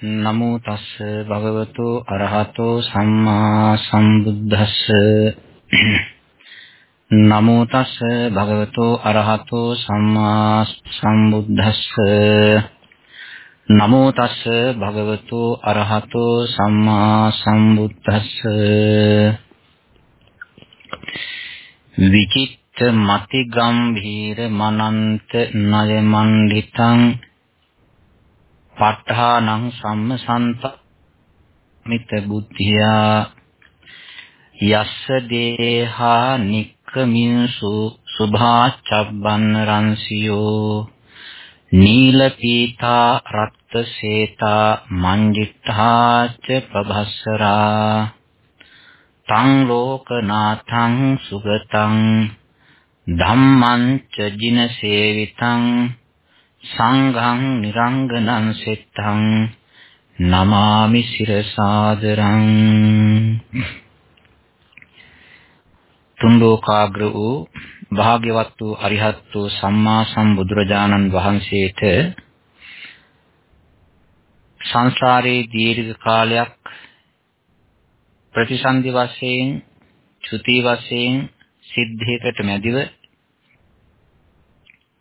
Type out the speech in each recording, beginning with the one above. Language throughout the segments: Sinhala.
නමෝ තස්ස භගවතු අරහතෝ සම්මා සම්බුද්දස්ස. නමෝ තස්ස භගවතු අරහතෝ සම්මා සම්බුද්දස්ස. නමෝ තස්ස භගවතු අරහතෝ සම්මා සම්බුද්දස්ස. විචිත්ත මති ගම්භීර මනන්ත නය මණ්ඩිතං ප ဋ ාණං සම්මසන්ත මිත බුද්ධියා යස්ස දේහා නික්කමින්සු සුභාචබ්බන් රංසියෝ නීල පීතා රක්ත සේතා මංජිත්තාච ප්‍රභස්සරා තං ලෝකනාථං සුගතං ධම්මං ච ජින සේවිතං සංඝං නිරංගනං සෙත්තං නමාමි සිරසාදරං තුන් ලෝකාග්‍ර වූ භාග්‍යවත් වූ අරිහත් වූ සම්මා සම්බුදුරජාණන් වහන්සේට සංසාරේ දීර්ඝ කාලයක් ප්‍රතිසන්දි වශයෙන් චුති වශයෙන් සිද්ධයකට මැදිව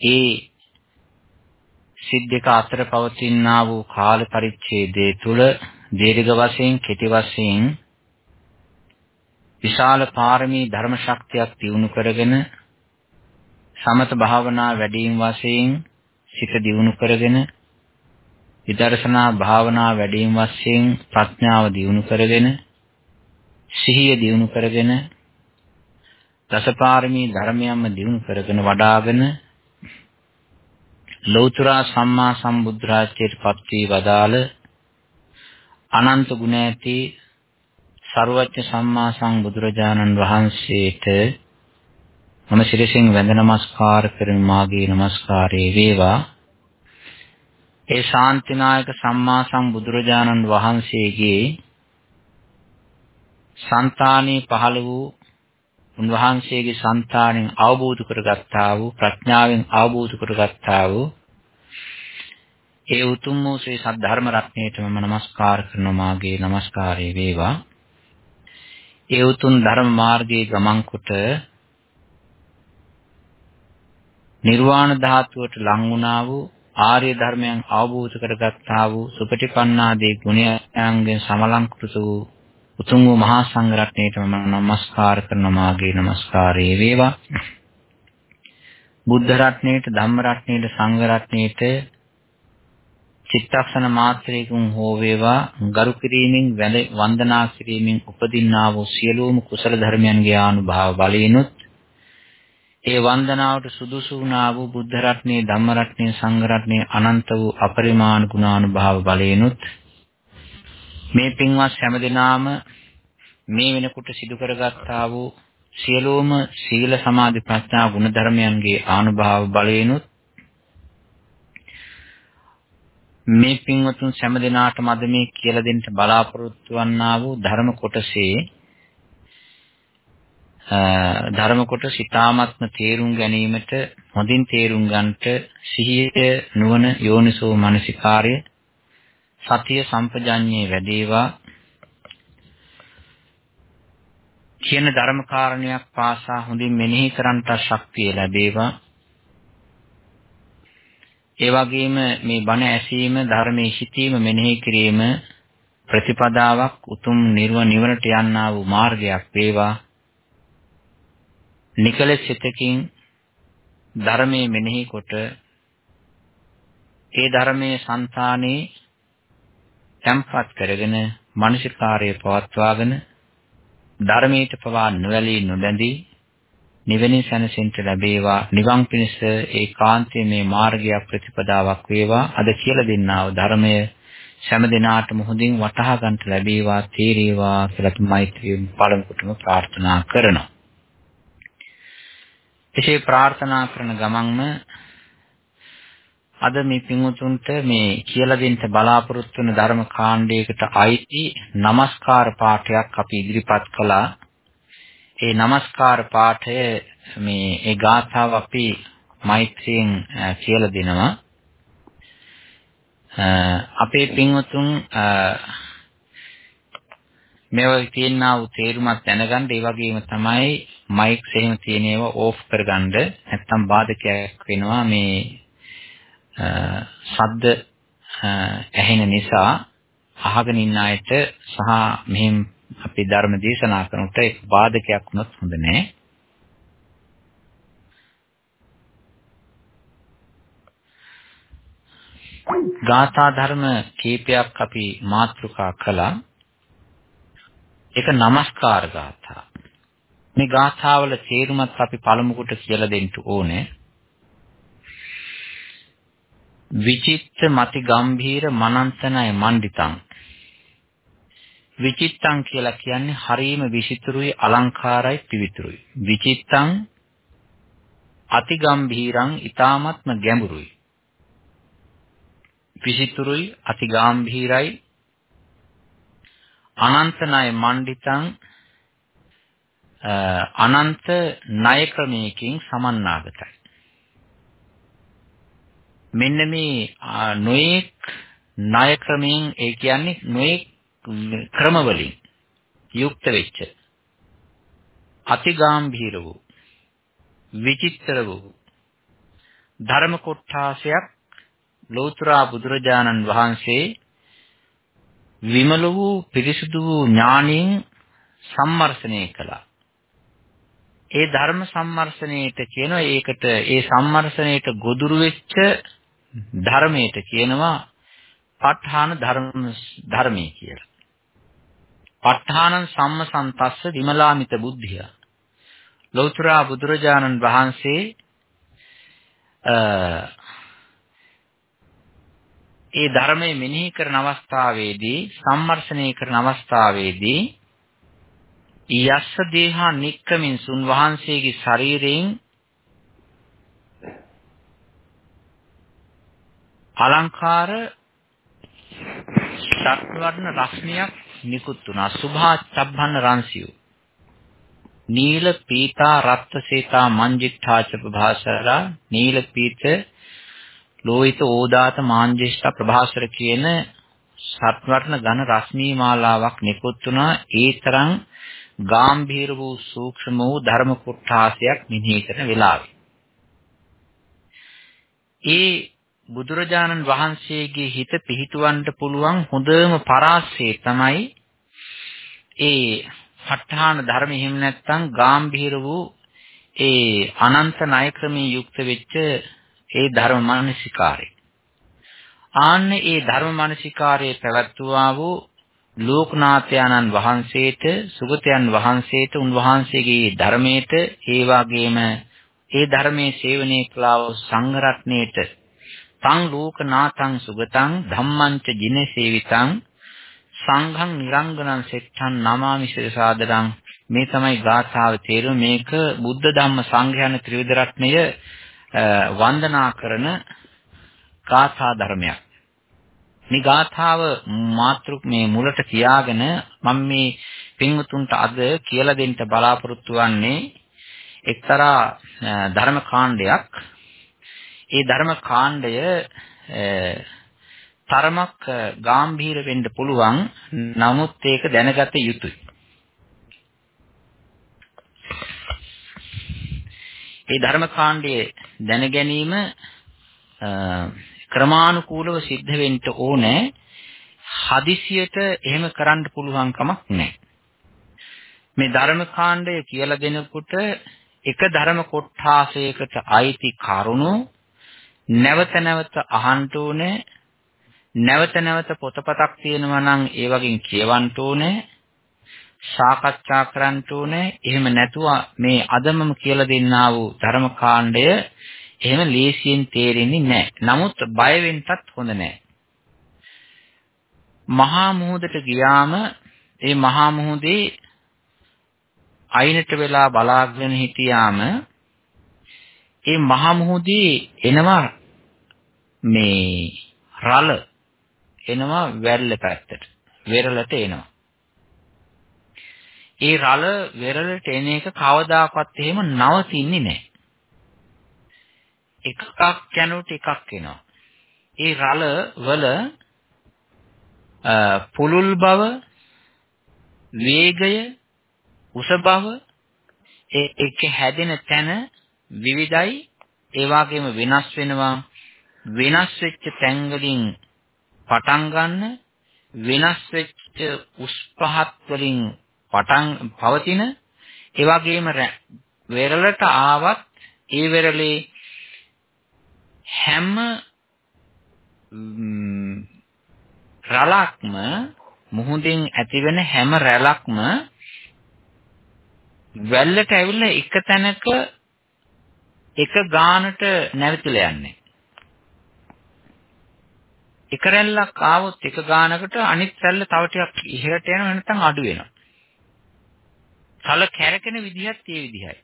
ඒ සිද්දක අතර පවතිනා වූ කාල පරිච්ඡේදයේ තුල දීර්ඝ වශයෙන් කෙටි වශයෙන් විශාල පාරමී ධර්ම ශක්තියක් දිනු කරගෙන සමත භාවනා වැඩිම වශයෙන් සිත දිනු කරගෙන විදර්ශනා භාවනා වැඩිම වශයෙන් ප්‍රඥාව දිනු කරගෙන සිහිය දිනු කරගෙන දසපාරමී ධර්මයන්ම දිනු කරගෙන වඩාගෙන ලෞතර සම්මා සම්බුද්ධාචාර්යට පත් වී වදාළ අනන්ත ගුණ ඇති ਸਰුවච්ච සම්මා සම්බුදුරජාණන් වහන්සේට මම ශිරසින් වැඳ නමස්කාර කරමි මාගේ නමස්කාරය වේවා. ඒ ශාන්තිනායක සම්මා සම්බුදුරජාණන් වහන්සේගේ సంతානේ පහළ වූ උන්වහන්සේගේ సంతාණයෙන් අවබෝධ කරගත්තා වූ ප්‍රඥාවෙන් අවබෝධ කරගත්තා වූ ඒ උතුම් වූ ශ්‍රී සද්ධර්ම රත්නයට මම নমස්කාර කරනවා මාගේ নমස්කාරය වේවා. ඒ උතුම් ධර්ම මාර්ගයේ ගමන් කොට නිර්වාණ ධාතුවට ලං වුණා වූ ආර්ය ධර්මයන් අවබෝධ කරගත්තා වූ සුපටිපන්නාදී ගුණයන්ගෙන් සමලංකృత වූ උතුම් වූ මහා සංඝ රත්නයට මම নমස්කාර කරන මාගේ নমස්කාරය වේවා. බුද්ධ රත්නයට, ධම්ම රත්නයට, සංඝ රත්නයට චිත්තක්ෂණ මාත්‍රයකින් හෝ වේවා ගරු කිරීමෙන් වන්දනා කිරීමෙන් උපදින්නා වූ සියලුම කුසල ධර්මයන්ගේ ආනුභාව බලයෙන්ුත් ඒ වන්දනාවට සුදුසු වුණා වූ බුද්ධ රත්නේ ධම්ම රත්නේ සංඝ රත්නේ අනන්ත වූ අපරිමාණ ගුණානුභාව බලයෙන්ුත් මේ පින්වත් හැමදෙනාම මේ වෙනකොට සිදු කරගත්තා වූ සියලුම සීල සමාධි ප්‍රඥා ගුණ ධර්මයන්ගේ ආනුභාව බලයෙන්ුත් මේ පින්වතුන් සෑම දිනාටම අද මේ කියලා දෙන්න බලාපොරොත්තු වන්නා වූ ධර්ම කොටසේ ධර්ම කොටස ඊ타ත්ම තේරුම් ගැනීමට හොඳින් තේරුම් ගන්නට සිහිය නුවණ යෝනිසෝ මනසිකාර්ය සතිය සම්පජඤ්ඤේ වැඩේවා කියන ධර්ම කාරණයක් පාසා හොඳින් මෙනෙහි කරන්නට ශක්තිය ලැබේවා ඒ වගේම මේ බණ ඇසීම ධර්මයේ සිටීම මෙනෙහි කිරීම ප්‍රතිපදාවක් උතුම් නිර්ව නිවනට යන්නා වූ මාර්ගයක් වේවා. නිකලෙස් සිතකින් ධර්මයේ මෙනෙහි කොට ඒ ධර්මයේ సంతානේ තැම්පත් කරගෙන මානසිකාර්යය පවත්වාගෙන ධර්මයට පවා නොවැළී නොබැඳී නිවෙනින් සැනසෙන්න ලැබේවා. නිවන් පිණිස ඒකාන්තයේ මේ මාර්ගය ප්‍රතිපදාවක් වේවා. අද කියලා දෙන්නා වූ ධර්මය සෑම දිනාටම හොඳින් වටහා ගන්නට ලැබේවා තේරේවා කියලා මෛත්‍රියෙන් පළමුවටම ප්‍රාර්ථනා කරනවා. එසේ ප්‍රාර්ථනා කරන ගමන්ම අද මේ පින්වතුන්ට මේ කියලා දෙන්න බලාපොරොත්තු වෙන ධර්ම කාණ්ඩයකට අයිති নমස්කාර පාඨයක් අපි ඉදිරිපත් කළා. ඒ নমස්කාර පාඨය මේ ඒ ගාථාව අපි මෛත්‍රියෙන් කියලා දෙනවා. අපේ පින්වතුන් මේවා තියෙනා වූ තේරුමක් දැනගන්න ඒ වගේම තමයි මයික්ස් එහෙම තියෙන ඒවා ඕෆ් කරගන්න නැත්නම් බාධකයක් වෙනවා මේ ශබ්ද ඇහෙන නිසා අහගෙන ඉන්න අයට සහ මෙහෙම අපි ධර්ම දේශනා කරනකොට ඒක බාධකයක් වුණොත් හොඳ නෑ. ගාථා ධර්ම කීපයක් අපි මාතෘකා කළා. ඒක নমස්කාර ගාථා. මේ ගාථාවල තේරුමත් අපි පළමු කොට කියලා දෙන්න ඕනේ. විචිත්ත මති ගම්භීර මනන්තනය මණ්ඩිතං. විචිත්තං කියලා කියන්නේ හරීම විචිත්‍රුයි අලංකාරයි පිවිතුරුයි. විචිත්තං අති ගම්භීරං ඊ타මත්ම ගැඹුරුයි. විචිත්‍රුයි අති ගාම්භීරයි. අනන්තනය මණ්ඩිතං අනන්ත ණය ක්‍රමයකින් සමන්නාගතයි. මෙන්න මේ නොඑක් ණය ක්‍රමයෙන් ඒ කියන්නේ නොඑක් ක්‍රමවලින් යුක්ත වෙච්ච අතිගාම්භීර වූ විචිත්‍ර වූ ධර්ම කොටාසයක් ලෝතර බුදුරජාණන් වහන්සේ විමල වූ පිරිසුදු වූ ඥාණයෙන් සම්මර්ෂණය කළා. ඒ ධර්ම සම්මර්ෂණයට කියනවා ඒකට ඒ සම්මර්ෂණයට ගොදුරු වෙච්ච ධර්මයට කියනවා ප ဋ ාණ ධර්ම ධර්මයේ කියලා. ප ဋ ාණං සම්මසන්තස්ස විමලාමිත බුද්ධිය. ලෞතර බුදුරජාණන් වහන්සේ ඒ ධර්මයේ මෙනෙහි කරන අවස්ථාවේදී සම්මර්ෂණය කරන අවස්ථාවේදී යස්ස දේහා නික්කමින් සුන් වහන්සේගේ ශරීරයෙන් අලංකාර ශක්වර්ණ රශ්මියක් නිකුත් වුණා. සුභා චබ්බන්න රංසියු නීල පීතා රත්ත සීතා මංජිත්ථාච ප්‍රභාසරා නීල පීත ලෝහිත ඕදාත මාංජේෂ්ඨ ප්‍රභාසර කියන සත්වර්ණ ඝන රශ්මී මාලාවක් නිකුත් වුණා. ඒ තරම් ගාම්භීර වූ සූක්ෂම වූ ධර්ම කුට්ටාසයක් මෙනෙහි කරන වෙලාවේ. ඒ බුදුරජාණන් වහන්සේගේ හිත පිහිටවන්න පුළුවන් හොඳම පරාසය තමයි ඒ ප ဋ ාණ ධර්ම එහෙම නැත්නම් ගාම්භීර වූ ඒ අනන්ත ණය ක්‍රමී යුක්ත වෙච්ච ඒ ධර්ම මානසිකාරය. ආන්නේ ඒ ධර්ම මානසිකාරයේ පැවැත්වුවා වූ ලෝකනාථයන්න් වහන්සේට සුගතයන් වහන්සේට උන්වහන්සේගේ ධර්මයට ඒ වගේම ඒ ධර්මයේ සේවනයේ කළා වූ සංඝ රත්නයේට තං ලෝකනාතං සුගතං ධම්මංච ජින සේවිතං සංඝං නිරංගනං සෙට්ඨං නමාමි සාදරං මේ තමයි ගාථාව තේරුම මේක බුද්ධ ධම්ම සංඝ යන ත්‍රිවිධ රත්නය වන්දනා කරන ගාථා ධර්මයක්. මේ ගාථාව මාතෘ මේ මුලට තියාගෙන මම මේ පින්වතුන්ට අද කියලා දෙන්න බලාපොරොත්තු වෙන්නේ එක්තරා ධර්ම කාණ්ඩයක් ඒ ධර්ම කාණ්ඩය තරමක් ගැඹීර වෙන්න පුළුවන් නමුත් ඒක දැනගත යුතුයි. ඒ ධර්ම කාණ්ඩයේ දැන ගැනීම ක්‍රමානුකූලව සිද්ධ වෙන්න ඕනේ. හදිසියට එහෙම කරන්න පුළුවන් කමක් නැහැ. මේ ධර්ම කාණ්ඩය කියලා දෙනකොට එක ධර්ම කොටාසයකට අයිති කරුණු නැවත නැවත අහන්න ඕනේ නැවත නැවත පොතපතක් තියෙනවා නම් ඒ වගේ කියවන්න ඕනේ සාකච්ඡා කරන්න ඕනේ එහෙම නැතුව මේ අදමම කියලා දෙන්නා වූ ධර්මකාණ්ඩය එහෙම ලේසියෙන් තේරෙන්නේ නැහැ. නමුත් බය වෙන්නත් හොඳ නැහැ. මහා මුහුදට ගියාම ඒ මහා මුහුදේ අයිනට වෙලා බලාගෙන හිටියාම ඒ මහා මුහුදේ එනවා මේ රළ එනවා වැල්ල පැත්තට. වෙරළට එනවා. ඒ රළ වෙරළට එන එක කවදාකවත් එහෙම නවතින්නේ නැහැ. එකක් යනකොට එකක් එනවා. ඒ රළ වල පුලුල් බව වේගය උස බව ඒ එක හැදෙන තැන විවිධයි. ඒ වගේම වෙනස් වෙනවා. වෙනස් වෙච්ච තැන් වලින් පටන් ගන්න වෙනස් වෙච්ච උස් පහත් වලින් පටන් පවතින ඒ වගේම වෙරළට ආවත් ඒ වෙරළේ හැම රලක්ම මුහුදෙන් ඇතිවෙන හැම රැලක්ම වැල්ලට ඇවිල්ලා එක තැනක එක ගානට නැවතිලා යන්නේ. එක රැල්ලක් ආවොත් එක ගානකට අනිත් රැල්ල තව ටිකක් ඉහළට යනවා නැත්නම් අඩු වෙනවා. තල කැරකෙන විදිහත් ඒ විදිහයි.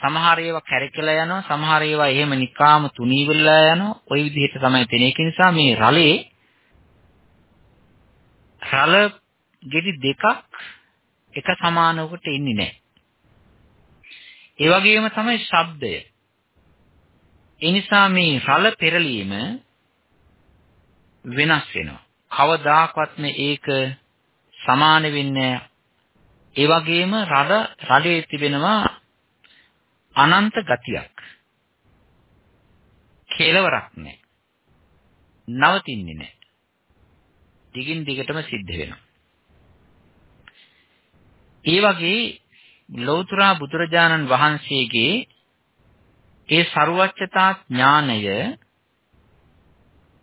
සමහර ඒවා කැරකලා යනවා සමහර ඒවා එහෙම නිකාම තුනී වෙලා යනවා ওই විදිහට තමයි තේනේ ඒක නිසා මේ රළේ රළ ගෙඩි දෙකක් එක සමානවකට ඉන්නේ නැහැ. ඒ වගේම තමයි ශබ්දය. ඒ නිසා මේ රළ පෙරලීම වෙනස් වෙනවා. කවදාකවත් මේක සමාන වෙන්නේ ඒ වගේම රළ රළේ තිබෙනවා අනන්ත ගතියක්. කෙලවරක් නැහැ. නවතින්නේ නැහැ. දිගින් දිගටම සිද්ධ වෙනවා. ඒ වගේ ලෞතර බුදුරජාණන් වහන්සේගේ ඒ ਸਰුවච්චතා ඥානය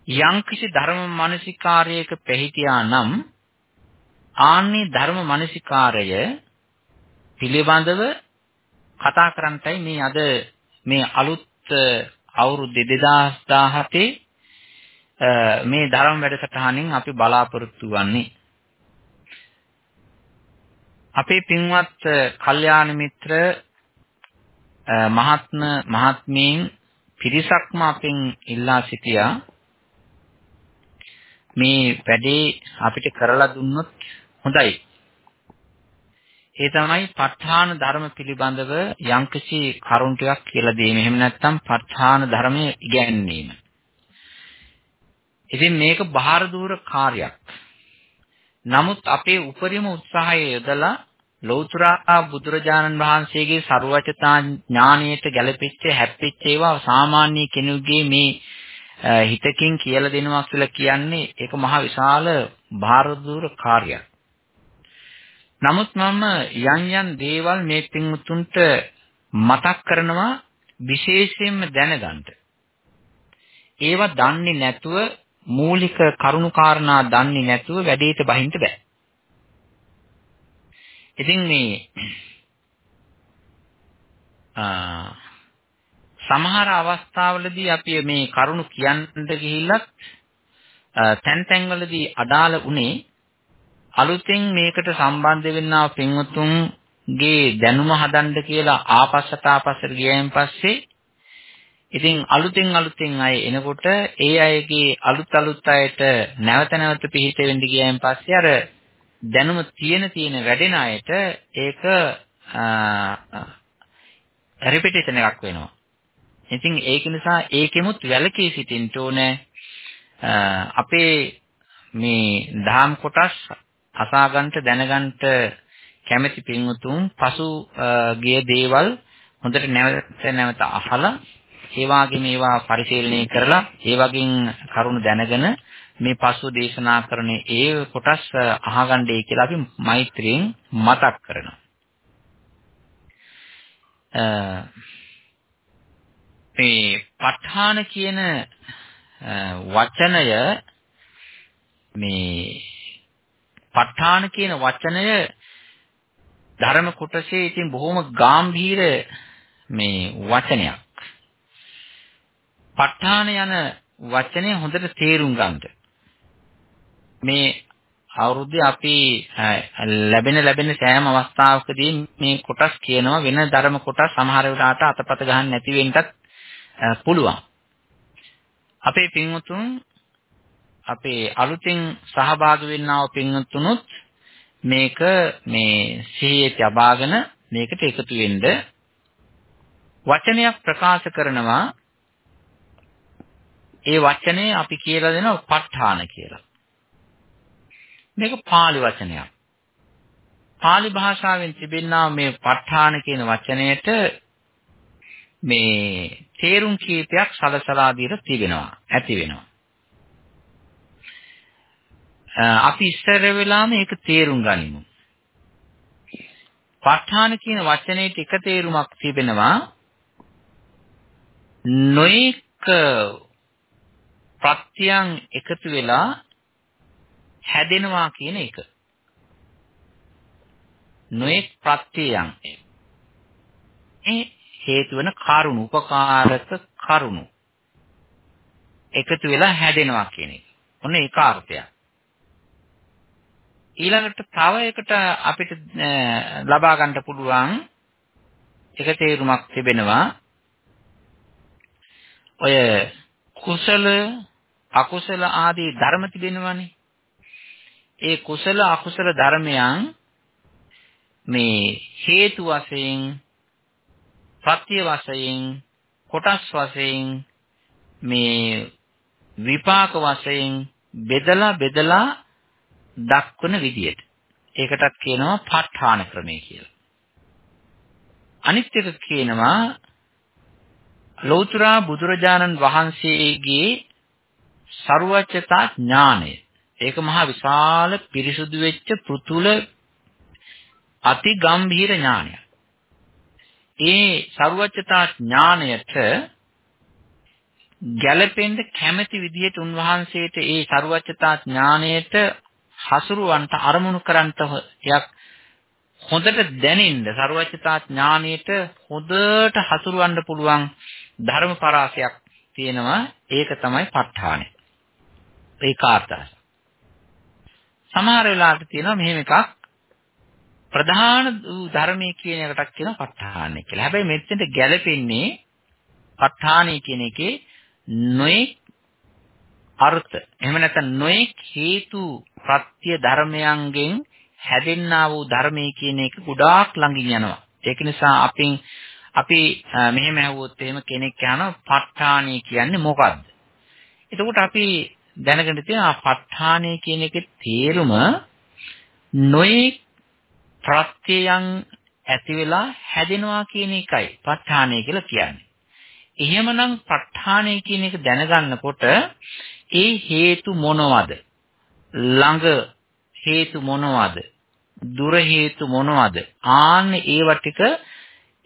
යම්කිසි ධර්ම මානසිකාරයක පැහිටියා නම් ආන්නේ ධර්ම මානසිකාරය පිළිබඳව කතා කරන්නටයි මේ අද මේ අලුත් අවුරුදු 2017 මේ ධර්ම වැඩසටහනින් අපි බලාපොරොත්තු වෙන්නේ. අපේ පින්වත් කල්යාණ මිත්‍ර මහත්ම මහත්මීන් පිරිසක්ම අපෙන් ඉල්ලා සිටියා මේ වැඩේ අපිට කරලා දුන්නොත් හොඳයි. ඒ තමයි ප ဋ ාණ ධර්ම පිළිබඳව යම්කිසි කරුණ ටිකක් කියලා දීම. එහෙම නැත්නම් ප ဋ ාණ ධර්මයේ ඉගැන්වීම. ඉතින් මේක බාහිර දූර කාර්යයක්. නමුත් අපේ උපරිම උත්සාහය යොදලා ලෞතර බුදුරජාණන් වහන්සේගේ ਸਰවචතා ඥාණයට ගැලපෙච්ච හැප්පෙච්ච ඒවා සාමාන්‍ය කෙනෙකුගේ මේ හිතකින් කියලා දෙනවා කියලා කියන්නේ ඒක මහ විශාල භාරදූර කාර්යයක්. නමුත් මම යම් යම් දේවල් මේ පින්වුතුන්ට මතක් කරනවා විශේෂයෙන්ම දැනගන්න. ඒවා දන්නේ නැතුව මූලික කරුණු කාරණා දන්නේ නැතුව වැඩේට බහින්න බෑ. ඉතින් මේ සමහර අවස්ථාවලදී අපි මේ කරුණු කියන්න ගිහිල්ලත් තැන් තැන්වලදී අඩාල උනේ අලුතෙන් මේකට සම්බන්ධ වෙන්නා පින්වතුන්ගේ දැනුම හදන්න කියලා ආපස්සට ආපස්සට ගියයින් පස්සේ ඉතින් අලුතෙන් අලුතෙන් අය එනකොට ඒ අයගේ අලුත් අලුත් අයට නැවත නැවත පිහිට වෙන්න ගියයින් පස්සේ අර දැනුම තියෙන තියෙන වැඩෙන අයට ඒක රිපිටේෂන් එකක් වෙනවා. ඉතින් ඒක නිසා ඒකෙමුත් වැළකී සිටින්න ඕනේ. අපේ මේ දහම් කොටස් අසාගන්ට දැනගන්ට කැමැති පින්වුතුන් පසු ගිය දේවල් හොඳට නැවත නැවත අහලා ඒ වගේම ඒවා පරිශීලනය කරලා ඒ වගේන් කරුණු දැනගෙන මේ පසු දේශනා කරන ඒ කොටස් අහගන්නයි කියලා අපි මෛත්‍රියෙන් මතක් කරනවා. මේ ප ဋ ාණ කියන වචනය මේ ප ဋ ාණ කියන වචනය ධර්ම කොටසේ ඉතින් බොහොම ගැඹීර මේ වචනයක්. ප ဋ ාණ යන වචනේ හොඳට තේරුම් ගන්නට. මේ අවුරුද්දේ අපි ලැබෙන ලැබෙන සෑම අවස්ථාවකදී මේ කොටස් කියනවා වෙන ධර්ම කොටස් සමහර වෙලාවට අතපත ගන්න නැති වෙන්නත් පුළුවන්. අපේ පින්වතුන් අපේ අලුතින් සහභාගී වෙන්නා වූ පින්වතුනුත් මේක මේ සිහියේ තබාගෙන මේකට එකතු වෙන්න වචනයක් ප්‍රකාශ කරනවා ඒ වචනේ අපි කියලා දෙනවා ප ဋ ාණ කියලා. මේක pāli වචනයක්. pāli භාෂාවෙන් තිබෙනා මේ ප ဋ ාණ කියන වචනයට මේ තේරුම් කීපයක් සලසලා දීලා තිබෙනවා. ඇති වෙනවා. අපි ඉස්සර වෙලාම ඒක තේරුම් ගනිමු. ප ဋ ාණ කියන වචනේට එක තේරුමක් තිබෙනවා නොඑක ප්‍රත්‍යයන් එකතු වෙලා හැදෙනවා කියන එක. නොඑක් ප්‍රත්‍යයන් ඒ හේතු වෙන කරුණු උපකාරක කරුණු එකතු වෙලා හැදෙනවා කියන එක. ඔන්න ඒක අර්ථයක්. ඊළඟට තව එකට අපිට ලබා ගන්න පුළුවන් එක තේරුමක් තිබෙනවා ඔය කුසල අකුසල ආදී ධර්ම තිබෙනවනේ ඒ කුසල අකුසල ධර්මයන් මේ හේතු වශයෙන් ප්‍රත්‍ය වශයෙන් කොටස් වශයෙන් මේ විපාක වශයෙන් බෙදලා බෙදලා දක්වන විදියට ඒකටත් කියනවා ප ဋ ාණ ක්‍රමය කියලා. අනිත් එක කියනවා ලෞතර බුදුරජාණන් වහන්සේගේ ਸਰුවචතා ඥානය. ඒක මහා විශාල පිරිසුදු වෙච්ච පුතුල අති ගම්භීර ඥානයක්. ඒ ਸਰුවචතා ඥානයට ගැළපෙන්න කැමැති විදිහට උන්වහන්සේට ඒ ਸਰුවචතා ඥානයට හසුරුවන්ට අරමුණු කරන්ට එයක් හොඳට දැනෙන්න ਸਰුවචතා ඥානයට හොඳට හසුරුවන්න පුළුවන් ධර්ම පරාසයක් තියෙනවා ඒක තමයි ප ဋ ාණය. ඒකාර්ථය. සමහර වෙලාවට තියෙනවා මෙහෙම එකක් ප්‍රධාන ධර්මයේ කියන එකටත් කියනවා ප ဋ ාණය කියලා. හැබැයි මෙතෙන්ට ගැලපෙන්නේ ප ဋ ාණය කියන එකේ නොඑක් අර්ථ එහෙම නැත්නම් නොඑක් හේතු ප්‍රත්‍ය ධර්මයන්ගෙන් හැදෙන්නා වූ ධර්මයේ කියන එක ගොඩාක් ළඟින් යනවා. ඒක නිසා අපින් අපි මෙහෙම ඇහුවොත් එහෙම කෙනෙක් කියනවා ප ဋ ාණය කියන්නේ මොකද්ද? එතකොට අපි දැනගෙන තියෙනවා ප ဋ ාණය කියන එකේ තේරුම නොඑක් ප්‍රත්‍යයන් ඇති වෙලා හැදෙනවා කියන එකයි ප ဋ ාණය කියලා කියන්නේ. එහෙමනම් ප ဋ ාණය කියන එක දැනගන්නකොට ඒ හේතු මොනවද? ළඟ හේතු මොනවද? දුර හේතු මොනවද? ආන්න ඒව ටික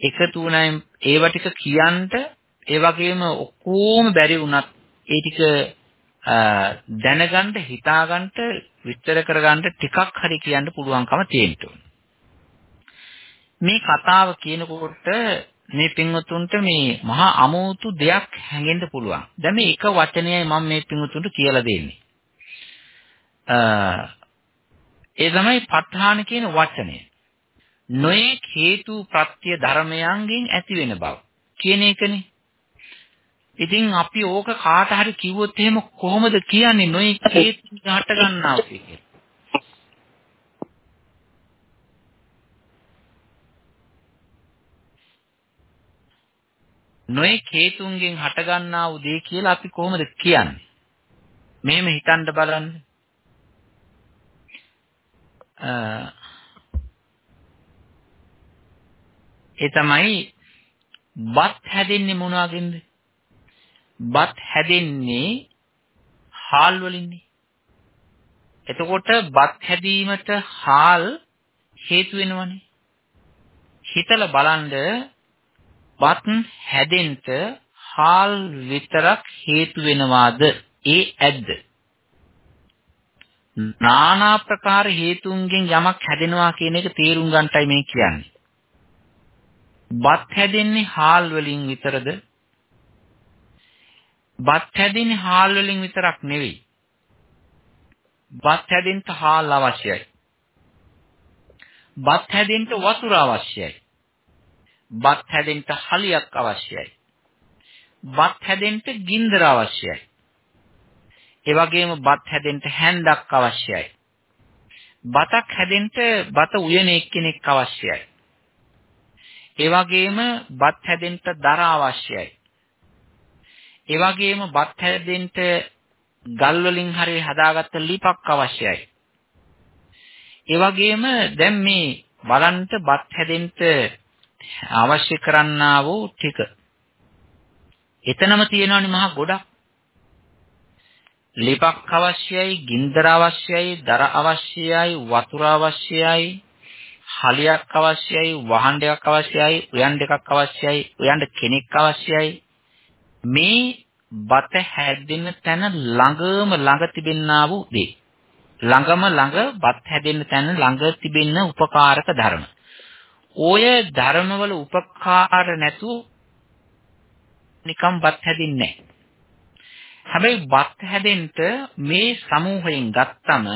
එකතු වුණායින් ඒව ටික කියන්න ඒ වගේම ඔක්කොම බැරි වුණත් ඒ ටික දැනගන්න හිතාගන්න විස්තර කරගන්න ටිකක් හරි කියන්න පුළුවන්කම තියෙන්න මේ කතාව කියනකොට මේ පින්වතුන්ට මේ මහා අමෝතු දෙයක් හැඟෙන්න පුළුවන්. දැන් මේ එක වචනයයි මම මේ පින්වතුන්ට කියලා දෙන්නේ. ඒ තමයි ප ဋ ාණ කියන වචනය. නොයේ හේතු ප්‍රත්‍ය ධර්මයන්ගෙන් ඇති වෙන බව කියන එකනේ. ඉතින් අපි ඕක කාට හරි කිව්වොත් එහෙම කොහොමද කියන්නේ නොයේ හේතු හට ගන්නවා කියලා. නොයෙක් හේතුන්ගෙන් හටගන්නා වූ දේ කියලා අපි කොහොමද කියන්නේ? මෙහෙම හිතන්න බලන්න. ඒ තමයි බත් හැදෙන්නේ මොනවාගෙන්ද? බත් හැදෙන්නේ හාල් වලින්නේ. එතකොට බත් හැදීමට හාල් හේතු වෙනවනේ. හිතලා බලන්න බත් හැදෙන්න හාල් විතරක් හේතු වෙනවාද? ඒ ඇද්ද? নানা ප්‍රකාර හේතුන්ගෙන් යමක් හැදෙනවා කියන එක තේරුම් ගන්නටයි මේ කියන්නේ. බත් හැදෙන්නේ හාල් වලින් විතරද? බත් හැදෙන්නේ හාල් වලින් විතරක් නෙවෙයි. බත් හැදෙන්න හාල් අවශ්‍යයි. බත් හැදෙන්න වතුර අවශ්‍යයි. බත් හැදෙන්න හලියක් අවශ්‍යයි. බත් හැදෙන්න ගින්දර අවශ්‍යයි. ඒ වගේම බත් හැදෙන්න හැන්දක් අවශ්‍යයි. බතක් හැදෙන්න බත උයන එක්කෙනෙක් අවශ්‍යයි. ඒ වගේම බත් හැදෙන්න දර අවශ්‍යයි. ඒ වගේම බත් හැදෙන්න ගල් වලින් හරි හදාගත්ත ලිපක් අවශ්‍යයි. ඒ වගේම දැන් මේ බලන්න බත් හැදෙන්න අවශ්‍ය කරන්නා වූ ටික. එතනම තියෙනවනේ මහා ගොඩක්. ලිපක් අවශ්‍යයි, ගින්දර අවශ්‍යයි, දර අවශ්‍යයි, වතුර අවශ්‍යයි, හලියක් අවශ්‍යයි, වහන් දෙකක් අවශ්‍යයි, උයන් දෙකක් අවශ්‍යයි, උයන්ට කෙනෙක් අවශ්‍යයි. මේ බත හැදෙන තැන ළඟම ළඟ තිබෙන්නා වූ දේ. ළඟම ළඟ බත් හැදෙන තැන ළඟ තිබෙන උපකාරක ධර්ම. ඔය ධර්මවල උපකාර නැතුව නිකම් බත් හැදින්නේ නැහැ. හැබැයි බත් හැදෙන්න මේ සමූහයෙන් ගත්තම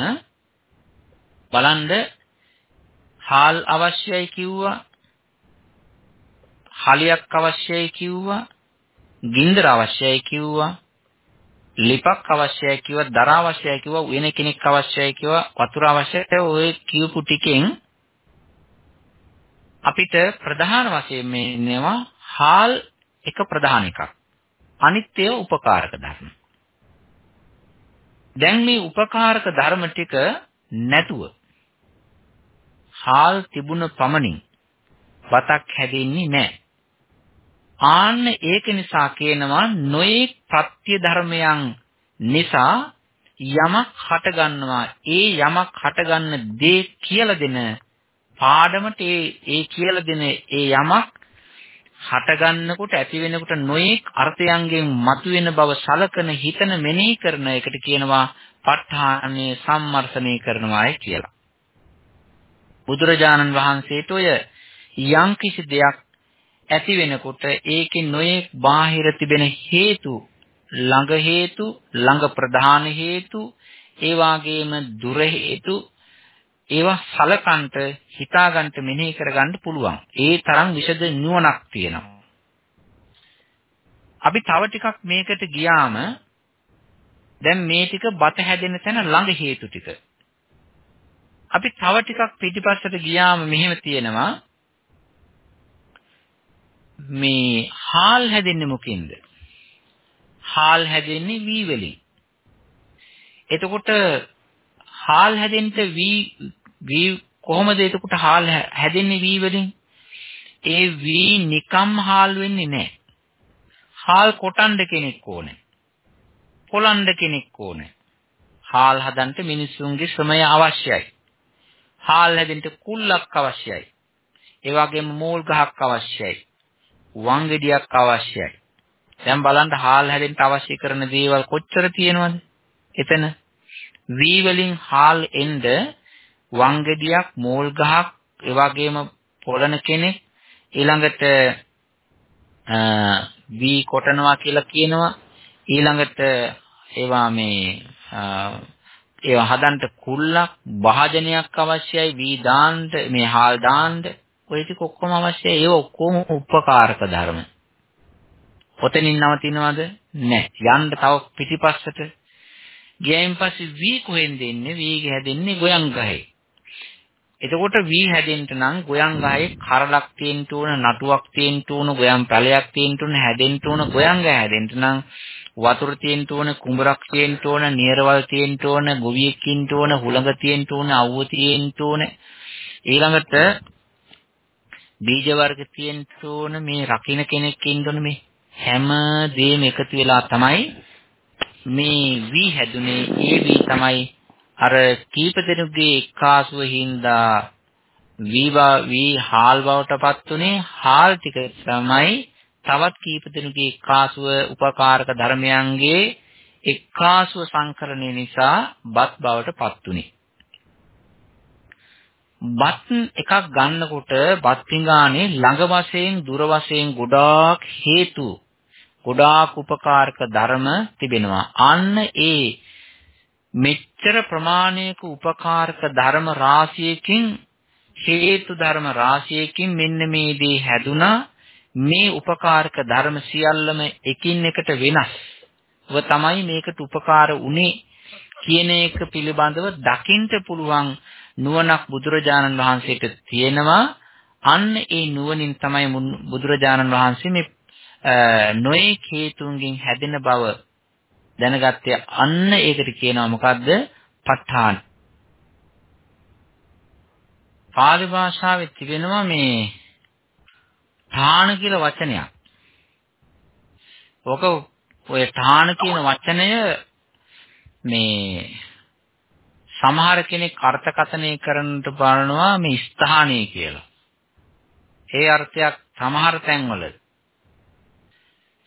බලන්න හාල් අවශ්‍යයි කිව්වා හලියක් අවශ්‍යයි කිව්වා ගින්දර අවශ්‍යයි කිව්වා ලිපක් අවශ්‍යයි කිව්වා දර අවශ්‍යයි කිව්වා වෙන කෙනෙක් අවශ්‍යයි කිව්වා වතුර අවශ්‍යයි ඔය කියපු ටිකෙන් අපිට ප්‍රධාන වශයෙන් මේනවා හාල් එක ප්‍රධාන එකක්. අනිත් ඒවා උපකාරක ධර්ම. දැන් මේ උපකාරක ධර්ම ටික නැතුව හාල් තිබුණ පමණින් බතක් හැදෙන්නේ නැහැ. ආන්න ඒක නිසා කියනවා නොයේ ප්‍රත්‍ය ධර්මයන් නිසා යමක් හට ගන්නවා ඒ යමක් හට ගන්න දේ කියලා දෙන පාඩමට ඒ ඒ කියලා දෙන ඒ යමක් හට ගන්නකොට ඇති වෙනකොට නොඑක් අර්ථයන්ගෙන් මතුවෙන බව සලකන හිතන මෙනෙහි කරන එකට කියනවා ප ဋ ාණේ සම්මර්ෂණය කරනවායි කියලා. බුදුරජාණන් වහන්සේට ඔය යම් කිසි දෙයක් ඇති වෙනකොට ඒකේ නොඑක් බාහිර තිබෙන හේතු ළඟ හේතු ළඟ ප්‍රධාන හේතු ඒ වාගේම දුර හේතු ඒවා සලකන්ට හිතාගන්න මෙනෙහි කරගන්න පුළුවන්. ඒ තරම් විෂද නුවණක් තියෙනවා. අපි තව ටිකක් මේකට ගියාම දැන් මේ ටික බත හැදෙන තැන ළඟ හේතු ටික. අපි තව ටිකක් පිටිපස්සට ගියාම මෙහෙම තියෙනවා මේ හාල් හැදෙන්නේ මොකින්ද? හාල් හැදෙන්නේ වී වලින්. එතකොට හාල් හැදෙන්න වී වී කොහොමද එතකොට හාල් හැදෙන්නේ වී වලින්? ඒ වී නිකම් හාල් වෙන්නේ නැහැ. හාල් කොටන්න කෙනෙක් ඕනේ. පොළන්න කෙනෙක් ඕනේ. හාල් හදන්න මිනිස්සුන්ගේ ශ්‍රමය අවශ්‍යයි. හාල් හැදෙන්න කුල්ලක් අවශ්‍යයි. ඒ වගේම මෝල් ගහක් අවශ්‍යයි. වංගෙඩියක් අවශ්‍යයි. දැන් බලන්න හාල් හැදෙන්න අවශ්‍ය කරන දේවල් කොච්චර තියෙනවද? එතන වී වලින් හාල් එන්න වංගෙඩියක්, මෝල් ගහක්, ඒ වගේම පොළන කෙනෙක් ඊළඟට වී කොටනවා කියලා කියනවා ඊළඟට ඒවා මේ ඒවා හදන්න කුල්ලක් භාජනයක් අවශ්‍යයි වී දාන්න මේ හාල් දාන්න ඔය ටික ඔක්කොම අවශ්‍යයි ඒ ඔක්කොම උපකාරක ධර්ම. ඔතනින් නවතිනවද? නැහැ. යන්න තව පිටිපස්සට ගියයින් පස්සේ වී කොහෙන්ද එන්නේ? වී හැදෙන්නේ ගොයන් ගහේ. එතකොට වී හැදෙන්න නම් ගොයන් ගහේ කරලක් තියෙන්න ඕන, නටුවක් තියෙන්න ඕන, ගොයන් පැලයක් තියෙන්න ඕන, හැදෙන්න ඕන. ගොයන් ගහ හැදෙන්න නම් වතුර තියෙන්න ඕන, කුඹරක් තියෙන්න ඕන, නියරවල් තියෙන්න ඕන, ගොවියෙක් ඉන්න ඕන, හුළඟ තියෙන්න ඕන, අවුව තියෙන්න ඕන. ඊළඟට බීජ වර්ග තියෙන්න ඕන, මේ රකින්න කෙනෙක් ඉන්න ඕන මේ හැම දෙයක්ම එකතු වෙලා තමයි මේ වී හැදුනේ. ඒ වී තමයි අර කීප දෙනෙකුගේ එක්කාසුව හින්දා වීවා වී හාල් බවටපත් උනේ හාල් ටික තමයි තවත් කීප දෙනෙකුගේ එක්කාසුව උපකාරක ධර්මයන්ගේ එක්කාසුව සංකරණය නිසා බත් බවටපත් උනේ බත් එකක් ගන්නකොට බත් පිඟානේ ළඟ වශයෙන් දුර වශයෙන් ගොඩාක් හේතු ගොඩාක් උපකාරක ධර්ම තිබෙනවා අන්න ඒ මෙච්චර ප්‍රමාණයක උපකාරක ධර්ම රාශියකින් හේතු ධර්ම රාශියකින් මෙන්න මේ දේ හැදුනා මේ උපකාරක ධර්ම සියල්ලම එකින් එකට වෙනස්. ව තමයි මේකට උපකාර උනේ කියන එක පිළිබඳව දකින්න පුළුවන් නුවණක් බුදුරජාණන් වහන්සේට තියෙනවා. අන්න ඒ නුවණින් තමයි බුදුරජාණන් වහන්සේ මේ නොයේ හේතුන්ගෙන් හැදෙන බව දැනගත්තේ අන්න ඒකට කියනවා මොකද්ද? ප ဋ ාණ. පාලි භාෂාවේ තිබෙනවා මේ ඨාන කියලා වචනයක්. ඔක ඔය ඨාන කියන වචනය මේ සමහර කෙනෙක් අර්ථකථනය කරන්නට බලනවා මේ ස්ථානීය කියලා. ඒ අර්ථයක් සමහර තැන්වල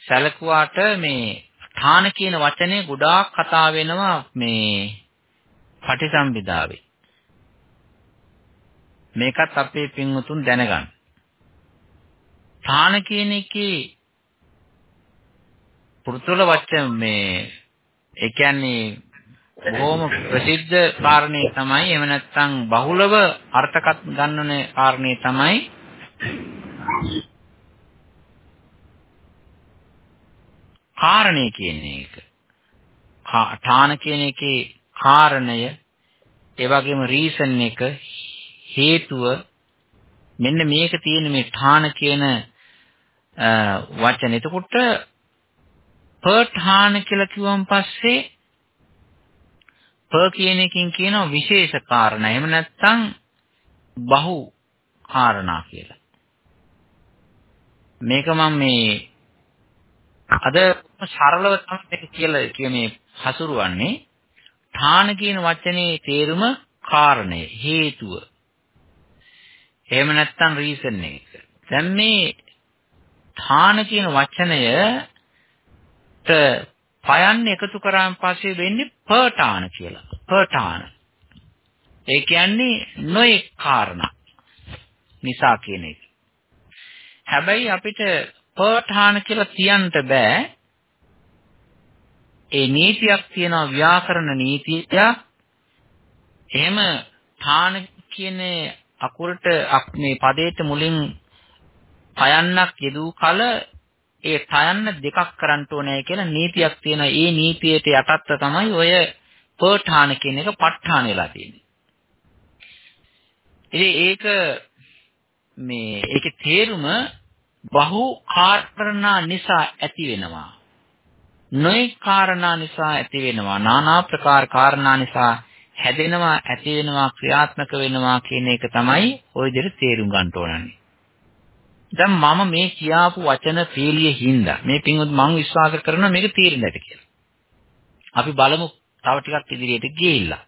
සැලකුවාට මේ ඨාන කියන වචනේ ගොඩාක් කතා වෙනවා මේ පටිසම්භිදාවේ. මේකත් අපේ පින්වතුන් දැනගන්න. ඨාන කියන එකේ පුරුතල වචන මේ ඒ කියන්නේ බොහොම ප්‍රසිද්ධ කාරණේ තමයි එහෙම නැත්නම් බහුලව අර්ථකත් ගන්නන කාරණේ තමයි කාරණේ කියන එක. ඨාන කියන එකේ කාරණය ඒ වගේම රීසන් එක හේතුව මෙන්න මේක තියෙන මේ ඨාන කියන වචන. එතකොට පඨාන කියලා කිව්වන් පස්සේ ප කියන එකකින් කියනවා විශේෂ කාරණා. එහෙම නැත්නම් බහු කාරණා කියලා. මේක මම මේ අද සරලව තමයි කියලා කියන්නේ හසුරුවන්නේ ඨාන කියන වචනේ තේරුම කාරණය හේතුව. එහෙම නැත්නම් රීසන් එක. දැන් මේ ඨාන කියන වචනයට පයන්න එකතු කරාන් පස්සේ වෙන්නේ පඨාන කියලා. පඨාන. ඒ කියන්නේ නොඑක් කාරණා නිසා කියන එක. හැබැයි අපිට පඨාන කියලා කියන්න බෑ. ඒ නීතියක් තියෙනවා ව්‍යාකරණ නීතියක්. එහෙම ථාන කියන අකුරට මේ පදයට මුලින් පයන්නක් යෙදූ කල ඒ තයන්න දෙකක් කරන්න ඕනේ කියලා නීතියක් තියෙනවා. ඒ නීතියට යටත්ව තමයි ඔය පඨාන කියන එක ප ဋ ාණ වෙලා තියෙන්නේ. ඉතින් ඒක මේ ඒකේ තේරුම බහු කාරණා නිසා ඇති වෙනවා. නොයෙක් කාරණා නිසා ඇති වෙනවා. নানা ප්‍රකාර කාරණා නිසා හැදෙනවා, ඇති වෙනවා, ක්‍රියාත්මක වෙනවා කියන එක තමයි ওই විදිහට තේරුම් ගන්න ඕනන්නේ. දැන් මම මේ කියාපු වචන පීලිය හින්දා මේ පින්වත් මම විශ්වාස කරනවා මේක තේරෙන්නේ නැති කියලා. අපි බලමු තව ටිකක් ඉදිරියට ගිහිල්ලා.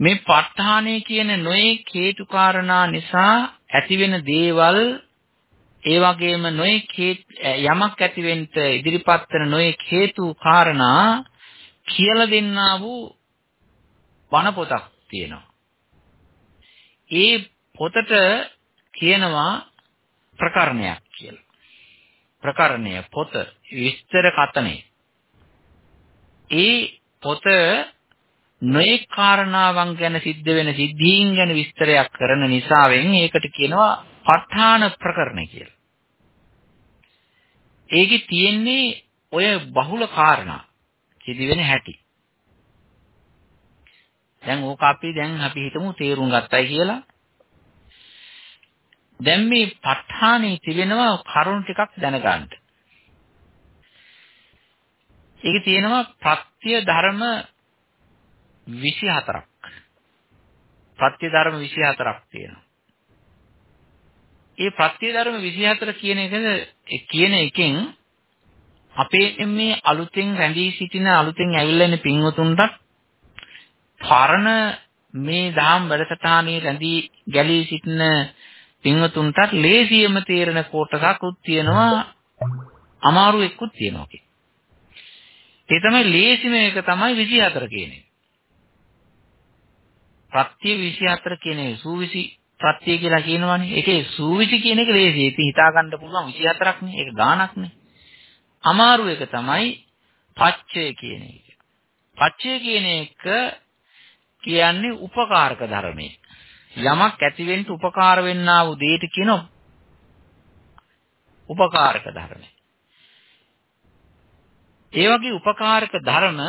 මේ ප ဋ ාණේ කියන නොයේ හේතු කාරණා නිසා ඇතිවෙන දේවල් ඒ වගේම නොයෙක් යමක් ඇතිවෙන්න ඉදිරිපත් කරන නොයෙක් හේතු කාරණා කියලා දෙන්නා වූ බණ පොතක් තියෙනවා. ඒ පොතට කියනවා ප්‍රකරණයක් කියලා. ප්‍රකරණය පොත විස්තර කතනේ. ඒ පොත නොයෙක් කාරණාවන් ගැන සිද්ධ වෙන සිද්ධීන් ගැන විස්තරයක් කරන නිසාවෙන් ඒකට කියනවා ප ဋ ාණ ප්‍රකරණ කියලා. ඒකේ තියෙන්නේ ඔය බහුල කාරණා සිදුවෙන හැටි. දැන් ඕක අපි දැන් අපි හිතමු තේරුම් ගත්තයි කියලා. දැන් මේ ප ဋ ාණේ තිබෙනවා කරුණු ටිකක් දැනගන්න. ඒකේ තියෙනවා ප්‍රත්‍ය ධර්ම 24ක්. ප්‍රත්‍ය ධර්ම 24ක් තියෙනවා. ඒ ප්‍රත්‍ය ධර්ම 24 කියන එකද කියන එකෙන් අපේ මේ අලුතෙන් රැඳී සිටින අලුතෙන් ඇවිල්ලා ඉන්න පින්වතුන්ට පරණ මේ දහම් වැඩසටහනේ රැඳී ගැලී සිටින පින්වතුන්ට ලේසියම තේරෙන කොටසකුත් තියෙනවා අමාරු එක්කුත් තියෙනවා ඒ තමයි ලේසිම එක තමයි 24 කියන එක. ප්‍රත්‍ය 24 කියන එක සූවිසි ප්‍රත්‍ය කියලා කියනවනේ. ඒකේ සූවිසි කියන එක ලේසි. ඒක හිතා ගන්න පුළුවන් 24ක් නේ. ඒක ගාණක් නේ. අමාරු එක තමයි පච්චය කියන එක. පච්චය කියන එක කියන්නේ උපකාරක ධර්මයේ. යමක් ඇති වෙන්න උපකාර වෙන්නා වූ දෙයට කියන උපකාරක ධර්ම. ඒ වගේ උපකාරක ධර්ම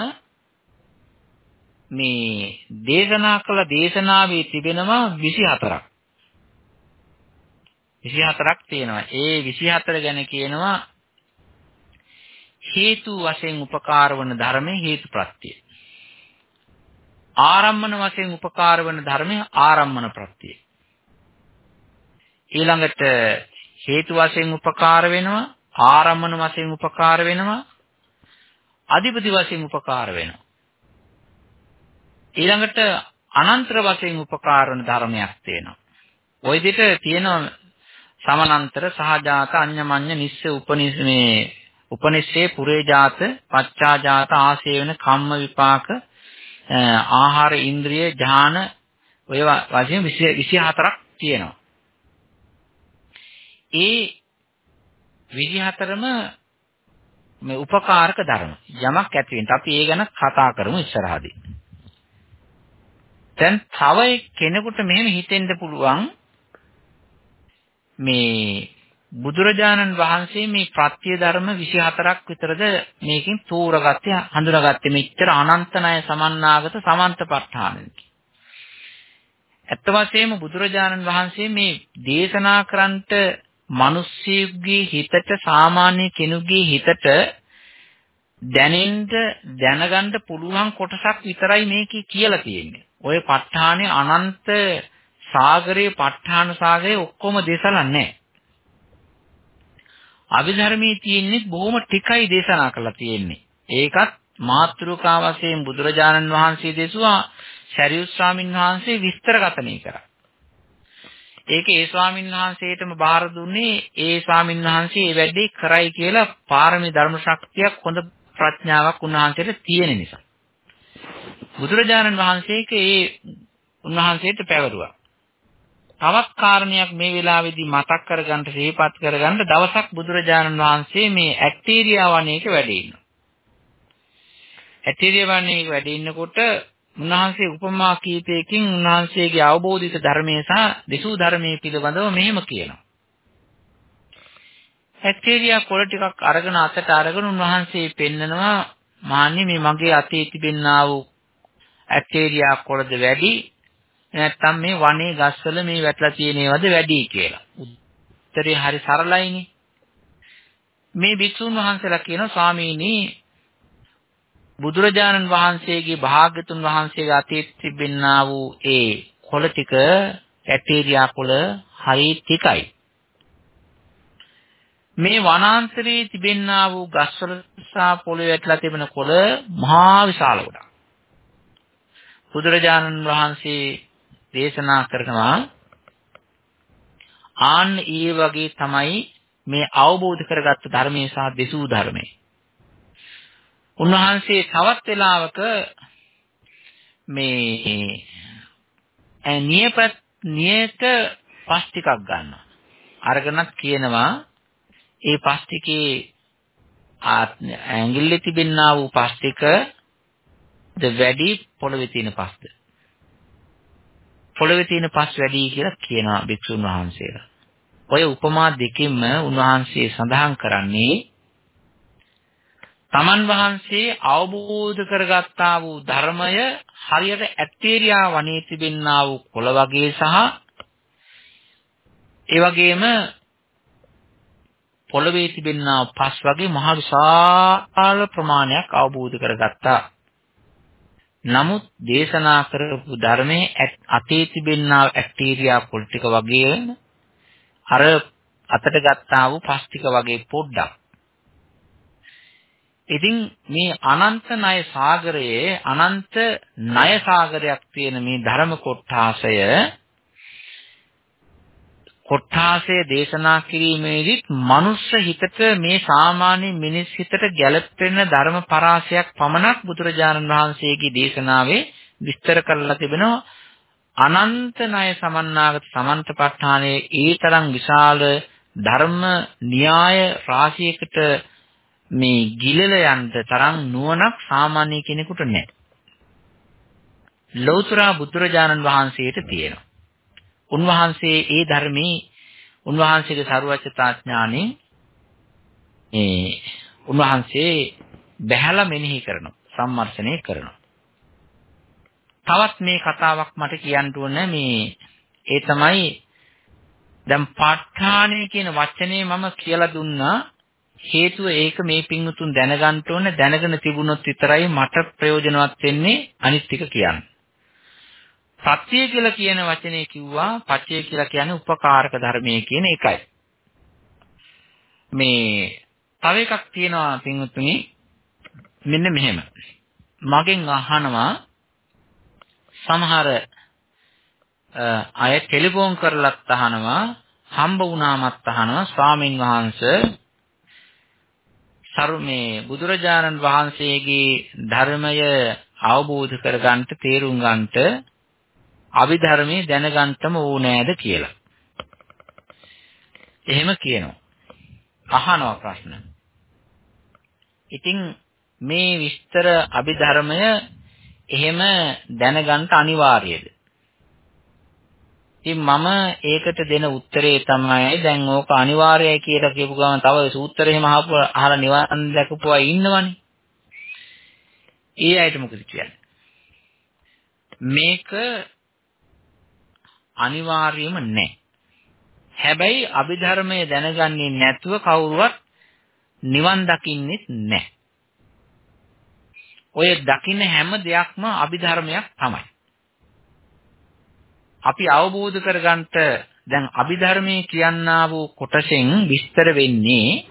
මේ දේශනා කළ දේශනාවේ තිබෙනවා 24ක්. 24ක් තියෙනවා. ඒ 24 ගැන කියනවා හේතු වශයෙන් උපකාර වන ධර්මයේ හේතුප්‍රත්‍ය. ආරම්මන වශයෙන් උපකාර වන ධර්මයේ ආරම්මන ප්‍රත්‍ය. ඊළඟට හේතු වශයෙන් උපකාර වෙනවා ආරම්මන වශයෙන් උපකාර වෙනවා අධිපති වශයෙන් උපකාර වෙනවා ඊළඟට අනන්තර වශයෙන් උපකාර වන ධර්මයක් තියෙනවා ওই විදිහට තියෙනවා සමනන්තර සහජාත අඤ්ඤමඤ්ඤ නිස්ස උපනිස්මේ උපනිස්සේ පුරේජාත පච්චාජාත ආසේවන කම්ම විපාක ආහාර ඉන්ද්‍රිය ඥාන ඔය වශයෙන් 24ක් තියෙනවා ඒ 24ම මේ උපකාරක ධර්ම යමක් ඇති වෙනට අපි ඒ ගැන කතා කරමු ඉස්සරහදී. දැන් තව කෙනෙකුට මෙහෙම හිතෙන්න පුළුවන් මේ බුදුරජාණන් වහන්සේ මේ ප්‍රත්‍ය ධර්ම 24ක් විතරද මේකෙන් තෝරගත්තේ හඳුනාගත්තේ මෙච්චර අනන්ත ණය සමන්නාගත සමන්තපට්ඨානෙක. ඇත්ත වශයෙන්ම බුදුරජාණන් වහන්සේ මේ දේශනා කරන්නට මිනිස්සෙකුගේ හිතට සාමාන්‍ය කෙනෙකුගේ හිතට දැනෙන්න දැනගන්න පුළුවන් කොටසක් විතරයි මේකේ කියලා තියෙන්නේ. ඔය ප ဋ ාණේ අනන්ත සාගරයේ ප ဋ ාණ සාගරයේ ඔක්කොම දේශලා නැහැ. අභිධර්මයේ තියෙන්නේ බොහොම ටිකයි දේශනා කරලා තියෙන්නේ. ඒකත් මාත්‍රිකා වශයෙන් බුදුරජාණන් වහන්සේ දේශුවා සරියුත් ස්වාමීන් වහන්සේ විස්තරගතණය කරා. ඒක ඒ ස්වාමීන් වහන්සේටම බාර දුන්නේ ඒ ස්වාමීන් වහන්සේ ඒ වැඩේ කරයි කියලා පාරමී ධර්ම ශක්තියක් හොඳ ප්‍රඥාවක් උන්වහන්සේට තියෙන නිසා. බුදුරජාණන් වහන්සේක ඒ උන්වහන්සේට පැවරුවා. තවත් කාරණයක් මේ වෙලාවේදී මතක් කරගන්න සිහිපත් කරගන්න දවසක් බුදුරජාණන් වහන්සේ මේ ඇක්ටීරියා වනයේක වැඩ ඉන්නවා. ඇක්ටීරියා වනයේක වැඩ ඉන්නකොට උන්වහන්සේ උපමා කීපයකින් උන්වහන්සේගේ අවබෝධිත ධර්මයේ සහ දෙසූ ධර්මයේ පිළිබඳව මෙහෙම කියනවා. බැක්ටීරියා කොළ ටිකක් අරගෙන අතට අරගෙන උන්වහන්සේ පෙන්නනවා මාන්නේ මේ මගේ අතේ තිබෙනා වූ බැක්ටීරියා කොළද වැඩි නැත්නම් මේ වනේ ගස්වල මේ වැටලා තියෙන ඒවාද වැඩි කියලා. උත්තරේ හරි සරලයිනේ. මේ භික්ෂුන් වහන්සේලා කියන ස්වාමීනි බුදුරජාණන් වහන්සේගේ භාග්‍යතුන් වහන්සේගේ අතේ තිබෙනා වූ ඒ කොළ ටික බැක්ටීරියා කොළ හරි ටිකයි. මේ වනාන්තරයේ තිබෙනා වූ ගස්වල සහ පොළොවේ වැටලා තිබෙන කොළ මහා විශාල කොටක්. බුදුරජාණන් වහන්සේ දේශනා කරනවා. ආන්න ඒ වගේ තමයි මේ අවබෝධ කරගත්ත ධර්මයේ සහ දෙසූ ධර්මයේ. උන්වහන්සේ තවත් වෙලාවක මේ නියපත් නියත පස් ටිකක් ගන්නවා. අරගෙනත් කියනවා ඒ පස් ටිකේ ඇඟිල්ලේ තිබෙනා වූ පස් ටික ද වැඩි පොළවේ තියෙන පස්ද? පොළවේ තියෙන පස් වැඩි කියලා කියනවා භික්ෂුන් වහන්සේලා. ඔය උපමා දෙකෙන්ම උන්වහන්සේ සඳහන් කරන්නේ තමන් වහන්සේ අවබෝධ කරගත්තා වූ ධර්මය හරියට ඇත්තේරියා වනේ තිබෙන්නා වූ කොළ වගේ සහ ඒ වගේම පොළවේ තිබෙන්නා පස් වගේ මහ විශාල ප්‍රමාණයක් අවබෝධ කරගත්තා. නමුත් දේශනා කරපු ධර්මයේ අතේ තිබෙන්නා ඇක්ටීරියා පොල් ටික වගේ අර අතට ගත්තා වූ පස් ටික වගේ පොඩ්ඩක්. ඉතින් මේ අනන්ත ණය සාගරයේ අනන්ත ණය සාගරයක් තියෙන මේ ධර්ම කොටාසය කොටාසය දේශනා කිරීමේදීත් මනුස්ස හිතට මේ සාමාන්‍ය මිනිස් හිතට ගැළපෙන ධර්ම පරාසයක් පමණක් බුදුරජාණන් වහන්සේගේ දේශනාවේ විස්තර කරලා තිබෙනවා අනන්ත ණය සමන්නාගත සමන්තපට්ඨානයේ ඒ තරම් විශාල ධර්ම න්‍යාය රාශියකට මේ ගිලල යන්න තරම් නුවණක් සාමාන්‍ය කෙනෙකුට නැහැ. ලෞතර බුදුරජාණන් වහන්සේට තියෙනවා. උන්වහන්සේ ඒ ධර්මයේ උන්වහන්සේගේ ਸਰුවචතා ඥානෙ මේ උන්වහන්සේ බැහැලා මෙනෙහි කරනවා සම්මර්ෂණය කරනවා. තවත් මේ කතාවක් මට කියන්න ඕන මේ ඒ තමයි දැන් පාඨාණය කියන වචනේ මම කියලා දුන්නා හේතුව ඒක මේ පින්වුතුන් දැනගන්න ඕන දැනගෙන තිබුණොත් විතරයි මට ප්‍රයෝජනවත් වෙන්නේ අනිත් එක කියන්නේ. සත්‍ය කියලා කියන වචනේ කිව්වා පච්චය කියලා කියන්නේ උපකාරක ධර්මයේ කියන එකයි. මේ තව එකක් තියෙනවා පිංුතුනි මෙන්න මෙහෙම. මගෙන් අහනවා සමහර අය ටෙලිෆෝන් කරලත් අහනවා හම්බ වුණාමත් අහනවා ස්වාමින් වහන්සේ සරු මේ බුදුරජාණන් වහන්සේගේ ධර්මය අවබෝධ කරගන්නට තේරුම් ගන්නට අභිධර්මයේ දැනගන්නම ඕනෑද කියලා. එහෙම කියනවා. අහනවා ප්‍රශ්න. ඉතින් මේ විස්තර අභිධර්මය එහෙම දැනගන්න අනිවාර්යද? ඉතින් මම ඒකට දෙන උත්තරේ තමයි දැන් ඕක අනිවාර්යයි කියලා කියපු ගමන් තව සූත්‍ර එහෙම අහපු අහලා නිවන් දැකපු අය ඉන්නවනේ. ඒ අයට මොකද කියන්නේ? මේක අනිවාර්යම නැහැ. හැබැයි අභිධර්මය දැනගන්නේ නැතුව කවුරුවත් නිවන් දකින්නෙත් නැහැ. ඔය දකින්න හැම දෙයක්ම අභිධර්මයක් තමයි. අපි අවබෝධ කරගන්නට දැන් අභිධර්මයේ කියන්නා වූ කොටසෙන් විස්තර වෙන්නේ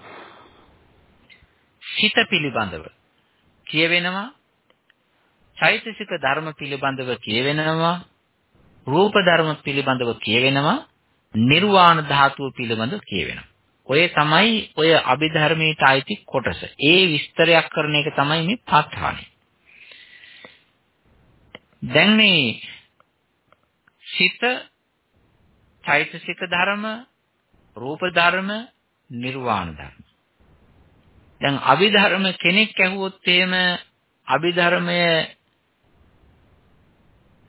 හිත පිළිබඳව කියවෙනවා චෛතසික ධර්ම පිළිබඳව කියවෙනවා රූප ධර්ම පිළිබඳව කියවෙනවා නිර්වාණ ධාතුව පිළිබඳව කියවෙනවා ඔය තමයි ඔය අභිධර්මයට අයිති කොටස. ඒ විස්තරයක් කරන එක තමයි මේ ප ဋ ාණය. දැන් මේ සිත චෛතසික ධර්ම රූප ධර්ම නිර්වාණ ධර්ම දැන් අභිධර්ම කෙනෙක් ඇහුවොත් එහෙම අභිධර්මය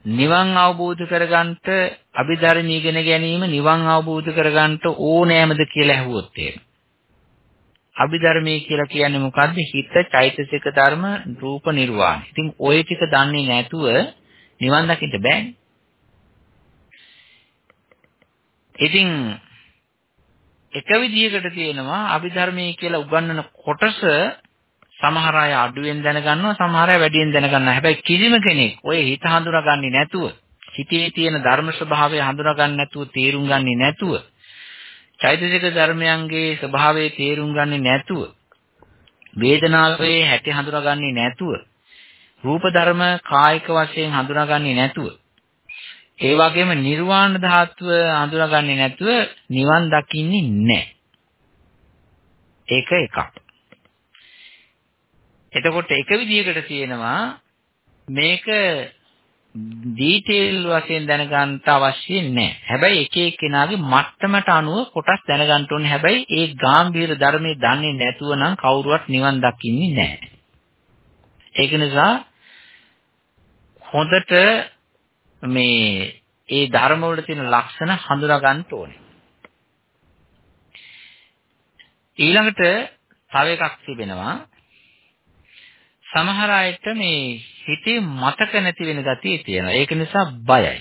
නිවන් අවබෝධ කරගන්නට අභිධර්ම ඉගෙන ගැනීම නිවන් අවබෝධ කරගන්නට ඕනෑමද කියලා ඇහුවොත් එහෙම අභිධර්මයේ කියලා කියන්නේ මොකද්ද හිත චෛතසික ධර්ම රූප නිර්වාණ. ඉතින් ওই ටික දන්නේ නැතුව නිවන් දකින්න බෑනේ. ඉතින් එක විදිහකට තියෙනවා අභිධර්මයේ කියලා උගන්වන කොටස සමහර අය අඩුවෙන් දැනගන්නවා සමහර අය වැඩියෙන් දැනගන්නවා. හැබැයි කිසිම කෙනෙක් ඔය හිත හඳුනාගන්නේ නැතුව හිතේ තියෙන ධර්ම ස්වභාවය හඳුනාගන්නේ නැතුව තේරුම් ගන්නේ නැතුව චෛතසික ධර්මයන්ගේ ස්වභාවය තේරුම් ගන්නේ නැතුව වේදනාවේ හැටි හඳුනාගන්නේ නැතුව රූප ධර්ම කායික වශයෙන් හඳුනාගන්නේ නැතුව ඒ වගේම නිර්වාණ ධාතුව හඳුනාගන්නේ නැතුව නිවන් දකින්නේ නැහැ. ඒක එකක්. එතකොට එක විදිහකට තියෙනවා මේක ඩීටේල් වශයෙන් දැනගන්න අවශ්‍ය නැහැ. හැබැයි එක එක්කෙනාගේ මට්ටමට අනුව කොටස් දැනගන්න ඕනේ. හැබැයි ඒ ගාම්භීර ධර්මයේ දන්නේ නැතුව නම් කවුරුවත් නිවන් දකින්නේ නැහැ. ඒක නිසා හොඳට මේ ඒ ධර්ම වල තියෙන ලක්ෂණ හඳුනා ගන්න ඕනේ. ඊළඟට තව එකක් තිබෙනවා සමහර අයට මේ හිතේ මතක නැති වෙන ගතිය තියෙනවා. ඒක නිසා බයයි.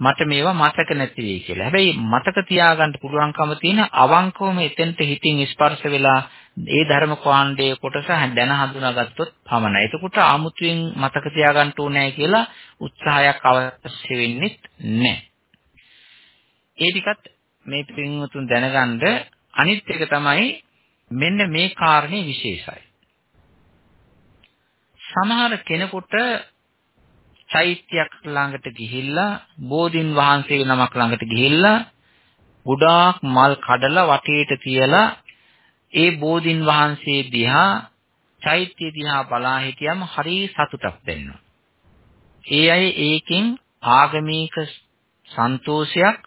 මට මේවා මතක නැති වෙයි කියලා. හැබැයි මතක තියාගන්න පුළුවන්කම තියෙන අවංකවම එතෙන්ට හිතින් ස්පර්ශ වෙලා ඒ ධර්ම කාණ්ඩයේ කොටස දැන හඳුනාගත්තොත් පමණයි. එතකොට ආමුතුවෙන් මතක තියාගන්න ඕනේ කියලා උත්සාහයක් අවශ්‍ය වෙන්නේ නැහැ. ඒ ටිකත් මේ පින්වතුන් දැනගන්න අනිත් එක තමයි මෙන්න මේ කාරණේ විශේෂයි. සමහර කෙනෙකුට චෛත්‍යයක් ළඟට ගිහිල්ලා බෝධින් වහන්සේ නමක් ළඟට ගිහිල්ලා ගොඩාක් මල් කඩලා වටේට තියලා ඒ බෝධින් වහන්සේ දිහා චෛත්‍ය දිහා බලා හිටියම හරි සතුටක් දැනෙනවා. ඒ අය ඒකෙන් ආගමික සන්තෝෂයක්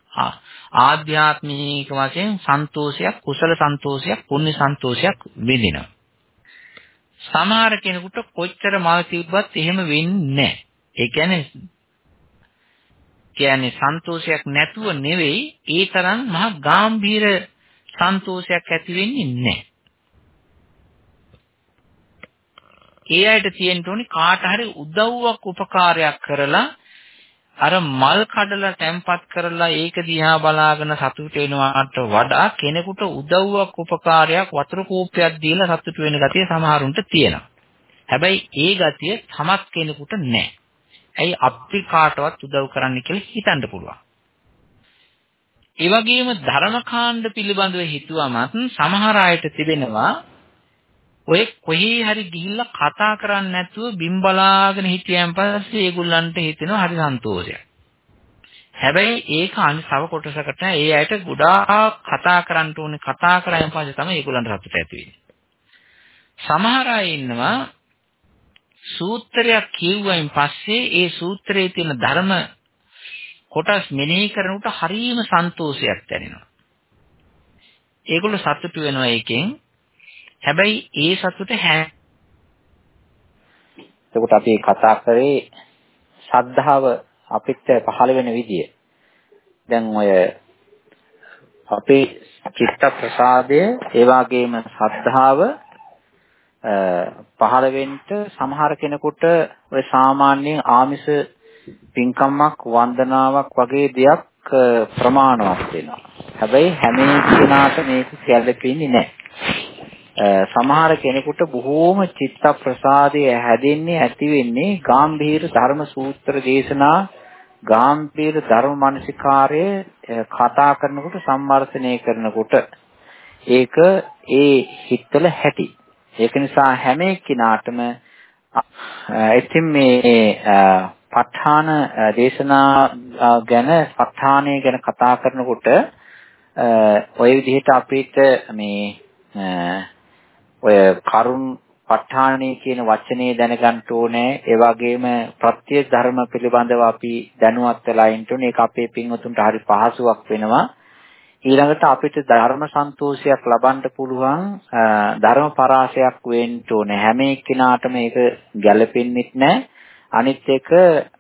ආධ්‍යාත්මික වශයෙන් සන්තෝෂයක් කුසල සන්තෝෂයක් පුණ්‍ය සන්තෝෂයක් විඳිනවා. සමහර කෙනෙකුට කොච්චර මල් තිබ්බත් එහෙම වෙන්නේ නැහැ. ඒ කියන්නේ කියන්නේ සන්තෝෂයක් නැතුව නෙවෙයි ඒ තරම් මහා ගාම්භීර සන්තෝෂයක් ඇති වෙන්නේ නැහැ. ඒ අයට තියෙන්න ඕනි කාට හරි උදව්වක් උපකාරයක් කරලා අර මල් කඩලා තැම්පත් කරලා ඒක දිහා බලාගෙන සතුට වෙනවාට වඩා කෙනෙකුට උදව්වක් උපකාරයක් වතුර කෝප්පයක් දීලා සතුට වෙන ගතිය සමහරුන්ට තියෙනවා. හැබැයි ඒ ගතිය තමත් කෙනෙකුට නැහැ. ඇයි අපි කාටවත් උදව් කරන්න කියලා හිතන්න පුළුවන්. ඒ වගේම ධර්මකාණ්ඩ පිළිබඳව හිතුවමත් සමහර අයට තිබෙනවා ඔය කොහේ හරි ගිහිල්ලා කතා කරන්නේ නැතුව බිම් බලාගෙන හිටියන් පස්සේ ඒගොල්ලන්ට හිතෙනවා හරි සන්තෝෂයක්. හැබැයි ඒක අනිසව කොටසකට ඒ ඇයට ගොඩාක් කතා කරන්න ඕනේ කතා කරායින් පස්සේ තමයි ඒගොල්ලන්ට සතුට ඇති වෙන්නේ. සමහර අය ඉන්නවා සූත්‍රයක් කියුවයින් පස්සේ ඒ සූත්‍රයේ තියෙන ධර්ම කොටස් මෙනෙහි කරනකොට හරියම සන්තෝෂයක් දැනෙනවා. ඒගොල්ලෝ සතුටු වෙනවා ඒකෙන්. හැබැයි ඒ සතුට හැ එතකොට අපි කතා කරේ ශද්ධාව අපිට පහළ වෙන විදිය. දැන් ඔය අපේ චිත්ත ප්‍රසාදය ඒ වගේම ශ්‍රද්ධාව පහළ වෙන්න සමහර කෙනෙකුට ඔය සාමාන්‍යයෙන් ආමිෂ පින්කම්මක් වන්දනාවක් වගේ දෙයක් ප්‍රමාණවත් වෙනවා. හැබැයි හැම කෙනාට මේක ගැළපෙන්නේ නැහැ. සමහර කෙනෙකුට බොහෝම චිත්ත ප්‍රසාදය හැදෙන්නේ ඇති වෙන්නේ ගාම්භීර ධර්ම සූත්‍ර දේශනා ගාම්භීර ධර්ම මානසිකාර්ය කතා කරනකොට සම්මර්ෂණය කරනකොට ඒක ඒ හිතවල හැටි. ඒක නිසා හැම එක්කිනාටම ඉතින් මේ ප ဋ ාණ දේශනා ගැන ප ဋ ාණය ගැන කතා කරනකොට ඔය විදිහට අපිට මේ ඔය කරුණ ප ဋ ාණේ කියන වචනේ දැනගන්න ඕනේ. ඒ වගේම ප්‍රත්‍ය ධර්ම පිළිබඳව අපි දැනුවත් වෙලා ඉන්න ඕනේ. ඒක අපේ පින්වතුන්ට හරි පහසුවක් වෙනවා. ඊළඟට අපිට ධර්ම සන්තෝෂයක් ලබන්න පුළුවන් ධර්ම පරාසයක් වෙන්න ඕනේ. හැම එක්කිනාටම මේක ගැළපෙන්නෙත් නැහැ. අනිත් එක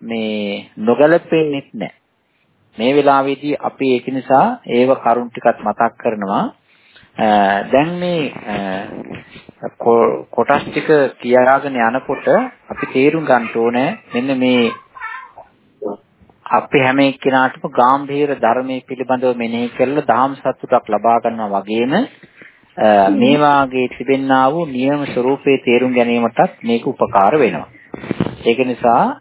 මේ නොගැලපෙන්නෙත් නැහැ. මේ වෙලාවේදී අපි ඒක නිසා ඒව කරුණ ටිකක් මතක් කරනවා. දැන් මේ කොටස් ටික කියාගෙන යනකොට අපි තේරුම් ගන්න ඕනේ මෙන්න මේ අපි හැම එක්කිනාටම ගාම්භීර ධර්මයේ පිළිබඳව මෙනෙහි කරලා දහම් සතුටක් ලබා ගන්නවා වගේම මේ වාගේ තිබෙන්නා වූ නියම ස්වરૂපයේ තේරුම් ගැනීමටත් මේක උපකාර වෙනවා. ඒක නිසා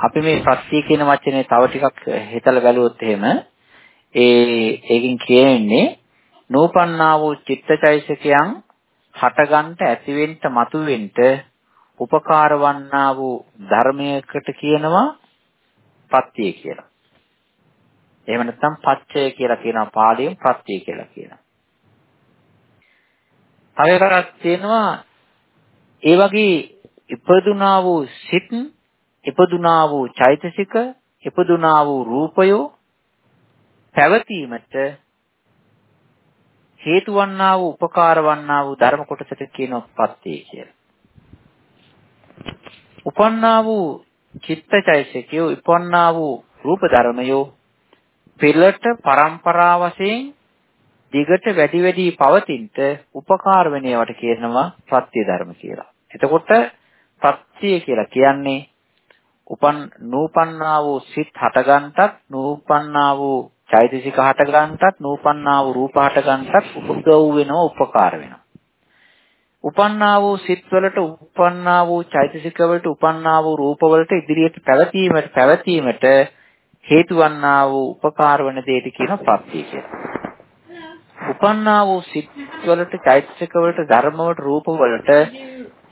අපි මේ ප්‍රත්‍ය කියන වචනේ තව ටිකක් හිතලා බැලුවොත් එහෙම ඒ ඒකෙන් කියන්නේ නූපන්නා වූ චිත්තචෛසිකයන් හටගන්ට ඇතිවෙන්න මතුවෙන්න උපකාර වන්නා වූ ධර්මයකට කියනවා පත්‍ය කියලා. එහෙම නැත්නම් පච්චය කියලා කියනවා පාලියෙන් ප්‍රත්‍ය කියලා කියනවා. තව එකක් තියෙනවා ඒ වගේ ඉපදුනා වූ සිත් ඉපදුනා වූ චෛතසික ඉපදුනා වූ රූපයෝ පැවතීමට හේතු වන්නා වූ උපකාර වන්නා වූ ධර්ම කොටසට කියනවා පත්‍ය කියලා. උපන්නා වූ චිත්තචෛසිකයෝ උපන්නා වූ රූප ධර්මයෝ පෙළට પરම්පරා වශයෙන් දිගට වැඩි වැඩි පවතිනට උපකාර වෙන ඒවාට කියනවා පත්‍ය ධර්ම කියලා. එතකොට පත්‍ය කියලා කියන්නේ උපන් නූපන්නා වූ සිත් හටගන්ටත් නූපන්නා වූ චෛතසික හට ගන්නටත් නූපන්නා වූ රූප හට ගන්නටත් උපදව් වෙනවා උපකාර වෙනවා. උපන්නා වූ සිත් වලට උපන්නා වූ චෛතසික වලට උපන්නා වූ රූප වලට ඉදිරියට පැවතීමට පැවතීමට හේතු වන්නා වූ උපකාර වන දෙයට කියන ප්‍රත්‍ය කියලා. උපන්නා වූ සිත් වලට චෛතසික වලට ධර්ම වලට රූප වලට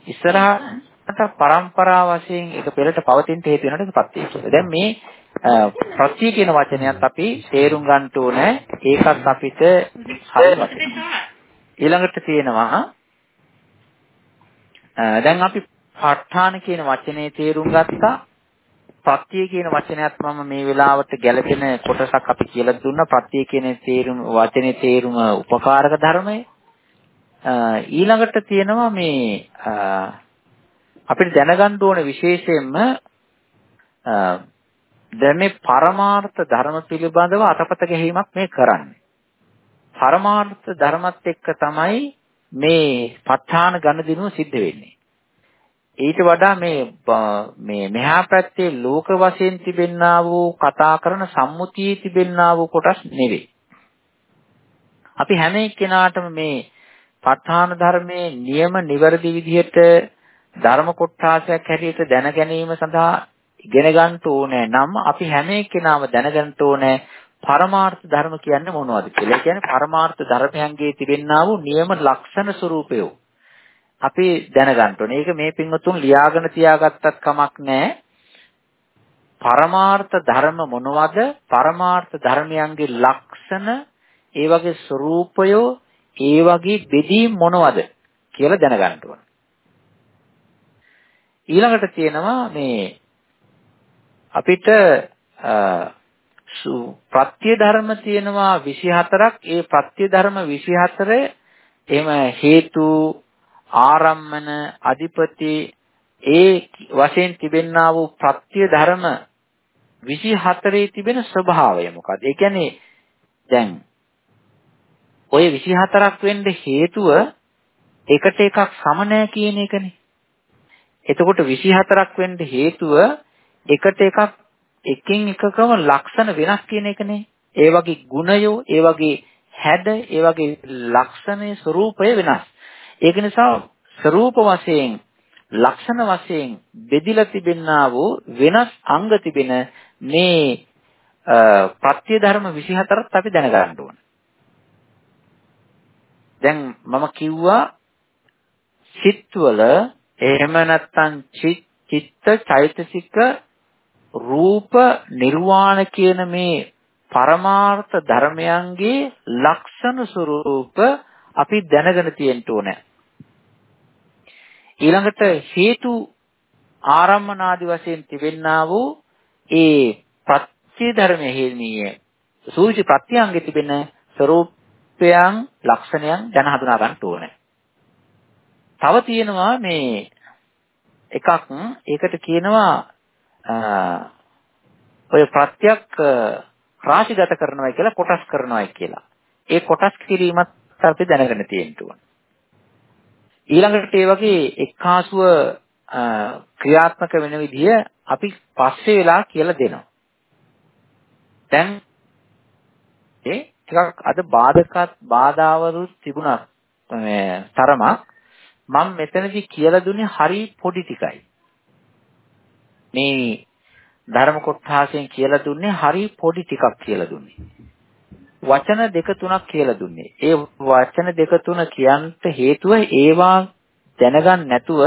ඉස්සරහට පරම්පරා වශයෙන් ඒක පෙරට පවතින හේතු වෙනට ප්‍රත්‍ය කියලා. දැන් මේ ප්‍රත්‍ය කියන වචනයත් අපි තේරුම් ගන්න ඕනේ. ඒකත් අපිට හරි ඊළඟට තියෙනවා දැන් අපි ප ဋ ාණ කියන වචනේ තේරුම් ගත්තා. ප්‍රත්‍ය කියන වචනයත් මම මේ වෙලාවට ගැලපෙන කොටසක් අපි කියලා දුන්නා. ප්‍රත්‍ය කියන තේරුම වචනේ තේරුම උපකාරක ධර්මය. ඊළඟට තියෙනවා මේ අපිට දැනගන්න ඕන විශේෂයෙන්ම දැන් මේ පරමාර්ථ ධර්ම පිළිබඳව අතපත ගැනීමක් මේ කරන්නේ. පරමාර්ථ ධර්මත් එක්ක තමයි මේ ප ဋ ාණ ගණ දිනුව සිද්ධ වෙන්නේ. ඊට වඩා මේ මේ මෙහා පැත්තේ ලෝක වශයෙන් තිබෙන්නා වූ කතා කරන සම්මුතියේ තිබෙන්නා වූ කොටස් නෙවෙයි. අපි හැම එක්කෙනාටම මේ ප ဋ ාණ ධර්මයේ නියම නිවැරදි විදිහට ධර්ම කොටාසයක් හැටියට දැන ගැනීම සඳහා ඉගෙන ගන්න ඕනේ නම් අපි හැම එක්කෙනාම දැනගන්න ඕනේ පරමාර්ථ ධර්ම කියන්නේ මොනවද කියලා. ඒ කියන්නේ පරමාර්ථ ධර්මයන්ගේ තිබෙන්නා වූ නියම ලක්ෂණ ස්වરૂපය. අපි දැනගන්න ඕනේ. ඒක මේ පින්වතුන් ලියාගෙන තියාගත්තත් කමක් නැහැ. පරමාර්ථ ධර්ම මොනවද? පරමාර්ථ ධර්මයන්ගේ ලක්ෂණ, ඒ වගේ ස්වરૂපය, ඒ වගේ බෙදීම් මොනවද කියලා දැනගන්න ඕනේ. ඊළඟට තියෙනවා මේ අපිට ප්‍රත්‍ය ධර්ම තියෙනවා 24ක් ඒ ප්‍රත්‍ය ධර්ම 24 එහෙම හේතු ආරම්මන අධිපති ඒ වශයෙන් තිබෙන්නා වූ ප්‍රත්‍ය ධර්ම 24 තිබෙන ස්වභාවය මොකක්ද? ඒ කියන්නේ දැන් ඔය 24ක් වෙන්න හේතුව එකට එකක් සම නැහැ කියන එකනේ. එතකොට 24ක් වෙන්න හේතුව එකට එකක් එකින් එකකම ලක්ෂණ වෙනස් කියන එකනේ. ඒ වගේ ගුණයෝ, ඒ වගේ හැඩ, ඒ වගේ ලක්ෂණයේ ස්වરૂපය වෙනස්. ඒක නිසා ස්වરૂප වශයෙන්, ලක්ෂණ වශයෙන් බෙදිලා තිබෙනා වූ වෙනස් අංග තිබෙන මේ ප්‍රත්‍ය ධර්ම 24ත් අපි දැනගන්න ඕන. දැන් මම කිව්වා සිත්වල එහෙම නැත්නම් චිත්ත චෛතසික රූප නිර්වාණ කියන මේ පරමාර්ථ ධර්මයන්ගේ ලක්ෂණ ස්වરૂප අපි දැනගෙන තියෙන්න ඕනේ. ඊළඟට හේතු ආරම්මනාදි වශයෙන් තිබෙන්නා වූ ඒ ප්‍රත්‍ය ධර්මයේ හේමීය සූචි ප්‍රත්‍යංගෙ තිබෙන ස්වરૂපයන් ලක්ෂණයන් දැන හඳුනා ගන්න ඕනේ. තව තියෙනවා මේ එකක් ඒකට කියනවා ඔය ප්‍රත්‍යක් රාශිගත කරනවා කියලා කොටස් කරනවා කියලා. ඒ කොටස් කිරීමත් අපි දැනගෙන තියෙන්න ඕන. ඊළඟට ඒ වගේ එක්කාසුව ක්‍රියාත්මක වෙන විදිය අපි පස්සේ වෙලා කියලා දෙනවා. දැන් ඒ ටිකක් අද බාධකත් බාධාවරුත් තිබුණා මේ තරමක් මම මෙතනදී කියලා දුන්නේ හරි පොඩි ටිකයි. මේ ධර්ම කොටාසෙන් කියලා දුන්නේ හරි පොඩි ටිකක් කියලා දුන්නේ. වචන දෙක තුනක් කියලා දුන්නේ. ඒ වචන දෙක තුන කියන්ට හේතුව ඒවා දැනගන්න නැතුව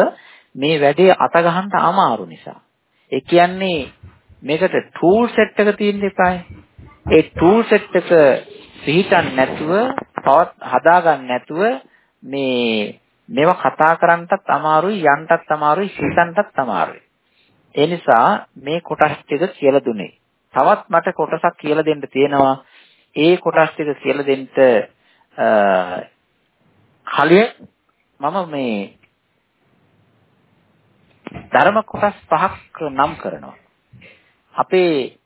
මේ වැඩේ අත ගන්න අමාරු නිසා. ඒ කියන්නේ මේකට ටූල් සෙට් එක තියෙන්න එපායි. ඒ ටූල් සෙට් එක පිළිටන් නැතුව තවත් හදාගන්න නැතුව මේ මේවා කතා කරන්නටත් අමාරුයි යන්නටත් අමාරුයි හිතන්නටත් අමාරුයි. ඒ නිසා මේ කොටස් ටික කියලා දුන්නේ. තවත් මට කොටසක් කියලා දෙන්න තියෙනවා. ඒ කොටස් ටික කියලා දෙන්න කලින් මම මේ ධර්ම කොටස් පහක් නම් කරනවා. අපේ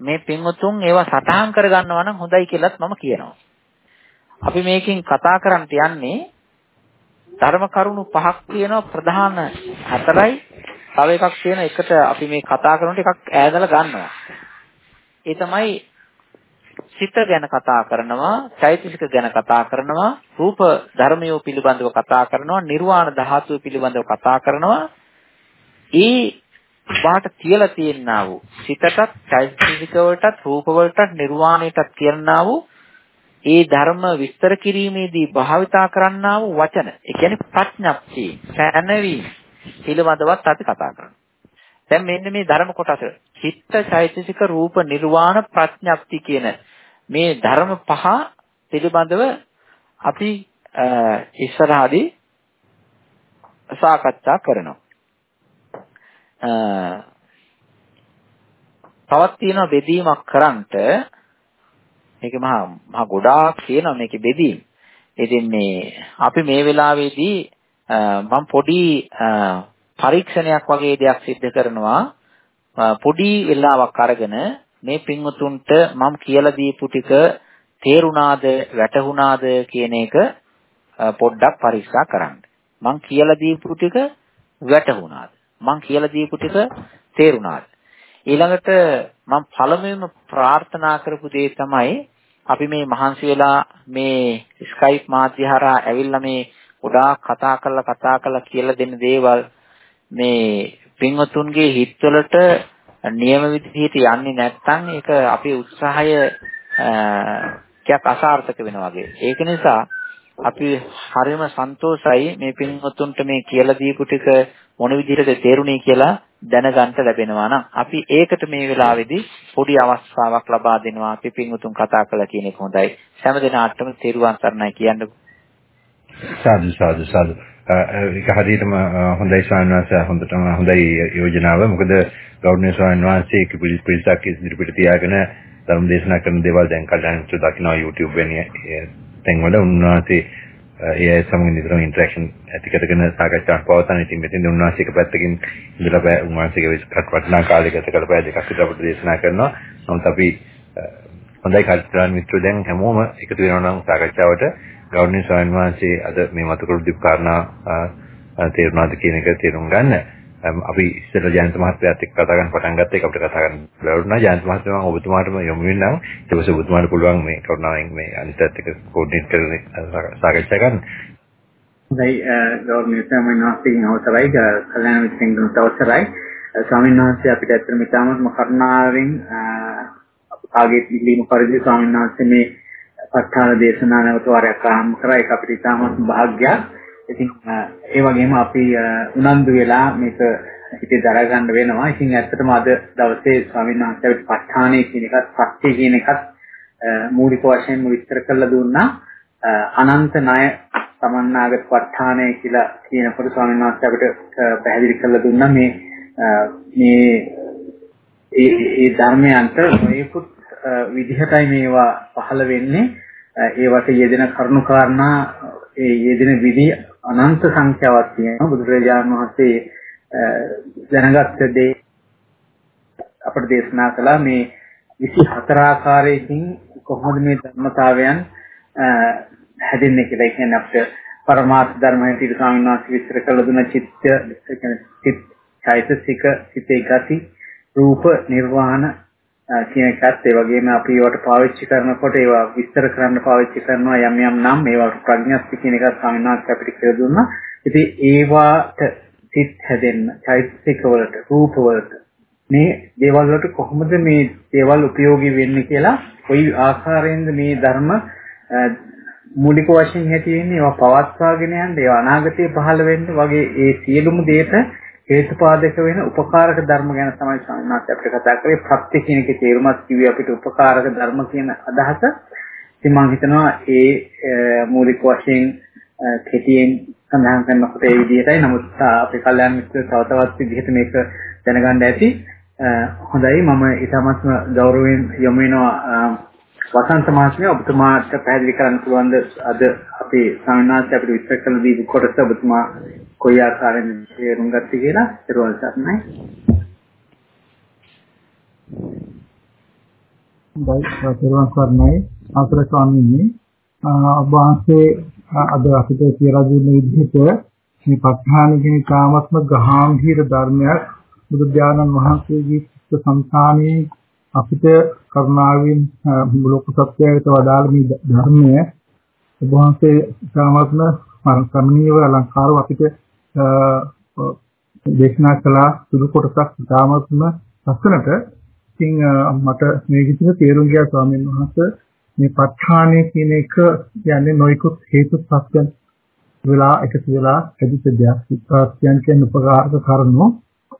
මේ පින්වතුන් ඒවා සටහන් කරගන්නවා නම් හොඳයි කියලාත් මම කියනවා. අපි මේකෙන් කතා කරන්න යන්නේ ධර්ම කරුණු පහක් තියෙනවා ප්‍රධාන හතරයි තව එකක් තියෙන එකට අපි මේ කතා කරනකොට එකක් ඈදලා ගන්නවා. ඒ තමයි සිත ගැන කතා කරනවා චෛතසික ගැන කතා කරනවා රූප ධර්මයෝ පිළිබඳව කතා කරනවා නිර්වාණ ධාතුව පිළිබඳව කතා කරනවා. ඒ වාට කියලා තියෙනා වූ සිතටත් චෛතසික වලටත් රූප වලටත් නිර්වාණයටත් කියනා වූ ඒ ධර්ම විස්තර කිරීමේදී භාවිතා කරන්නා වූ වචන, ඒ කියන්නේ ප්‍රඥප්ති, සැනවීම. පිළිබඳවත් අපි කතා කරනවා. දැන් මෙන්න මේ ධර්ම කොටස චිත්ත චෛතසික රූප නිර්වාණ ප්‍රඥප්ති කියන මේ ධර්ම පහ පිළිබඳව අපි ඉස්සරහදී සාකච්ඡා කරනවා. තවත් තියෙනවා බෙදීමක් කරන්නට මේක මහා මහා ගොඩාක් තියෙනවා මේකේ බෙදීම්. ඉතින් මේ අපි මේ වෙලාවේදී මම පොඩි පරීක්ෂණයක් වගේ දෙයක් සිද්ධ කරනවා. පොඩි වෙලාවක් අරගෙන මේ පින්වතුන්ට මම කියලා දීපු ටික තේරුණාද වැටහුණාද කියන එක පොඩ්ඩක් පරීක්ෂා කරන්න. මම කියලා දීපු ටික වැටහුණාද? මං කියලා දීපු ටික තේරුණාද? ඊළඟට මම පළමුවෙන්ම ප්‍රාර්ථනා කරපු දේ තමයි අපි මේ මහන්සි වෙලා මේ ස්කයිප් මාධ්‍ය හරහා ඇවිල්ලා මේ ගොඩාක් කතා කරලා කතා කරලා කියලා දෙන දේවල් මේ පින්වතුන්ගේ හිතවලට නියම විදිහට යන්නේ නැත්නම් ඒක අපේ උත්සාහය ටිකක් අසාර්ථක වෙනවා වගේ. ඒක නිසා අපි හරිම සන්තෝසයි මේ පින්වතුන්ට මේ කියලා දීපු ටික මොන විදිහටද තේරුණේ කියලා දැනගන්න ලැබෙනවා නම් අපි ඒකට මේ වෙලාවේදී පොඩි අවස්ථාවක් ලබා දෙනවා අපි පින්වතුන් කතා කළා කියන එක හොඳයි. හැම දිනාටම තෙරුවන් සරණයි කියන්න. සාදු සාදු සාදු. ඒක හරියටම හොඳයි ස්වාමීන් වහන්සේ හොඳටම හොඳයි යෝජනාව. මොකද ගෞරවනීය ස්වාමීන් වහන්සේ කිපිලි පිළිසක් ඉදිරිපිට තියාගෙන ධර්ම දේශනා කරන දේවල් දැන් කල්යනා මිත්‍ර දකින්න YouTube වෙන්නේ තැන්වල උන්වහන්සේ ඒ අය සමග නිතරම ඉන්ටරැක්ෂන් ඇති කරගෙන සාකච්ඡාවක් පවත්වන ඉතින් මෙතෙන් උන්වහන්සේ එක පැත්තකින් ඉඳලා බෑ උන්වහන්සේගේ විස්තරත් වටිනා කාලයක ගත කරලා බෑ දෙකක් විතර අපිට දේශනා කරනවා. නමුත් අපි හොඳයි කල්පනා මිත්‍ර දැන් හැමෝම එකතු වෙනවා නම් සාකච්ඡාවට ගෞරවනීය ස්වාමීන් වහන්සේ අද මේ මතකරු දීප කාරණා තේරුණාද කියන එක තේරුම් ගන්න. අපි ඉස්සෙල්ලා ජයන්ත මහත්තයාත් එක්ක කතා කරන්න පටන් ගත්ත එක අපිට කතා කරන්න බැරුණා ජයන්ත මහත්තයා මම ඔබතුමාටම යොමු වෙන්නම් ඊට පස්සේ ඔබතුමාට පුළුවන් මේ කරුණාවෙන් මේ අනිත් පැත්ත එක්ක කෝඩිනේට් කරගෙන සාකච්ඡා කරන්න. හොඳයි ගෞරවනීය ස්වාමීන් වහන්සේගෙන් අවසරයි කල්‍යාණ මිත්‍රෙන්ගෙන් අවසරයි ස්වාමීන් වහන්සේ අපිට ඇත්තටම ඉතාමත්ම කරුණාවෙන් කාගේ ඉල්ලීම පරිදි ස්වාමීන් වහන්සේ මේ ප ဋ ාණ දේශනා නැවත වාරයක් ආරම්භ කරා ඒක අපිට ඉතාමත්ම භාග්‍යයක් ඉතින් ඒ වගේම අපි උනන්දු වෙලා මේක හිතේ දරා ගන්න වෙනවා. ඉතින් ඇත්තටම අද දවසේ ස්වාමීන් වහන්සේට ප ဋ ාණේ කියන එකත් සත්‍ය කියන එකත් මූලික වශයෙන්ම විස්තර කරලා දුන්නා. අනන්ත ණය සමන්නාගත ප ဋ ාණේ කියලා කියනකොට ස්වාමීන් වහන්සේ අපිට පැහැදිලි කරලා දුන්නා මේ මේ ඒ ඒ ධර්මයන්ට මේකුත් විදිහටයි මේවා පහළ වෙන්නේ. ඒවට යෙදෙන කරුණු කාරණා ඒ යෙදෙන විදි අනන්ත සංඛ්‍යාවක් තියෙනවා බුදුරජාණන් වහන්සේ දැනගත් දේ අපට දේශනා කළා මේ 24 ආකාරයකින් කොහොමද මේ ධර්මතාවයන් හැදෙන්නේ කියලා. ඒ කියන්නේ අපිට පරමාර්ථ ධර්ම හැටියට ස්වාමීන් වහන්සේ විස්තර කළ දුන චිත්ත ඒ කියන්නේ චිත් චෛතසික සිතේ ගති රූප නිර්වාණ කියන එකත් ඒ වගේම අපි ඒවට පාවිච්චි කරනකොට ඒවා විස්තර කරන්න පාවිච්චි කරනවා යම් යම් නම් මේවා ප්‍රඥාස්ති කියන එකත් ස්වාමීන් වහන්සේ අපිට කියලා දුන්නා. ඉතින් ඒවාට සිත් හැදෙන්න, චෛතසික වලට, රූප වලට මේ දේවල් වලට කොහොමද මේ දේවල් ප්‍රයෝගී වෙන්නේ කියලා කොයි ආකාරයෙන්ද මේ ධර්ම මූලික වශයෙන් හැටියෙන්නේ ඒවා පවත්වාගෙන යන්න ඒවා අනාගතයේ පහළ වෙන්න වගේ ඒ සියලුම දේට හේතුපාදක වෙන උපකාරක ධර්ම ගැන තමයි සම්මාත් අපිට කතා කරේ ප්‍රත්‍ය කියන එකේ තේරුමත් කිව්වේ අපිට උපකාරක ධර්ම කියන අදහස. ඉතින් මම හිතනවා ඒ මූලික වශයෙන් කෙටියෙන් සඳහන් කරනකොට ඒ විදිහටයි. නමුත් අපේ කල්යාණ මිත්‍ර තව තවත් විදිහට මේක දැනගන්න ඇති. හොඳයි මම ඊටමත්ම ගෞරවයෙන් යොමු වෙනවා වසන්ත මහත්මිය ඔබතුමාට පැහැදිලි කරන්න පුළුවන්ද අද අපේ සාමාන්‍යයෙන් අපිට විස්තර කළ දීපු කොටස ඔබතුමා කොයි ආකාරයෙන්ද තේරුම් ගත්තේ කියලා ඊළඟ සර්ණයි. හොඳයි තේරුම් ගන්නයි අතර ස්වාමීනි ඔබ වහන්සේ අද අපිට කියලා දුන්න විදිහට මේ ප ဋ ාණ කියන කාමත්ම ගාම්භීර ධර්මයක් බුදු දානන් වහන්සේගේ චිත්ත සංසානයේ අපිට කරුණාවෙන් ලෝක සත්‍යයට වදාළ මේ ධර්මය ඔබ වහන්සේ කාමත්ම කර්මණීය අලංකාරව අපිට දේශනා කළා සුදු කොටසක් ඉතාමත්ම ලස්සනට. ඉතින් මට මේ විදිහට තේරුම් ගියා ස්වාමීන් වහන්සේ මේ ප ဋ ාණේ කියන එක කියන්නේ නොයිකුත් හේතු සත්‍යයන් වෙලා එකතු වෙලා ඇදිච්ච දෙයක්. සත්‍යයන් කියන උපකාරක කරුණු.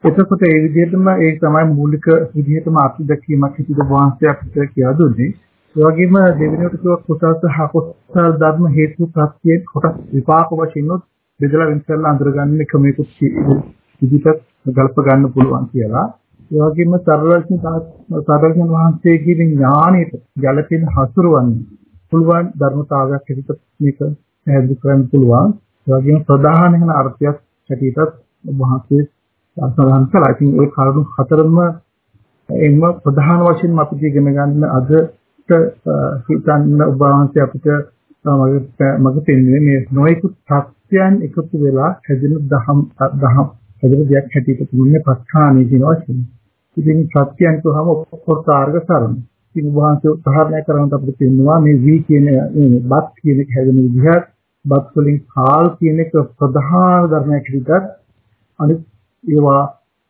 එතකොට ඒ විදිහටම ඒක තමයි මූලික විදිහටම අපි දැකීමක් හිතේ වහන්සේ අපිට කියලා දුන්නේ. ඒ වගේම දෙවෙනිවට කිව්ව කුසල සහ අකුසල ධර්ම හේතු ප්‍රත්‍යයෙන් කොටස් විපාක වශයෙන් උත් බෙදලා වෙන් කරලා අඳුරගන්න ක්‍රමයකට විදිහට ගල්ප ගන්න පුළුවන් කියලා. ඒ වගේම සරලඥ සාධර්ණ වහන්සේගේ ඥාණයට ගැළපෙන හසුරුවන්නේ පුළුවන් ධර්මතාවයක් විදිහට මේක පැහැදිලි කරන්න පුළුවන්. ඒ වගේම ප්‍රධාන වෙන අර්ථයක් හැටියටත් වහන්සේ සඳහන් කළා. ඉතින් ඒ කරුණු හතරම එන්න ප්‍රධාන වශයෙන් අපි ඉගෙන ගන්න අදට හිතන්න ඔබ වහන්සේ අපිට මගේ මගේ පෙන්වන්නේ මේ නොයෙකුත් සත්‍යයන් එකතු වෙලා හැදෙන දහම් දහම් හැදෙන දෙයක් හැටියට තුන්නේ ප ဋ ාණේ කියන වචනේ. ඉතින් සත්‍යයන් කියවම ඔක්කොර්තාර්ග සරණ. ඉතින් වහන්සේ උදාහරණයක් කරනකොට අපිට තේරෙනවා මේ වී කියන මේ බත් කියන එක හැදෙන විදිහත් බත් වලින් කාල් කියන එක ප්‍රධාන ධර්මයක් විදිහට අනිත් ඒවා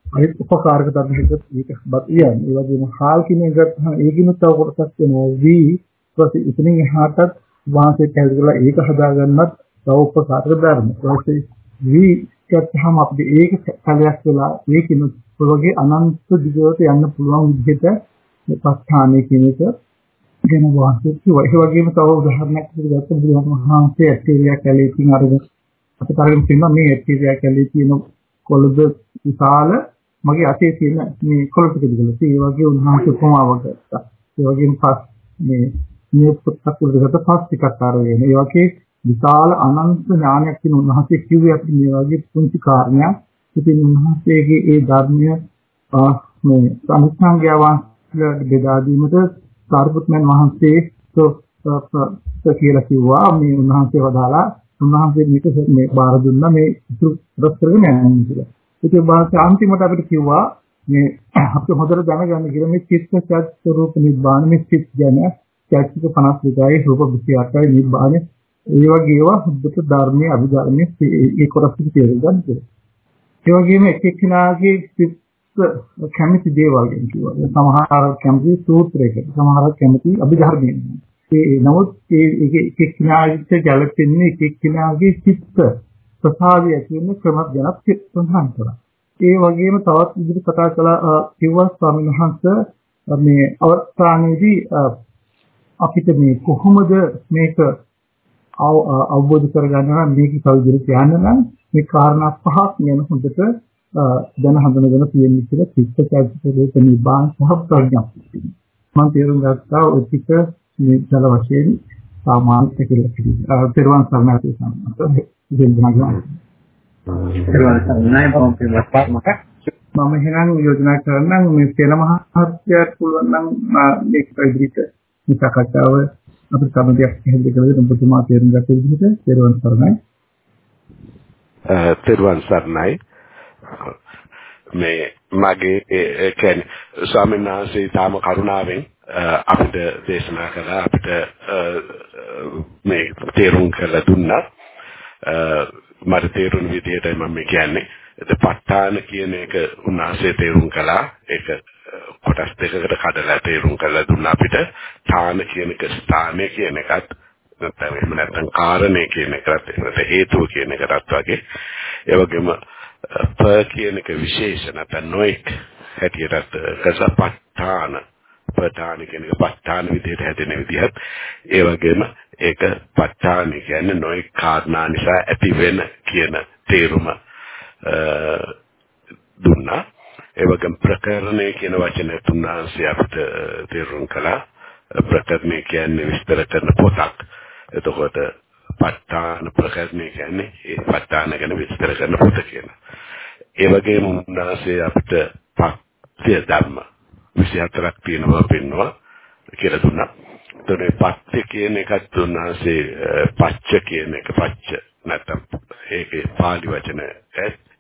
අනිත් උපකාරක ධර්ම විදිහට මේක බත් කියන්නේ. ඒ වගේම කාල් කියන එක ගත්තහම ඒකිනුත් තව කොටසක් වෙනවා වී ඊපස්සේ ඉතින් එහාටත් වහන්සේ පැහැදිලි කරලා ඒක හදාගන්නත් තව උපකාරක ධර්ම. ඊපස්සේ වී ගත්තහම අපිට ඒක කලයක් වෙලා ඒකිනුත් වගේ අනන්ත දිගට යන්න පුළුවන් විදිහට මේ ප ဋ ාණේ කියන එක ගැන වාසිය කිව්වා. ඒ වගේම තව උදාහරණයක් විදිහට ගත්ත බුදුහාමහන්සේ ඇටේරියා කැලේකින් අරගෙන අපිට අරගෙන තියෙනවා මේ ඇටේරියා කැලේ තියෙන කොළද විශාල මගේ අතේ තියෙන මේ කොළ ටික දිගට. ඒ වගේ උන්වහන්සේ උපමාවක් ගත්තා. ඒ වගේම පස් මේ මේ පුත්තක් උඩට පස් ටිකක් අරගෙන. ඒ වගේ විශාල අනන්ත ඥානයක් තියෙන උන්වහන්සේ කිව්වේ අපි මේ වගේ පුංචි කාරණයක්. ඉතින් උන්වහන්සේගේ ඒ ධර්මය මේ සම්සංගය වහන්සේලාට බෙදා දීමට සාරිපුත්මයන් වහන්සේ කියලා කිව්වා මේ උන්වහන්සේ වදාලා උන්වහන්සේ මේක මේ බාර දුන්නා මේ ඉතුරු රස කරගෙන යන්න කියලා. ඒක වාස්ත අන්තිමට අපිට කිව්වා මේ අපිට හොඳට දැනගන්න කියලා මේ චිත්ත චත් ස්වરૂප නිබ්බාන මේ චිත් ගැන චෛත්‍යක 52යි රූප 28යි නිබ්බාන ඒ වගේ ඒවා හුද්දට ධර්මයේ අභිධර්මයේ ඒ කොටස් ටික තේරුම් ගන්න කියලා. ඒ වගේම එක එක්කිනාගේ චිත්ත කැමති දේවල් ගැන කිව්වා. සමහර කැමති සූත්‍රයකට, සමහර කැමති අභිධර්මයෙන්. ඒ නමුත් ඒ එක එක්කිනාට ගැලපෙන්නේ එක එක්කිනාගේ චිත්ත ප්‍රසාදය කියන ක්‍රම ගැන සඳහන් කළා. ඒ වගේම තවත් විදිහට කතා කළා කිව්වා ස්වාමීන් වහන්සේ මේ අවස්ථානයේදී අපිට මේ කොහොමද මේක අවබෝධ කරගන්න නම් මේක කවුරුද කියන්න නම් මේ කාරණා පහක් ගැන හොඳට දැන හඳුනගෙන තියෙන විදිහට චිත්තචෛතසික රූප නිබ්බාන සහ ප්‍රඥා. මම තේරුම් ගත්තා ඔය ටික මේ දල වශයෙන් සාමාන්‍ය කියලා කියනවා. පෙරවන් සරණයි සම්මත දෙන්නාගේ. පෙරවන් සරණයි බොම් පිටපත් මම එහෙනම් යෝජනා කරන්නම් මේ සේන මහත්මයාට පුළුවන් නම් මේක ඉදිරියට මේ සාකච්ඡාව අපිට කමතියක් හැදෙන්න කියලා ඔබතුමා තේරුම් ගත්ත විදිහට පෙරවන් සරණයි. තෙරුවන් සරණයි. මේ මගේ ඒ කියන්නේ ස්වාමීන් වහන්සේ තාම කරුණාවෙන් අපිට දේශනා කළා අපිට මේ තේරුම් කරලා දුන්නා. මට තේරුණ විදිහටයි මම කියන්නේ. ප ဋ ාණ කියන එක උන්වහන්සේ තේරුම් කළා. ඒක කොටස් දෙකකට කඩලා තේරුම් කරලා දුන්නා අපිට. ථාන කියන එක ස්ථානය කියන එකත් නැත්නම් එහෙම නැත්නම් කාරණේ කියන එකත් එහෙම හේතුව කියන එකටත් වගේ. ඒ වගේම ප කියන එක විශේෂ නැත්නම් නොඑක් හැටියටත් කසපත්තාන පඨාන කියන එක පඨාන විදිහට හැදෙන විදිහත්. ඒ වගේම ඒක පඨාන කියන්නේ නොඑක් කාරණා නිසා ඇති වෙන කියන තේරුම. දුන්නා ඒ වගේම ප්‍රකරණය කියන වචනේ තුන්වහන්සේ අපිට තේරුම් කළා ප්‍රකරණය කියන්නේ විස්තර කරන පොතක් එතකොට ප ဋ ාණ ප්‍රකරණය කියන්නේ ඒ ප ဋ ාණ ගැන විස්තර කරන පොත කියන. ඒ වගේම උන්වහන්සේ අපිට පත්‍ය ධර්ම 24ක් තියෙනවා පෙන්වනවා කියලා දුන්නා. එතකොට පත්‍ය කියන එකත් උන්වහන්සේ පච්ච කියන එක පච්ච නැත්නම් ඒකේ පාලි වචන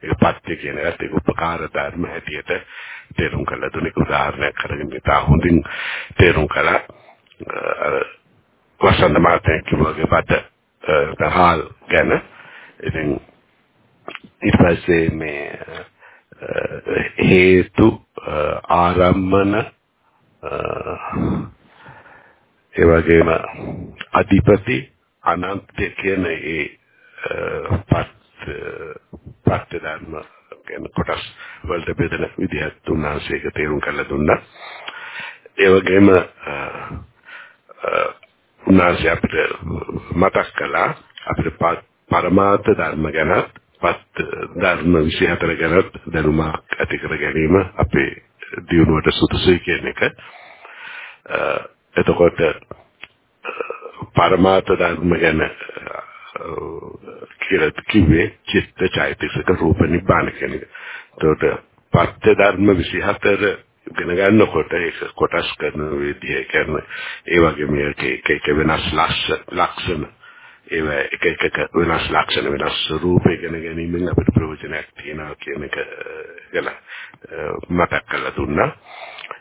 ඒක පත්‍ය කියන එකත් ඒක උපකාර ධර්ම හැටියට තේරුම් කළා දුන්නේ උදාහරණයක් කරගෙන ඉතා හොඳින් තේරුම් කළා. වසන්ත මාතේ කිව්වගේ බට දහල් ගැන ඉතින් ඊට පස්සේ මේ හේතු ආරම්මන ඒ වගේම අධිපති අනන්ත කියන ඒ පත් පත් ධර්ම කියන කොටස් වලට බෙදෙන විදිහත් තුන්වහන්සේක තේරුම් කරලා දුන්නා. ඒ වගේම උන්වහන්සේ අපිට මතක් කළා අපිට පරමාර්ථ ධර්ම ගැනත් පත් ධර්ම 24 ගැනත් දැනුමක් ඇති කර ගැනීම අපේ දියුණුවට සුදුසුයි කියන එක. එතකොට පරමාර්ථ ධර්ම ගැන කියලා කිව්වේ චිත්ත චෛතසික රූප නිබ්බාන කියන එක. එතකොට පත්‍ය ධර්ම 24 ඉගෙන ගන්නකොට ඒක කොටස් කරන විදිහ කියන්නේ ඒ වගේ මේක එක එක වෙනස් ලක්ෂණ ඒව එක එක වෙනස් ලක්ෂණ වෙනස් ස්වරූප ඉගෙන ගැනීමෙන් අපිට ප්‍රයෝජනයක් තියෙනවා කියන එක ගැන මතක් කරලා දුන්නා.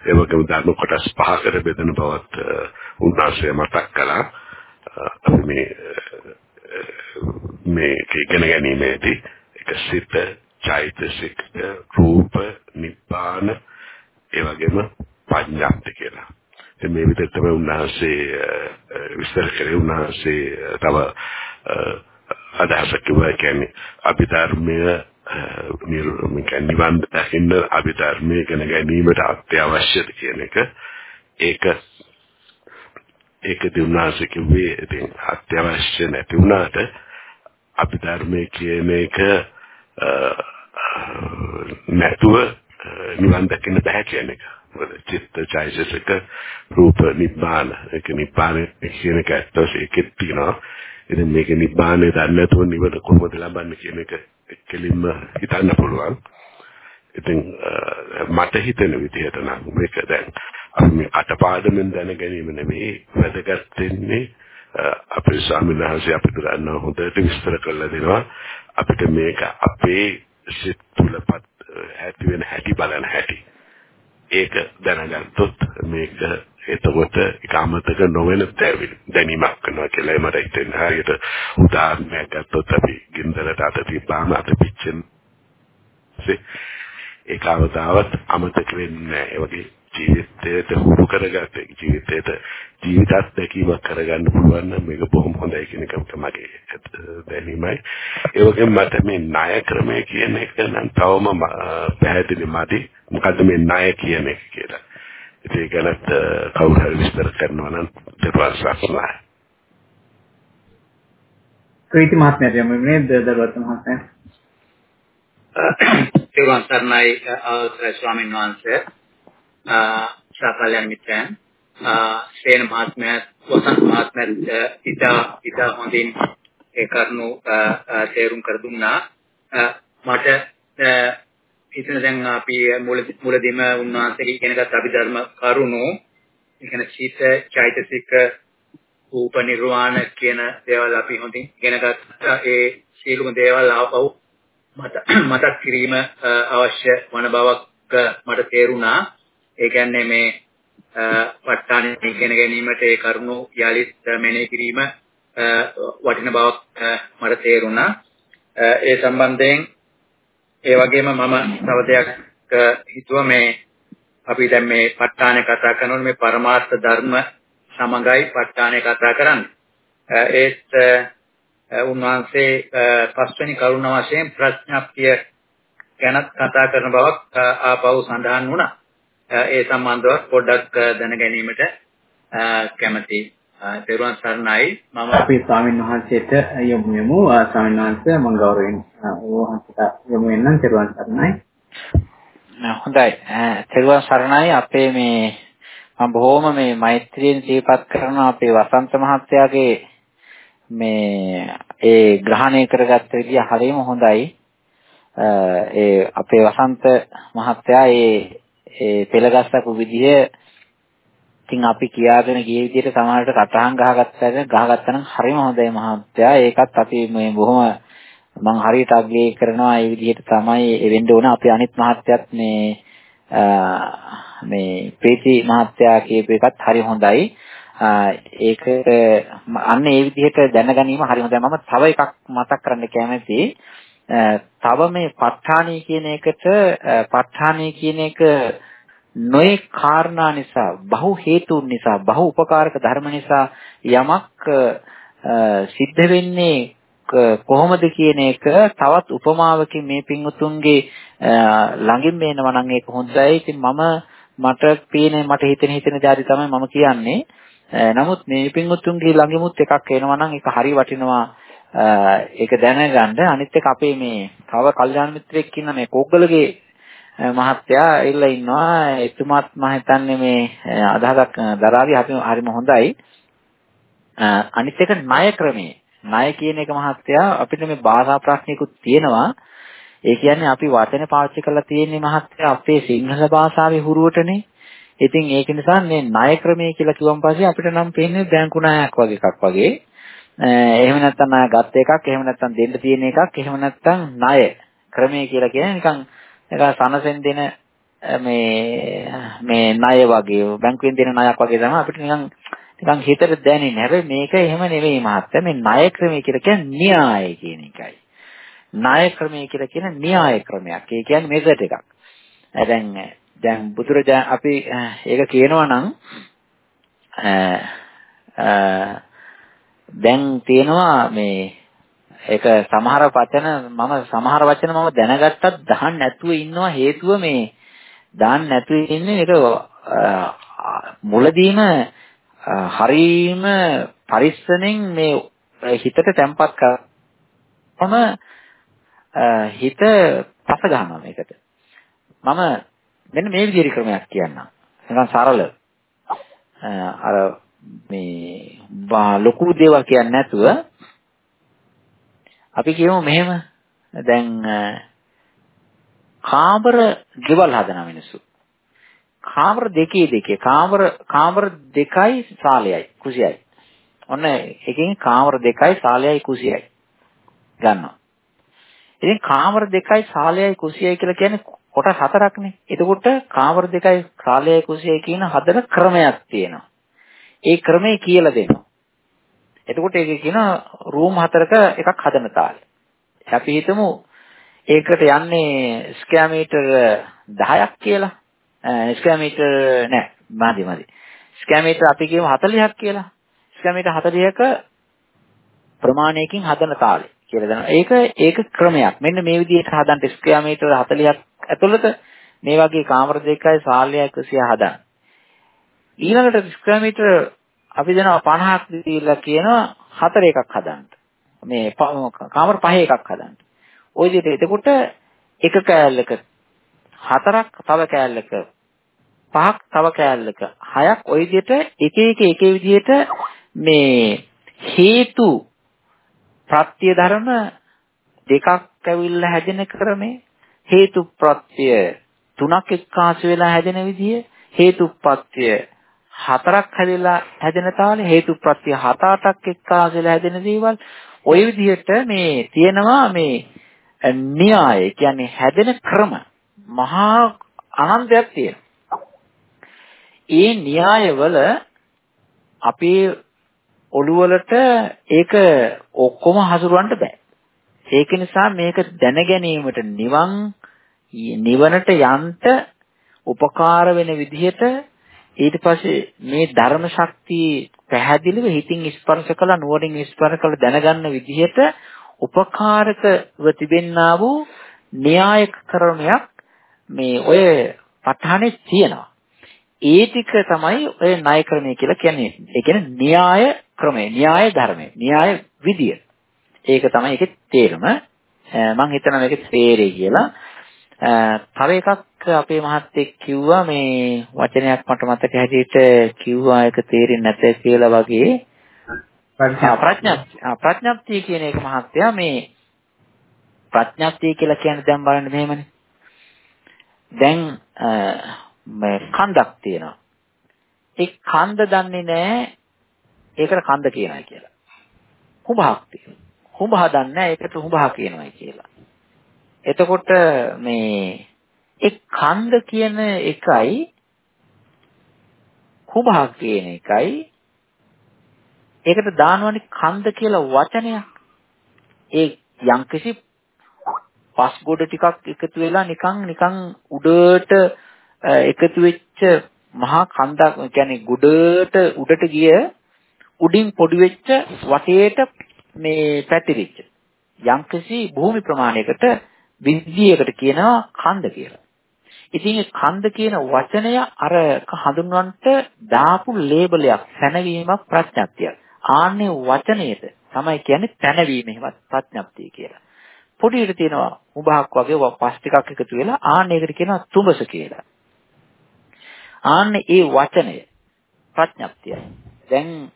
ඒ වගේම ධර්ම කොටස් පහකට බෙදෙන බවත් උන්වහන්සේ මතක් කළා. අපි මේ මේ ඉගෙන ගැනීමේදී එක සිත, චෛතසික, රූප, නිබ්බාන ඒ වගේම පඤ්ඤාප්ති කියලා. ඉතින් මේ විදිහට තමයි උන්වහන්සේ විස්තර කරේ. උන්වහන්සේ තව අදහසක් කිව්වා. කියන්නේ අභිධර්මය නිවන් දකින්න අභිධර්මයේ ඉගෙන ගැනීමට අත්‍යවශ්‍යද කියන එක. ඒක ඒක දුන්නාසේ කිව්වේ ඉතින් අත්‍යවශ්‍ය නැති වුණාට අභිධර්මයේ කියන එක නැතුව නිවන් දකින්න බෑ කියන එක. මොකද චිත්ත චෛතසික රූප නිබ්බාන ඒක නිබ්බාන කියන එක ඇත්තට ඒකෙත් තියෙනවා. ඉතින් මේක නිබ්බානේ දන්නේ නැතුව නිවන කොහොමද ලබන්නේ කියන එක කෙලින්ම හිතන්න පුළුවන්. ඉතින් මට හිතෙන විදිහට නම් මේක දැන් අපි මේ අටපාඩමෙන් දැන ගැනීම නෙමෙයි වැදගත් වෙන්නේ අපේ ස්වාමීන් වහන්සේ අපිට ගන්න හොඳට විස්තර කරලා දෙනවා. අපිට මේක අපේ සිත් තුලපත් ඇති වෙන හැටි බලන හැටි. ඒක දැනගත්තොත් මේක එතකොට ඒක අමතක නොවන දැනීමක් කරනවා කියලා මට හිතෙන හරියට උදාහරණයක් ගත්තොත් අපි ගින්දරට අත තිබ්බාම අත පිච්චෙන ඒක අවතාවත් අමතක වෙන්නේ නැහැ. ඒ වගේ ජීවිතයට හුරු කරගත්ත ජීවිතයට ජීවිතත් දැකීමක් කරගන්න පුළුවන් නම් මේක බොහොම හොඳයි කියන එක මගේ දැනීමයි. ඒ වගේම මට මේ ණය ක්‍රමය කියන එක නම් තවම පැහැදිලි මදි. මොකද්ද මේ ණය කියන එක කියලා. ඉතින් ඒක ගැනත් කවුරු හරි විස්තර කරනවා නම් දෙපාර සක්මයි. ප්‍රීති මහත්මයාට යමු නේද දරුවත් මහත්මයා? ඒ වන්තරණයි අවසරයි ස්වාමීන් වහන්සේ ශාකල්‍යන මිත්‍රයන්. සේන මහත්මයා වසන්ත මහත්මයා ඉතා ඉතා හොඳින් ඒ කරුණු තේරුම් කර දුන්නා. මට හිතන දැන් අපි මුලදීම උන්වහන්සේගේ ඉගෙනගත් අභිධර්ම කරුණු ඉගෙන චිත චෛතසික රූප නිර්වාණ කියන දේවල් අපි හොඳින් ඉගෙනගත් ඒ සීලුම දේවල් ආපහු මතක් කිරීම අවශ්‍ය වන බවක් මට තේරුණා. ඒ කියන්නේ මේ ප ဋ ාණය ඉගෙන ගැනීමට ඒ කරුණු යාලිත් මෙනෙහි කිරීම වටින බවක් මට තේරුණා. ඒ සම්බන්ධයෙන් ඒ වගේම මම තව දෙයක් හිතුවා මේ අපි දැන් මේ ප ဋ ාණය කතා කරනකොට මේ පරමාර්ථ ධර්ම සමගයි ප ဋ ාණය කතා කරන්නේ. ඒත් උන්වහන්සේ පස්වෙනි කරුණ වශයෙන් ප්‍රඥාප්තිය ගැනත් කතා කරන බවක් ආපහු සඳහන් වුණා. ඒ සම්බන්ධව පොඩ්ඩක් දැන ගැනීමට කැමතියි. තෙරුවන් සරණයි. මම අපේ ස්වාමීන් වහන්සේට යොමු වෙමු. ස්වාමීන් වහන්සේ මම ගෞරවයෙන් වහන්සේට යොමු වෙනනම් තෙරුවන් සරණයි. හොඳයි. තෙරුවන් සරණයි. අපේ මේ මම බොහොම මේ මෛත්‍රියෙන් දීපත් කරන අපේ වසන්ත මහත්තයාගේ මේ ඒ ග්‍රහණය කරගත්ත විදිය හරියම හොඳයි. ඒ අපේ වසන්ත මහත්තයා ඒ ඒ පෙළගස්සපු විදිය ඉතින් අපි කියාගෙන ගිය විදිහට සමහරට කටහන් ගහගත්තාද ගහගත්තා නම් හරිම හොඳයි මහත්තයා. ඒකත් අපි මේ බොහොම මම හරියට අග්ලේ කරනවා. ඒ විදිහට තමයි වෙන්න ඕන. අපි අනිත් මහත්තයත් මේ මේ ප්‍රීති මහත්තයා කියපු එකත් හරි හොඳයි. ඒක අන්න ඒ විදිහට දැනගැනීම හරි හොඳයි. මම තව එකක් මතක් කරන්න කැමතියි. තව මේ ප ဋ ාණී කියන එකට ප ဋ ාණී කියන එක නොයේ කාරණා නිසා බහු හේතුන් නිසා බහු උපකාරක ධර්ම නිසා යමක් සිද්ධ වෙන්නේ කොහොමද කියන එක තවත් උපමාවකින් මේ පින්වුතුන්ගේ ළඟින් මේනවා නම් ඒක හොඳයි. ඉතින් මම මට පේන මට හිතෙන හිතෙන දේ තමයි මම කියන්නේ. නමුත් මේ පින්වුතුන්ගේ ළඟිමුත් එකක් එනවා නම් ඒක හරි වටිනවා. ඒක දැනගන්න. අනිත් එක අපේ මේ තව කල්යාණ මිත්‍රයෙක් ඉන්න මේ කෝග්ගලගේ මහත්තයා ඇවිල්ලා ඉන්නවා. එතුමාත් මම හිතන්නේ මේ අදහසක් දරාවි. හරිම හොඳයි. අනිත් එක ණය ක්‍රමේ. ණය කියන එක මහත්තයා අපිට මේ භාෂා ප්‍රශ්නිකුත් තියෙනවා. ඒ කියන්නේ අපි වචන පාවිච්චි කරලා තියෙන්නේ මහත්තයා අපේ සිංහල භාෂාවේ හුරුවටනේ. ඉතින් ඒක නිසා මේ ණය ක්‍රමය කියලා කිව්වන් පස්සේ අපිට නම් පේන්නේ බැංකු ණයක් වගේ එකක් වගේ. Eh, එහෙම නැත්නම් ණය ගත්ත එකක්, එහෙම නැත්නම් දෙන්න තියෙන එකක්, එහෙම නැත්නම් ණය ක්‍රමය කියලා කියන්නේ නිකන් නිකන් සනසෙන් දෙන මේ මේ ණය වගේ බැංකුවෙන් දෙන ණයක් වගේ තමයි අපිට නිකන් නිකන් හිතට දැනෙන්නේ. හැබැයි මේක එහෙම නෙවෙයි මහත්තයා. මේ ණය ක්‍රමය කියලා කියන්නේ න්‍යාය කියන එකයි. ණය ක්‍රමය කියලා කියන න්‍යාය ක්‍රමයක්. ඒ කියන්නේ මෙසට් එකක්. දැන් දැන් බුදුරජාණන් අපි ඒක කියනවා නම් දැන් තියෙනවා මේ ඒක සමහර වචන මම සමහර වචන මම දැනගත්තත් දහන්න නැතුව ඉන්නවා හේතුව මේ දාන්න නැතුව ඉන්නේ ඒක මුලදීම හරීම පරිස්සමෙන් මේ හිතට තැම්පත් කරම හිත පස ගන්නවා මේකට. මම මෙන්න මේ විදිහේ ක්‍රමයක් කියන්නම්. නිකන් සරල. අර මේ ලොකු දේවල් කියන්නේ නැතුව අපි කියමු මෙහෙම දැන් කාමර ගෙවල් හදන මිනිස්සු. කාමර දෙකේ දෙකේ කාමර කාමර දෙකයි ශාලයයි කුසියයි. ඔන්න එකකින් කාමර දෙකයි ශාලයයි කුසියයි ගන්නවා. ඉතින් කාමර දෙකයි ශාලයයි කුසියයි කියලා කියන්නේ කොටස් හතරක්නේ. එතකොට කාමර දෙකයි ශාලයයි කුසියයි කියන හදන ක්‍රමයක් තියෙනවා. ඒ ක්‍රමය කියලා දෙනවා. එතකොට ඒක කියන රූම් හතරක එකක් හදන තාලේ. අපි හිතමු ඒකට යන්නේ ස්ක්වයර් මීටර් 10ක් කියලා. ස්ක්වයර් මීටර් නෑ මාදි මාදි. ස්ක්වයර් මීටර් අපි කියමු 40ක් කියලා. ස්ක්වයර් මීටර් 40ක ප්‍රමාණයකින් හදන තාලේ කියලා දෙනවා. ඒක ඒක ක්‍රමයක්. මෙන්න මේ විදිහට හදන්න ස්ක්වයර් මීටර් 40ක් ඇතුළත මේ වගේ කාමර දෙකයි සාල්‍යයක් 100 හදන්න. ඊළඟට ස්ක්වයර් මීටර් අපි දෙනවා 50ක් දීලා කියනවා හතර එකක් හදන්න. මේ කාමර පහ එකක් හදන්න. ওই විදිහට එතකොට එක කෑල්ලක හතරක් තව කෑල්ලක පහක් තව කෑල්ලක හයක් ওই විදිහට එක එක එක විදිහට මේ හේතු ප්‍රත්‍ය ධර්ම දෙකක් ඇවිල්ලා හැදෙන ක්‍රමේ හේතු ප්‍රත්‍ය තුනක් එක්කාසු වෙලා හැදෙන විදිය හේතු ප්‍රත්‍ය හතරක් හැදෙලා හැදෙන තාලේ හේතු ප්‍රත්‍ය හත අටක් එක්කාසු වෙලා හැදෙන දේවල් ওই විදිහට මේ තියෙනවා මේ න්‍යාය කියන්නේ හැදෙන ක්‍රම මහා අනන්තයක් තියෙනවා. ඒ න්‍යායවල අපේ ඔළුවලට ඒක ඔක්කොම හසුරවන්න බෑ. ඒක නිසා මේක දැන ගැනීමට නිවන් නිවනට යන්න උපකාර වෙන විදිහට ඊට පස්සේ මේ ධර්ම ශක්තිය පැහැදිලිව හිතින් ස්පර්ශ කළා නුවණින් ස්පර්ශ කළා දැනගන්න විදිහට උපකාරකව තිබෙන්නා වූ න්‍යාය ක්‍රමයක් මේ ඔය ප ဋ ාණේ තියෙනවා. ඒ ටික තමයි ඔය ණය ක්‍රමය කියලා කියන්නේ. ඒ කියන්නේ න්‍යාය ක්‍රමය, න්‍යාය ධර්මය, න්‍යාය විදිය. ඒක තමයි ඒකේ තේරුම. මම හිතනවා මේක තේරෙයි කියලා. තව එකක් අපේ මහත්තයෙක් කිව්වා මේ වචනයක් මට මතක හැටියට කිව්වා ඒක තේරෙන්නේ නැතේ කියලා වගේ. ප්‍රඥාප්තිය. ප්‍රඥාප්තිය. කියන එක මහත්තයා මේ ප්‍රඥාප්තිය කියලා කියන්නේ දැන් බලන්න මෙහෙමනේ. දැන් මේ කන්දක් තියෙනවා. ඒ කන්ද දන්නේ නැහැ. ඒකට කන්ද කියනයි කියලා. හුඹහක් තියෙනවා. හුඹහ දන්නේ නැහැ. ඒකට හුඹහ කියනයි කියලා. එතකොට මේ ඒ කන්ද කියන එකයි කුභා කියන එකයි ඒකට දානවනේ කන්ද කියලා වචනයක්. ඒ යම්කිසි පස් ගොඩ ටිකක් එකතු වෙලා නිකන් නිකන් උඩට එකතු වෙච්ච මහා කන්දක් කියන්නේ ගොඩට උඩට ගිය උඩින් පොඩි වෙච්ච වටේට මේ පැතිරිච්ච යම්කිසි භූමි ප්‍රමාණයකට විද්‍යයකට කියනවා කන්ද කියලා. ඉතින් මේ කන්ද කියන වචනය අර හඳුන්වන්නට දාපු ලේබලයක් පැනවීමක් ප්‍රඥප්තියක්. ආන්නේ වචනයේද තමයි කියන්නේ පැනවීමෙහිවත් ප්‍රඥප්තිය කියලා. පොඩියට තියෙනවා උභාක් වගේ පස් ටිකක් එකතු වෙලා ආන්නේ එකට කියනවා තුඹස කියලා. ආන්නේ ඒ වචනය ප්‍රඥප්තියයි. දැන්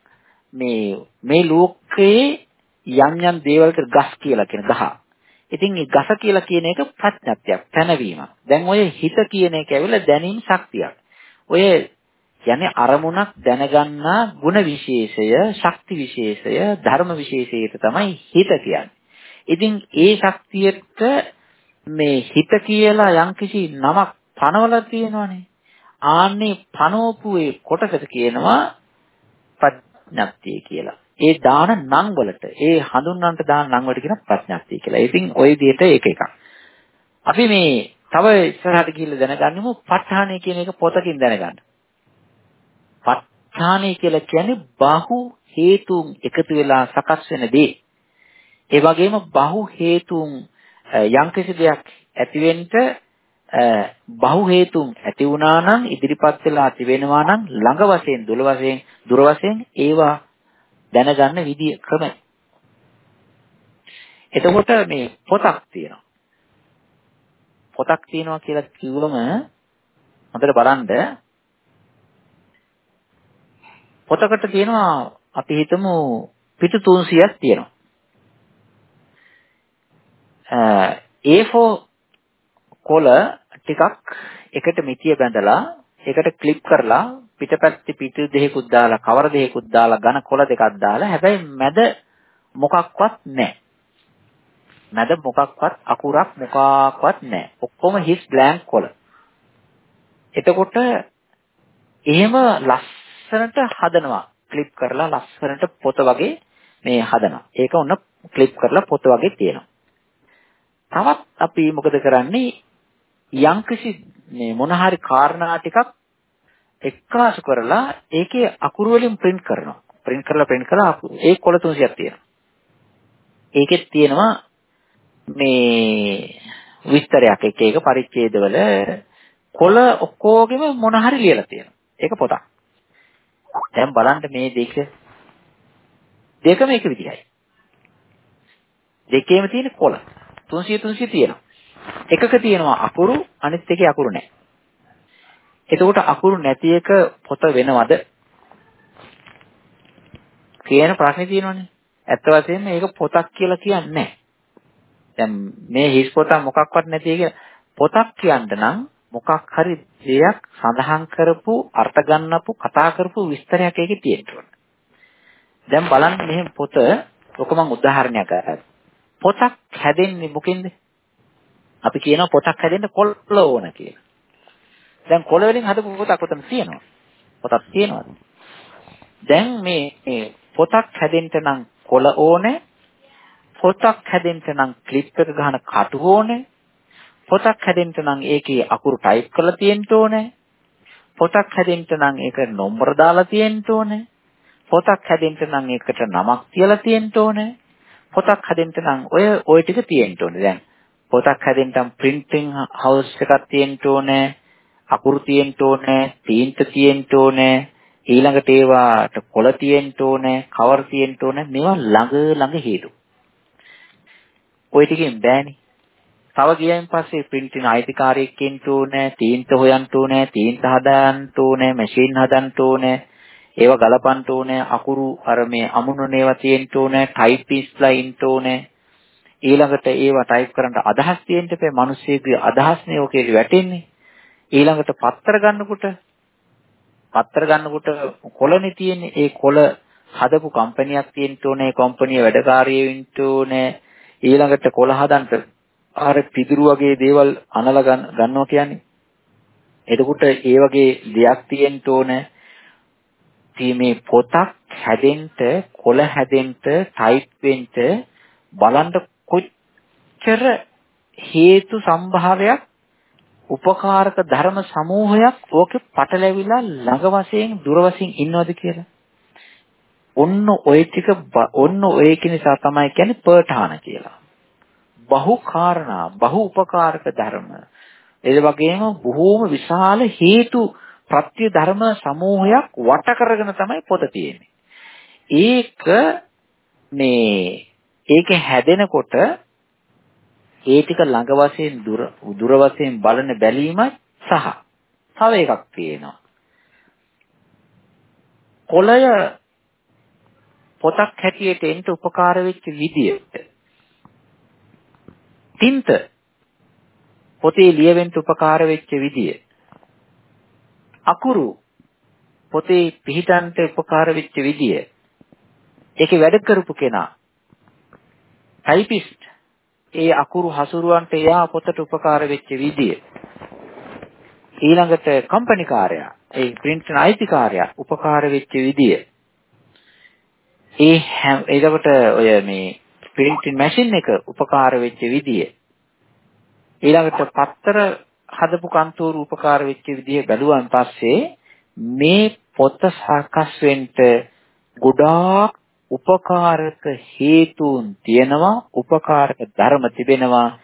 මේ මේ ලෝකයේ යම් යම් දේවල්ට ගස් කියලා කියන ගහ ඉතින් මේ ගස කියලා කියන එක ප්‍රඥප්තියක් පැනවීමක්. දැන් ඔය හිත කියන එක ඇවිල්ලා දැනීම ශක්තියක්. ඔය කියන්නේ අරමුණක් දැනගන්නා ಗುಣ විශේෂය, ශක්ති විශේෂය, ධර්ම විශේෂයට තමයි හිත කියන්නේ. ඉතින් ඒ ශක්තියට මේ හිත කියලා යම්කිසි නමක් පනවලා තියෙනවනේ. ආන්නේ පනවපු ඒ කොටසට කියනවා ප්‍රඥප්තිය කියලා. ඒ දාන නම් වලට, ඒ හඳුන්වන්නට දාන නම් වලට කියන ප්‍රඥප්තිය කියලා. ඉතින් ওই විදිහට ඒක එකක්. අපි මේ තව ඉස්සරහට ගිහිල්ලා දැනගන්නමු ප ဋ ාණය කියන එක පොතකින් දැනගන්න. ප ဋ ාණය කියලා කියන්නේ බහු හේතුන් එකතු වෙලා සකස් වෙන දේ. ඒ වගේම බහු හේතුන් යම්කිසි දෙයක් ඇතිවෙන්න බහු හේතුන් ඇති වුණා නම් ඉදිරිපත් වෙලා ඇති වෙනවා නම් ළඟ වශයෙන් දුර වශයෙන් දුර වශයෙන් ඒවා දැනගන්න විදිය ක්‍රමයි. එතකොට මේ පොතක් තියෙනවා. පොතක් තියෙනවා කියලා කිව්වම හොඳට බලන්න පොතකට තියෙනවා අපි හිතමු පිටු 300ක් තියෙනවා. A4 කොළ ටිකක් එකට මිටිය බැඳලා ඒකට ක්ලිප් කරලා පිටපැත්තේ පිටු දෙකකුත් දාලා කවර දෙකකුත් දාලා ඝන කොළ දෙකක් දාලා හැබැයි මැද මොකක්වත් නැහැ. මැද මොකක්වත් අකුරක් මොකක්වත් නැහැ. ඔක්කොම හිස් බ්ලැන්ක් කොළ. එතකොට එහෙම ලස්සනට හදනවා. ක්ලිප් කරලා ලස්සනට පොත වගේ මේ හදනවා. ඒක ඔන්න ක්ලිප් කරලා පොත වගේ තියෙනවා. තවත් අපි මොකද කරන්නේ යම්කිසි මේ මොන හරි කාරණා ටිකක් එක්කාසු කරලා ඒකේ අකුරු වලින් print කරනවා. print කරලා print කරලා ඒ කොළ 300ක් තියෙනවා. ඒකෙත් තියෙනවා මේ විස්තරයක් එක එක පරිච්ඡේදවල කොළ ඔක්කොගෙම මොන හරි ලියලා තියෙනවා. ඒක පොතක්. දැන් බලන්න මේ දෙක දෙකම එක විදිහයි. දෙකේම තියෙන කොළ 300 300 තියෙනවා. එකක තියෙනවා අකුරු අනිත් එකේ අකුරු නැහැ. එතකොට අකුරු නැති එක පොත වෙනවද? කියන ප්‍රශ්නේ තියෙනවනේ. ඇත්ත වශයෙන්ම මේක පොතක් කියලා කියන්නේ නැහැ. දැන් මේ හිස් පොත මොකක්වත් නැති එක පොතක් කියන්න නම් මොකක් හරි දෙයක් සඳහන් කරපු අර්ථ ගන්නපු කතා කරපු විස්තරයක් ඒකේ තියෙන්න ඕන. දැන් බලන්න මෙහෙම පොත ඔක මම උදාහරණයක් ගන්නවා. පොතක් හැදෙන්නේ මොකෙන්ද? අපි කියනවා පොතක් හැදෙන්න කොළ ඕන කියලා. දැන් කොළ වලින් හදපු පොතක් උතන තියෙනවා. පොතක් තියෙනවද? දැන් මේ පොතක් හැදෙන්න නම් කොළ ඕනේ. පොතක් හැදෙන්න නම් ක්ලිප් එක ගන්න කටු ඕනේ. පොතක් හැදෙන්න නම් ඒකේ අකුරු ටයිප් කරලා තියෙන්න ඕනේ. පොතක් හැදෙන්න නම් ඒක නම්බර දාලා තියෙන්න ඕනේ. පොතක් හැදෙන්න නම් ඒකට නමක් තියලා තියෙන්න ඕනේ. පොතක් හැදෙන්න නම් ඔය ඔය ටික තියෙන්න ඕනේ. දැන් පොතක් හැදෙන්න නම් printing house එකක් තියෙන්න ඕනේ. අකුරු තියෙන්න ඕනේ, තීන්ත තියෙන්න ඕනේ, ඊළඟට ඒවාට කොළ තියෙන්න ඕනේ, කවර් තියෙන්න ඕනේ. මේවා ළඟ ළඟ හේතු. ওই ටිකෙන් බෑනේ. තව ගියයින් පස්සේ printing අයිතිකාරයෙක් ඉන්න ඕනේ, තීන්ත හොයන්න ඕනේ, තීන්ත හදන්න ඕනේ, මැෂින් හදන්න ඕනේ. ඒවා ගලපන්න ඕනේ, අකුරු අර මේ අමුණන ඒවා තියෙන්න ඕනේ, ටයිපිස්ලා ඉන්න ඕනේ. ඊළඟට ඒවා ටයිප් කරන්න අදහස් තියෙන්න එපා. මිනිස්සුගේ අදහස්නේ ඔකේ වැටෙන්නේ. ඊළඟට පත්‍ර ගන්නකොට පත්‍ර ගන්නකොට කොළනේ තියෙන්නේ. ඒ කොළ හදපු කම්පැනියක් තියෙන්න ඕනේ. ඒ කම්පැනි වැඩකාරයෙ ඉන්න ඕනේ. ඊළඟට කොළ හදන්න අර පිදුරු වගේ දේවල් අනලා ගන්නවා කියන්නේ. එතකොට ඒ වගේ දෙයක් තියෙන්න ඕනේ. මේ පොතක් හැදෙන්න, කොළ හැදෙන්න, ටයිප් වෙන්න බලන්න කොච්චර හේතු සම්භාවයක් උපකාරක ධර්ම සමූහයක් ඕකේ පටලැවිලා ළඟ වශයෙන් දුර වශයෙන් ඉන්නවද කියලා. ඔන්න ඔය ටික ඔන්න ඔය නිසා තමයි කියන්නේ පර්ඨාන කියලා. බහු කාරණා බහු උපකාරක ධර්ම. ඒ වගේම බොහෝම විශාල හේතු ප්‍රත්‍ය ධර්ම සමූහයක් වට කරගෙන තමයි පොත තියෙන්නේ. ඒක මේ ඒක හැදෙනකොට ඒ ටික ළඟ වශයෙන් දුර දුර වශයෙන් බලන බැලීමයි සහ තව එකක් තියෙනවා. කොළය පොතක් හැටියට එන්න උපකාර වෙච්ච විදිය. තින්ත පොතේ ලියවෙන්න උපකාර වෙච්ච විදිය. අකුරු පොතේ පිහිටන්ට උපකාර වෙච්ච විදිය ඒකේ වැඩ කරපු කෙනා ටයිපිස්ට් ඒ අකුරු හසුරුවන්ට එයා පොතට උපකාර වෙච්ච විදිය. ඊළඟට කම්පැනි කාර්යයා. ඒ print අයිතිකාරයා උපකාර වෙච්ච විදිය. ඒ එතකොට ඔය මේ printing machine එක උපකාර වෙච්ච විදිය. ඊළඟට පත්තර හදපු කන්තෝරු උපකාර වෙච්ච විදිය බැලුවන් පස්සේ මේ පොත සාකස් වෙන්න ගොඩාක් උපකාරක හේතුන් තියෙනවා උපකාරක ධර්ම තිබෙනවා.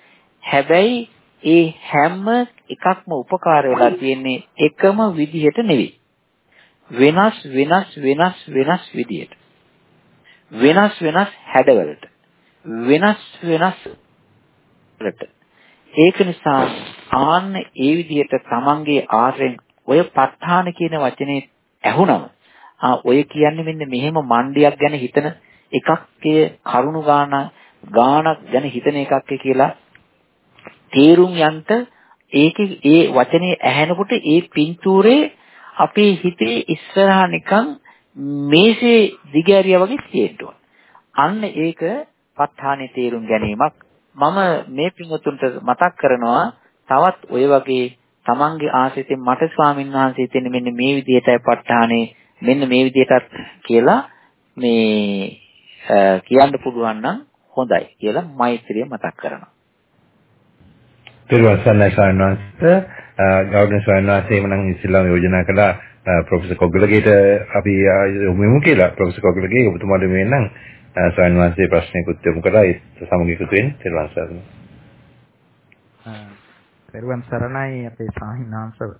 හැබැයි ඒ හැම එකක්ම උපකාර වෙලා තියෙන්නේ එකම විදිහට නෙවෙයි. වෙනස් වෙනස් වෙනස් වෙනස් විදිහට. වෙනස් වෙනස් හැඩවලට. වෙනස් වෙනස් වලට. ඒක නිසා ආන්න ඒ විදිහට තමන්ගේ ආශ්‍රයෙන් ඔය ප ဋ ාණ කියන වචනේ ඇහුනම ආ ඔය කියන්නේ මෙන්න මෙහෙම මණ්ඩියක් ගැන හිතන එකක්කේ කරුණු ගාන ගානක් ගැන හිතන එකක්කේ කියලා තේරුම් යන්ට ඒකේ ඒ වචනේ ඇහෙනකොට ඒ පින්තූරේ අපේ හිතේ ඉස්සරහා නිකන් මේසේ දිගෑරියා වගේ තියෙනවා. අන්න ඒක ප ဋ ාණේ තේරුම් ගැනීමක් මම මේ පින්වතුන්ට මතක් කරනවා තවත් ඔය වගේ තමන්ගේ ආසිතෙන් මට ස්වාමින් වහන්සේ දෙන්නේ මෙන්න මේ විදිහටයි ප ဋ ාණේ මෙන්න මේ විදිහටත් කියලා මේ කියන්න පුළුවන් නම් හොඳයි කියලා මෛත්‍රිය මතක් කරනවා. පිරුවස්සන්නයි ස්වාමීන් ගෞරවනීය ස්වාමීන් වහන්සේ මනම් ඉස්ලාම යෝජනා කළා ප්‍රොෆෙසර් කොග්ගලගේට අපි යොමු කියලා ප්‍රොෆෙසර් කොග්ගලගේ ඔබතුමාට මේ නම් ස්වාමීන් වහන්සේ ප්‍රශ්නයකුත් යොමු කළා ඒ සමග එකතු වෙන්න පිරුවන් සරණයි. පිරුවන් සරණයි අපේ සාහිණාංශව.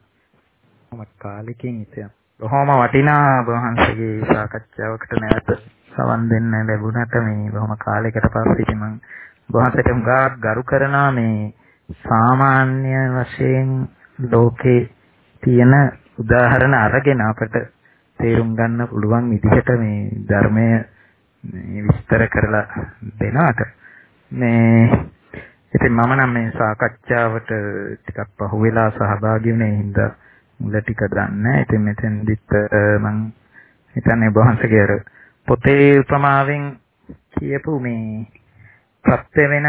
මම කාලෙකින් ඉතින් බොහොම වටිනා වහන්සේගේ සාකච්ඡාවකට නැවත සවන් දෙන්න ලැබුණට මේ බොහොම කාලයකට පස්සේ ඉතින් මම වහන්සේට උගා ගරු කරනවා මේ සාමාන්‍ය වශයෙන් ලෝකේ තියෙන උදාහරණ අරගෙන අපට තේරුම් ගන්න පුළුවන් විදිහට මේ ධර්මය මේ විස්තර කරලා දෙනවට. මේ ඉතින් මම නම් මේ සාකච්ඡාවට ටිකක් පහුවෙලා සහභාගී වුණේ හින්දා මුල ටික දන්නේ. ඉතින් මෙතෙන්දිත් මම හිතන්නේ වහන්සේගේ අර පොතේ උපමාවෙන් කියපු මේ ප්‍රත්‍ය වෙන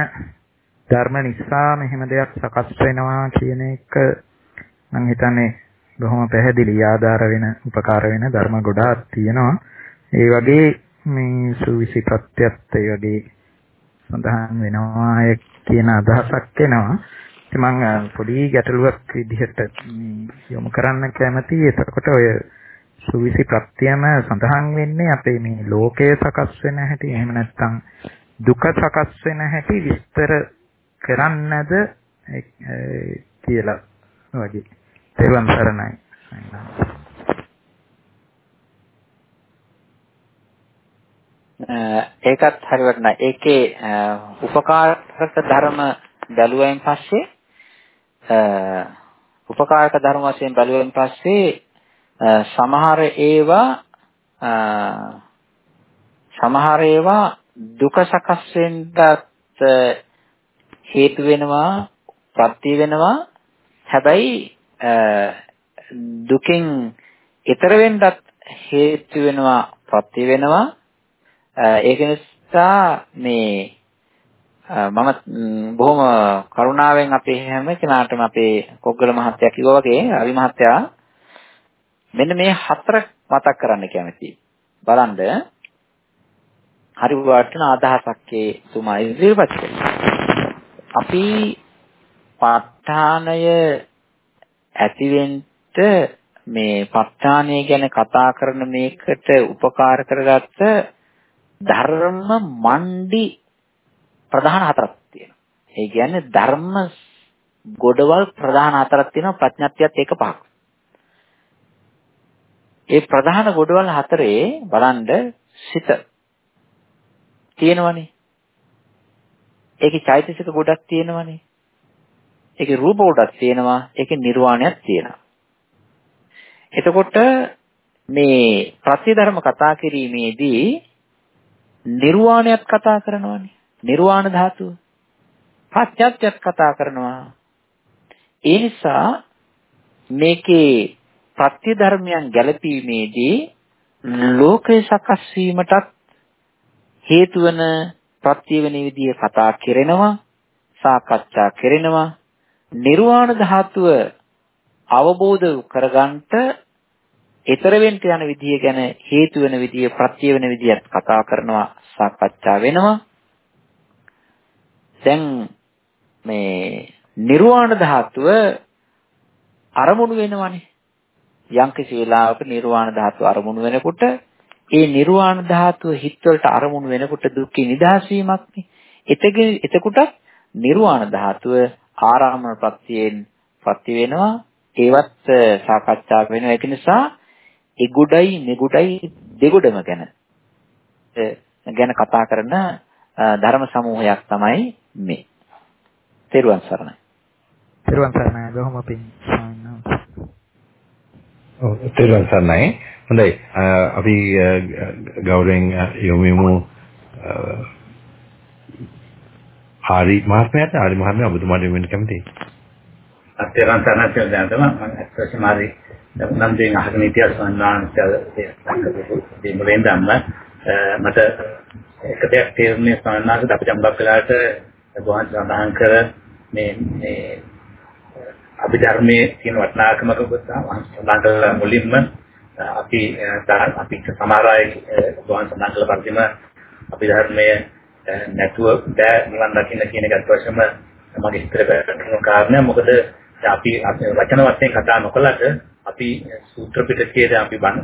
ධර්ම නිසා මෙහෙම දෙයක් සකස් වෙනවා කියන එක මම හිතන්නේ බොහොම පැහැදිලි ආධාර වෙන උපකාර වෙන ධර්ම ගොඩාක් තියෙනවා. ඒ වගේ මේ සුවිසි ප්‍රත්‍යත් ඒ වගේ සඳහන් වෙනවා කියන අදහසක් එනවා. මම පොඩි ගැටලුවක් විදිහට යොමු කරන්න කැමතියි. එතකොට ඔය සුවිසි ප්‍රත්‍යම සඳහන් වෙන්නේ අපේ මේ ලෝකය සකස් වෙන හැටි එහෙම නැත්නම් දුක සකස් වෙන හැටි විස්තර කරන්නද කියලා වගේ. තෙරුවන් සරණයි. ඒකත් හරි වටිනා. ඒකේ උපකාරක ධර්ම බැලුවෙන් පස්සේ උපකාරක ධර්ම වශයෙන් බැලුවෙන් පස්සේ සමහර ඒවා සමහර ඒවා දුක සකස් වෙන්නත් හේතු වෙනවා ප්‍රත්‍ය වෙනවා. හැබැයි දුකෙන් ඈතර වෙන්නත් හේතු වෙනවා ප්‍රත්‍ය වෙනවා. ඒක නිසා මේ මම බොහොම කරුණාවෙන් අපේ හැම කෙනාටම අපේ කොග්ගල මහත්තයා කිව්වා වගේ රවි මහත්තයා මෙන්න මේ හතර මතක් කරන්න කැමතියි. බලන්න හරි වටින අදහසක් ඒ තුමා ඉදිරිපත් කළේ. අපි ප ဋ ාණය ඇතිවෙන්න මේ ප ဋ ාණය ගැන කතා කරන මේකට උපකාර කරගත්ත ධර්ම මණ්ඩි ප්‍රධාන හතරක් තියෙනවා. ඒ කියන්නේ ධර්ම ගොඩවල් ප්‍රධාන හතරක් තියෙනවා ප්‍රඥාත්‍යත් එක පහක්. ඒ ප්‍රධාන ගොඩවල් හතරේ බලන්න සිත තියෙනවනේ. ඒකේ චෛතසික ගොඩක් තියෙනවනේ. ඒකේ රූප ගොඩක් තියෙනවා. ඒකේ නිර්වාණයක් තියෙනවා. එතකොට මේ ප්‍රතිධර්ම කතා කිරීමේදී නිර්වාණයත් කතා කරනවානේ. නිර්වාණ ධාතුව. පශ්චාත්‍යත් කතා කරනවා. ඒ නිසා මේකේ ප්‍රත්‍ය ධර්මයන් ගැලපීමේදී ලෝකේ සකස් වීමටත් හේතු වන ප්‍රත්‍ය වෙන විදිය කතා කරනවා සාකච්ඡා කරනවා නිර්වාණ ධාතුව අවබෝධ කරගන්නට ඊතර වෙන්න යන විදිය ගැන හේතු වෙන විදිය ප්‍රත්‍ය වෙන විදියත් කතා කරනවා සාකච්ඡා වෙනවා දැන් මේ නිර්වාණ ධාතුව අරමුණු වෙනවනේ. යම්කිසි වෙලාවක නිර්වාණ ධාතුව අරමුණු වෙනකොට ඒ නිර්වාණ ධාතුව හිතවලට අරමුණු වෙනකොට දුක්ඛ නිදහස් වීමක්නේ එතෙගේ එතකොට නිර්වාණ ධාතුව ආරාමන ප්‍රත්‍යයෙන් ප්‍රති වෙනවා. ඒවත් සාකච්ඡා වෙනවා ඒක නිසා එගොඩයි මෙගොඩයි දෙගොඩම ගැන. ගැන කතා කරන ධර්ම සමූහයක් තමයි මේ. තෙරුවන් සරණයි. තෙරුවන් සරණයි. බොහොම පිං. ඔව් තෙරුවන් සරණයි. හොඳයි. අපි ගෞරවයෙන් යොමු යමු හරි මහත්මයාට හරි මහත්මයා ඔබතුමාට වෙන්න කැමතියි. අත්‍යරන් තරණ කියලා දැනගම මම ඇත්තටම හරි නම් දෙන් අහගෙන හිටියා සම්මානට මේ මුලින් ධම්ම මට එක දෙයක් තේරුනේ සම්මානකට අපි ජම්බක් වෙලාට ගෝහන් සඳහන් කර මේ මේ අභිධර්මයේ තියෙන වටිනාකමක සඳහන් කළ මුලින්ම අපි අපි සමහර අය ගෝහන් සඳහන් කළ පරිදිම අභිධර්මයේ නැතුව බෑ නිවන් දකින්න කියන එක අත්වශයෙන්ම මගේ ඉස්තර කරන කාරණා මොකද අපි වචන වශයෙන් කතා නොකලට අපි සූත්‍ර පිටකයේ අපි බණ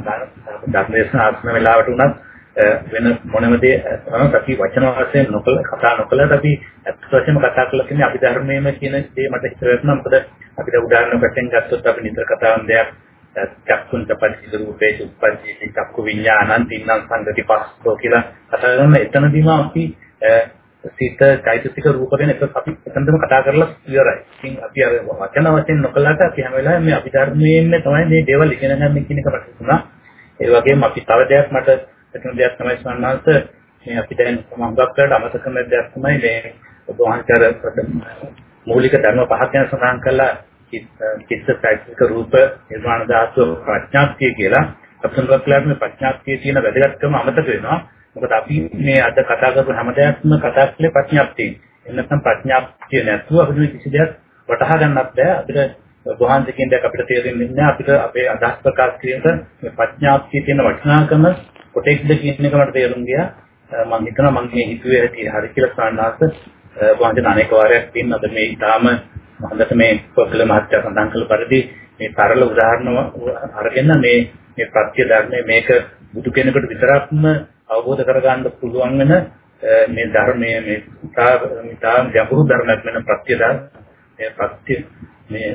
ධර්මදේශන ආත්ම වෙලාවට උනත් වෙන මොනම දේ තමයි අපි වචන වශයෙන් නොකල කතා නොකලට අපි අත් වශයෙන්ම කතා කරලා කියන්නේ අපි ධර්මයේම කියන දේ මට හිතට වැටුණා මොකද අපිට උදාහරණ වශයෙන් ගත්තොත් අපි නිතර කතා කරන දෙයක් චක්කුන් තපටි රූපේ උප්පන්ති චක්කු විඥානං තින්නම් සංගති පස්සෝ කියලා කතා කරන එතනදීම අපි සිත চৈতසික රූප ගැන එක අපි එතනදම කතා කරලා ඉවරයි. ඉතින් අපි අර වචන වශයෙන් නොකලාට අපි හැම වෙලාවෙම මේ අභිධර්මයෙන් තමයි මේ දේවල් ඉගෙන ගන්න කියන එක මට හිතුණා. ඒ වගේම අපි තව දෙයක් මට හිතුණ දෙයක් තමයි සම්මානස මේ අපි දැන් සමහරක් කරලා අමතක කරන දෙයක් තමයි මේ ඔබ වහන්සේ මූලික ධර්ම පහක් ගැන සඳහන් කළා චිත්ත চৈতසික රූප නිර්වාණ ධාතු ප්‍රඥාක්තිය කියලා. අපිට කලාවේ මේ ප්‍රඥාක්තිය තියෙන වැදගත්කම අමතක වෙනවා. මොකද අපි මේ අද කතා කරපු හැම දෙයක්ම කතා කරන්නේ ප්‍රඥාප්තිය. එන්නත්නම් ප්‍රඥාප්තිය නැතුව අපිට මේ කිසි දෙයක් වටහා ගන්නත් බෑ. අපිට වහන්සේ කියන දේ අපිට තේරෙන්නේ නැහැ. අපිට අපේ අදහස් ප්‍රකාශ කිරීමට මේ ප්‍රඥාප්තිය තියෙන වටිනාකම කොටෙක්ද කියන එක මට තේරුම් ගියා. මම හිතනවා මම මේ හිතුවේ ඇති හරි කියලා සාන්නාස වහන්සේ අනේක වාරයක් තින්න අද මේ ඊටාම හොඳට මේ පොකල මහත්තයා සඳහන් කළ පරිදි මේ තරල උදාහරණ අරගෙන මේ මේ ප්‍රත්‍ය ධර්මයේ මේක බුදු කෙනෙකුට විතරක්ම අවබෝධ කරගන්න පුළුවන් වෙන මේ ධර්මයේ මේ තාම ගැඹුරු ධර්මයක් වෙන ප්‍රත්‍ය ධර්ම මේ ප්‍රත්‍ය මේ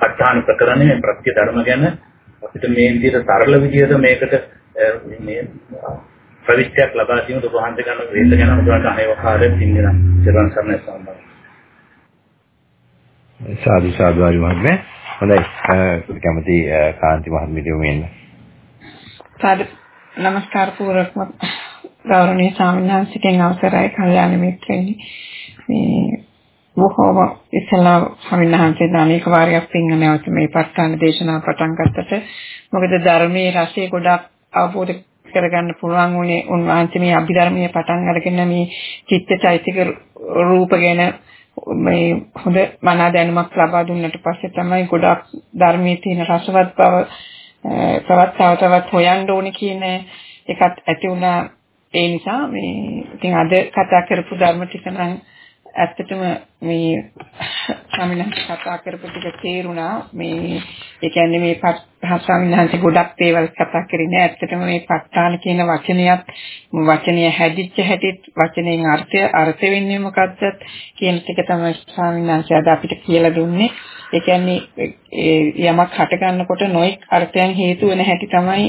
අට්ඨාන ප්‍රකරණේ මේ ප්‍රත්‍ය ධර්ම ගැන අපිට මේ විදිහට සරල විදිහට මේකට මේ ප්‍රවිෂ්ඨයක් ලබා දීම දුරහන්ත ගන්න වේද ගැන හොඳට අනේවකාරයෙන් පින්නන සිරන් සම්මය සම්බන්ධ සාදු සාදු හරි මහත්මයා. හොඳයි. කැමති කාන්ති මහත්මිය මෙන්න සාදු. নমස්කාර පූර්වකම ගෞරවනීය සාමණේරයන්සිකෙන් අවසරයි කල්යාණ මිත්‍රයනි. මේ බොහෝම ඉස්සලා සමින්හන්සේ ධානික වාරයක් පින්න නැවත මේ පස්තාන දේශනා පටන් ගත්තට මොකද ධර්මයේ රසය ගොඩක් අවබෝධ කරගන්න පුළුවන් උනේ උන්වහන්සේ මේ අභිධර්මයේ පටන් අරගෙන මේ චිත්තචෛතික රූප ගැන මේ හොඳ මනා දැනුමක් ලබා දුන්නට පස්සේ තමයි ගොඩක් ධර්මයේ තියෙන රසවත් බව තවත් තව තවත් හොයන්න ඕනේ කියන එකත් ඇති වුණා. ඒ නිසා මේ ඉතින් අද කතා කරපු ධර්ම ටික නම් ඇත්තටම මේ ස්වාමීන් කතා කරපු ටික තේරුණා. මේ ඒ කියන්නේ මේ ස්වාමීන් වහන්සේ ගොඩක් දේවල් කතා කරේ නෑ. ඇත්තටම මේ ප ဋ ාණ කියන වචනයත් වචනය හැදිච්ච හැටිත් වචනයෙන් අර්ථය අර්ථ වෙන්නේ මොකක්ද කියන ටික තමයි ස්වාමීන් වහන්සේ අද අපිට කියලා දුන්නේ. ඒ කියන්නේ යමක් හට ගන්නකොට නොඑක් අර්ථයන් හේතු වෙන හැටි තමයි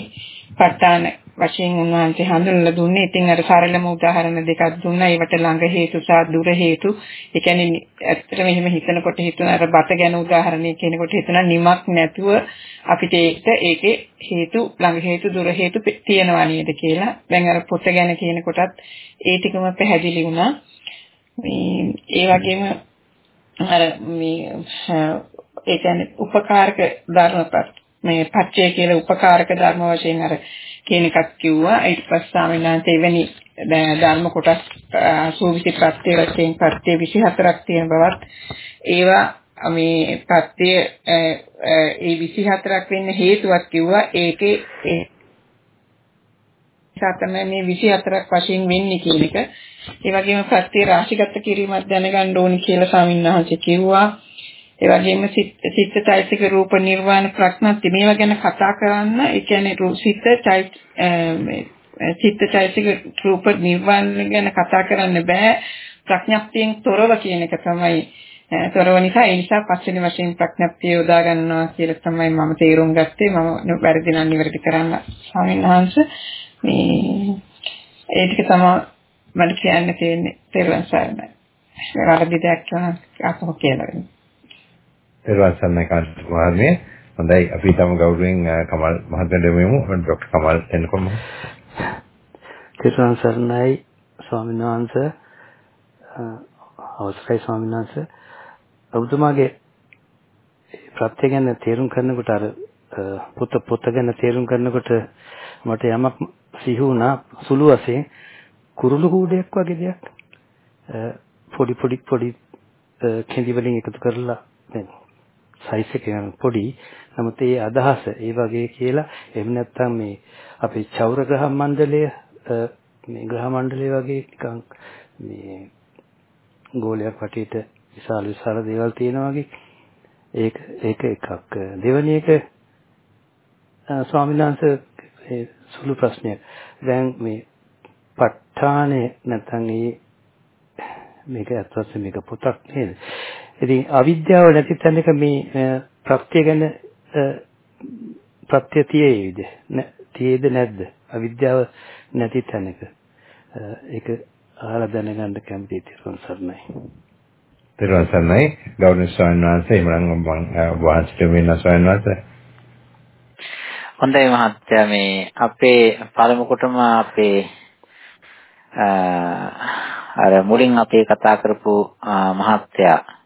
ප ဋ ාණ වශයෙන් උන්වහන්සේ හඳුන්වලා දුන්නේ. ඉතින් අර සරලම උදාහරණ දෙකක් දුන්නා. ඒවට ළඟ හේතු සහ දුර හේතු. ඒ කියන්නේ ඇත්තටම එහෙම හිතනකොට හිතන අර බත ගැන උදාහරණයක් කියනකොට හිතන නිමක් නැතුව අපිට ඒකට ඒකේ හේතු ළඟ හේතු දුර හේතු තියෙනවා නේද කියලා. දැන් අර පොත ගැන කියනකොටත් ඒ ටිකම පැහැදිලි වුණා. මේ ඒ වගේම අර මේ ඒ කියන්නේ උපකාරක ධර්මපත් මේ පච්චය කියලා උපකාරක ධර්ම වශයෙන් අර කියන එකක් කිව්වා. ඊට පස්සේ ස්වාමීන් වහන්සේ එවැනි ධර්ම කොටස් සූවිසි ප්‍රත්‍ය වශයෙන් ප්‍රත්‍ය 24ක් තියෙන බවත් ඒවා මේ ප්‍රත්‍ය ඒ 24ක් වෙන්න හේතුවක් කිව්වා. ඒකේ ඒ තමයි මේ 24ක් වශයෙන් වෙන්නේ කියන එක. ඒ වගේම ප්‍රත්‍ය රාශිගත කිරීමක් දැනගන්න ඕනි කියලා ස්වාමීන් වහන්සේ කිව්වා. ඒ වගේම සිත් චෛතසික රූප නිර්වාණ ප්‍රඥාති මේවා ගැන කතා කරන්න ඒ කියන්නේ සිත් චෛත සිත් චෛතසික රූප නිර්වාණ ගැන කතා කරන්න බෑ ප්‍රඥප්තියෙන් තොරව කියන එක තමයි තොරව නිසා ඒ නිසා පස්වෙනි වශයෙන් ප්‍රඥප්තිය යොදා ගන්නවා කියලා තමයි මම තේරුම් ගත්තේ මම වැරදි නම් නිවැරදි කරන්න ස්වාමීන් වහන්සේ මේ ඒ ටික තමයි මට කියන්න තියෙන්නේ තේරුම් ගන්න. වැරදි දෙයක් කියනවා අපෝ කියලා. පෙරවන් සන්නයි කාන්ත මහත්මිය. හොඳයි අපි තම ගෞරවයෙන් කමල් මහත්මයාට දෙමු. ડોક્ટર කමල් එන්නකොම. පෙරවන් සන්නයි ස්වාමීන් වහන්සේ අවසරයි ස්වාමීන් වහන්සේ ඔබතුමාගේ ප්‍රත්‍ය ගැන තේරුම් කරනකොට අර පුත පුත ගැන තේරුම් කරනකොට මට යමක් සිහි වුණා සුළු වශයෙන් කුරුළු කූඩයක් වගේ දෙයක් පොඩි පොඩි පොඩි කෙඳි වලින් එකතු කරලා සයිස් එක පොඩි. නමුත් ඒ අදහස ඒ වගේ කියලා එහෙම නැත්නම් මේ අපේ චෞර ග්‍රහ මණ්ඩලය මේ ග්‍රහ මණ්ඩලය වගේ නිකන් මේ ගෝලයක් වටේට විශාල විශාල දේවල් තියෙනවා වගේ. ඒක ඒක එකක්. දෙවෙනි එක ස්වාමීන් වහන්සේ සුළු ප්‍රශ්නයක්. දැන් මේ ප ဋ ාණය නැත්නම් මේ මේක අත්වස්ස මේක පොතක් නේද? ඉතින් අවිද්‍යාව නැති තැනක මේ ප්‍රත්‍ය ගැන ප්‍රත්‍ය තියේද තියේද නැද්ද? අවිද්‍යාව නැති තැනක. ඒක අහලා දැනගන්න කැමතියි තිරුවන් සරණයි. තිරුවන් සරණයි. ගෞරවනීය ස්වාමීන් වහන්සේ මම වහන්සේට වෙන ස්වාමීන් වහන්සේ. හොඳයි මහත්තයා. මේ අපේ පළමු කොටම අපේ අර මුලින් අපේ කතා කරපු මහත්තයා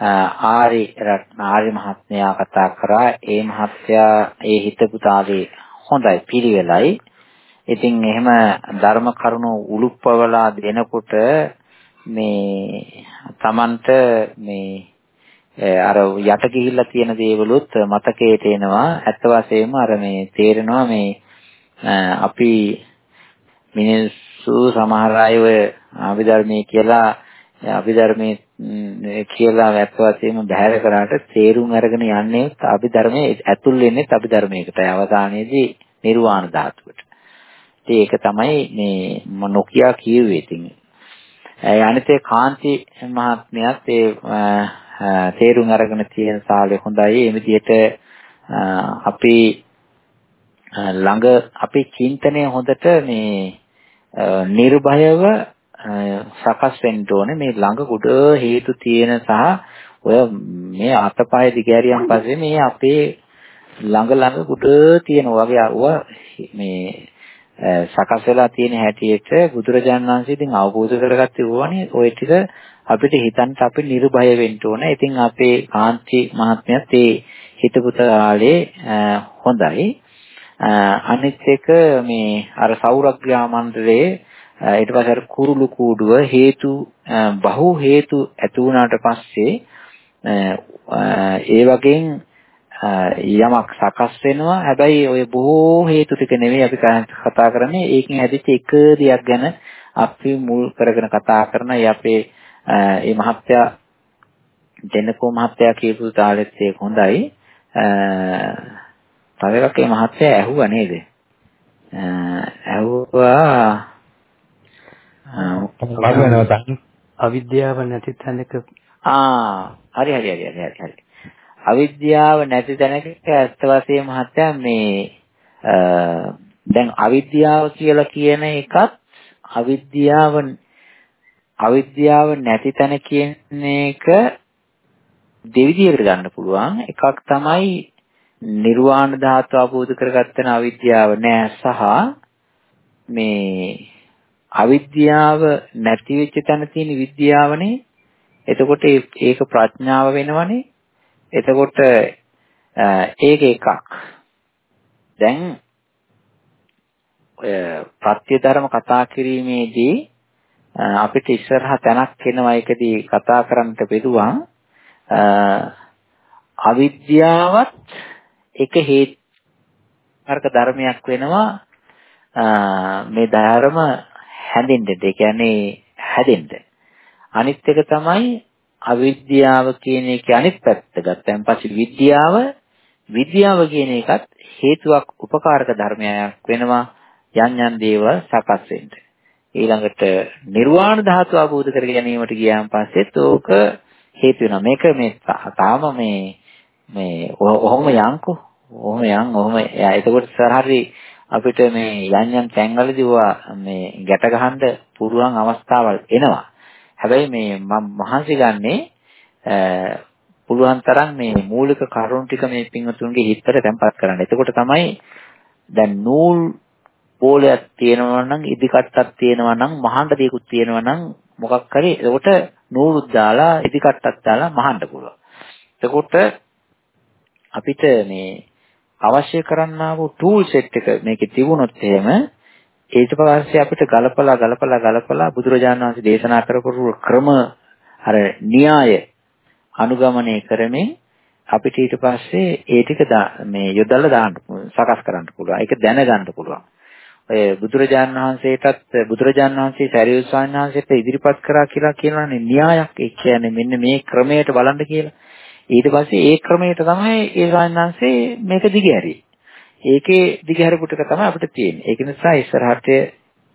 ආරි රත්න ආරි මහත්මයා කතා කරා ඒ මහත්මයා ඒ හිතපු තාලේ හොඳයි පිළිවෙලයි. ඉතින් එහෙම ධර්ම කරුණු උලුප්පවලා දෙනකොට මේ Tamanට මේ අර යට ගිහිල්ලා තියෙන දේවලුත් මතකයට එනවා. ඇත්ත වශයෙන්ම අර මේ තේරෙනවා මේ අපි මිනිස්සු සමහර අය ඔය අභිධර්මයේ කියලා අභිධර්මයේ කියලා වැත් වශයෙන්ම බහැර කරාට තේරුම් අරගෙන යන්නේ අභිධර්මයේ ඇතුල් වෙන්නේ අභිධර්මයකට අවසානයේදී නිර්වාණ ධාතුවට. ඉතින් ඒක තමයි මේ නොකියා කියුවේ ඉතින්. අනිතේ කාන්ති මහත්මයාත් ඒ තේරුම් අරගෙන තියෙන සාලේ හොඳයි. මේ විදිහට අපි ළඟ අපේ චින්තනය හොඳට මේ නිර්භයව සකස් වෙන්න ඕනේ මේ ළඟ කුඩ හේතු තියෙන සහ ඔය මේ අතපය දිගෑරියන් පස්සේ මේ අපේ ළඟ ළඟ කුඩ තියෙන වගේ අව මේ සකස් වෙලා තියෙන හැටියට බුදුරජාණන් වහන්සේ ඉතින් අවබෝධ කරගත්තේ ඕවනේ ওই ටික අපිට හිතන්න අපි නිර්භය වෙන්න ඕන. ඉතින් අපේ කාන්ති මහත්මයාත් ඒ හිතපු තාලේ හොඳයි. අනිත් එක මේ අර සෞරග්‍රා මණ්ඩලයේ ඊට පස්සේ අර කුරුළු කූඩුව හේතු බහු හේතු ඇති වුණාට පස්සේ ඒ වගේන් යමක් සකස් වෙනවා. හැබැයි ඔය බොහෝ හේතු ටික නෙවෙයි අපි කතා කරන්නේ. ඒකෙන් හැදිච්ච එක දෙයක් ගැන අපි මුල් කරගෙන කතා කරන අපේ මේ මහත්ය දෙනකෝ මහත්ය කියපු තාලෙත් ඒක හොඳයි. තව එකක් මේ මහත්ය ඇහුවා නේද? ඇහුවා අවිද්‍යාව නැති තැනක. ආ හරි හරි හරි හරි හරි. අවිද්‍යාව නැති තැනක ඇත්ත වශයෙන්ම මහත්තයා මේ දැන් අවිද්‍යාව කියලා කියන එකත් අවිද්‍යාව අවිද්‍යාව නැති තැන කියන එක දෙවිදියකට ගන්න පුළුවන්. එකක් තමයි නිර්වාණ ධාතු අවබෝධ කරගත්තන අවිද්‍යාව නෑ සහ මේ අවිද්‍යාව නැති වෙච්ච තැන තියෙන විද්‍යාවනේ. එතකොට ඒක ප්‍රඥාව වෙනවනේ. එතකොට ඒක එකක්. දැන් ඔය ප්‍රත්‍ය ධර්ම කතා කිරීමේදී අපිට ඉස්සරහ තැනක් එනවා ඒකදී කතා කරන්නට බෙදුවා අවිද්‍යාවත් එක හේතුකාරක ධර්මයක් වෙනවා මේ ධර්ම හැදෙන්න. ඒ කියන්නේ හැදෙන්න. අනිත් එක තමයි අවිද්‍යාව කියන එකේ අනිත් පැත්ත ගත්තන් පස්සේ විද්‍යාව විද්‍යාව කියන එකත් හේතුවක් උපකාරක ධර්මයක් වෙනවා යන් යන් දේවල් සකස් වෙන්න. ඊළඟට නිර්වාණ ධාතු අවබෝධ කර ගැනීමට ගියාන් පස්සෙත් ඕක හේතු වෙනවා. මේක මේ තාම මේ මේ ඔහොම යන්කෝ. ඔහොම යන් ඔහොම එතකොට සර් හරි අපිට මේ යන් යන් තැන්වලදී මේ ගැට ගහන්න පුරුවන් අවස්ථාවල් එනවා. හැබැයි මේ මම මහන්සි ගන්නේ පුළුවන් තරම් මේ මූලික කරුණු ටික මේ පින්වතුන්ගේ හිතට තැම්පත් කරන්න. එතකොට තමයි දැන් නූල් බෝලයක් තියෙනවා නම් ඉදි කට්ටක් තියෙනවා නම් මහඬ දෙයක්ත් තියෙනවා නම් මොකක් හරි එතකොට නූලුත් දාලා ඉදි කට්ටක් දාලා මහන්න පුළුවන්. එතකොට අපිට මේ අවශ්‍ය කරන්නා වූ ටූල් සෙට් එක මේකේ තිබුණොත් එහෙම ඊට පස්සේ අපිට ගලපලා ගලපලා ගලපලා බුදුරජාණන් වහන්සේ දේශනා කරපු ක්‍රම අර න්‍යාය අනුගමනය කරමින් අපිට ඊට පස්සේ ඒ ටික මේ යොදලා දාන්න සකස් කරන්න පුළුවන්. ඒක දැනගන්න පුළුවන්. ඔය බුදුරජාණන් වහන්සේටත් බුදුරජාණන් වහන්සේ සරියුත් ස්වාමීන් වහන්සේට ඉදිරිපත් කරා කියලා කියනවානේ න්‍යායක්. ඒ කියන්නේ මෙන්න මේ ක්‍රමයට බලන්න කියලා. ඊට පස්සේ ඒ ක්‍රමයට තමයි ඒ ස්වාමීන් වහන්සේ මේක දිගහැරියේ. ඒකේ දිගහැරපුට එක තමයි අපිට තියෙන්නේ. ඒක නිසා ඉස්සරහට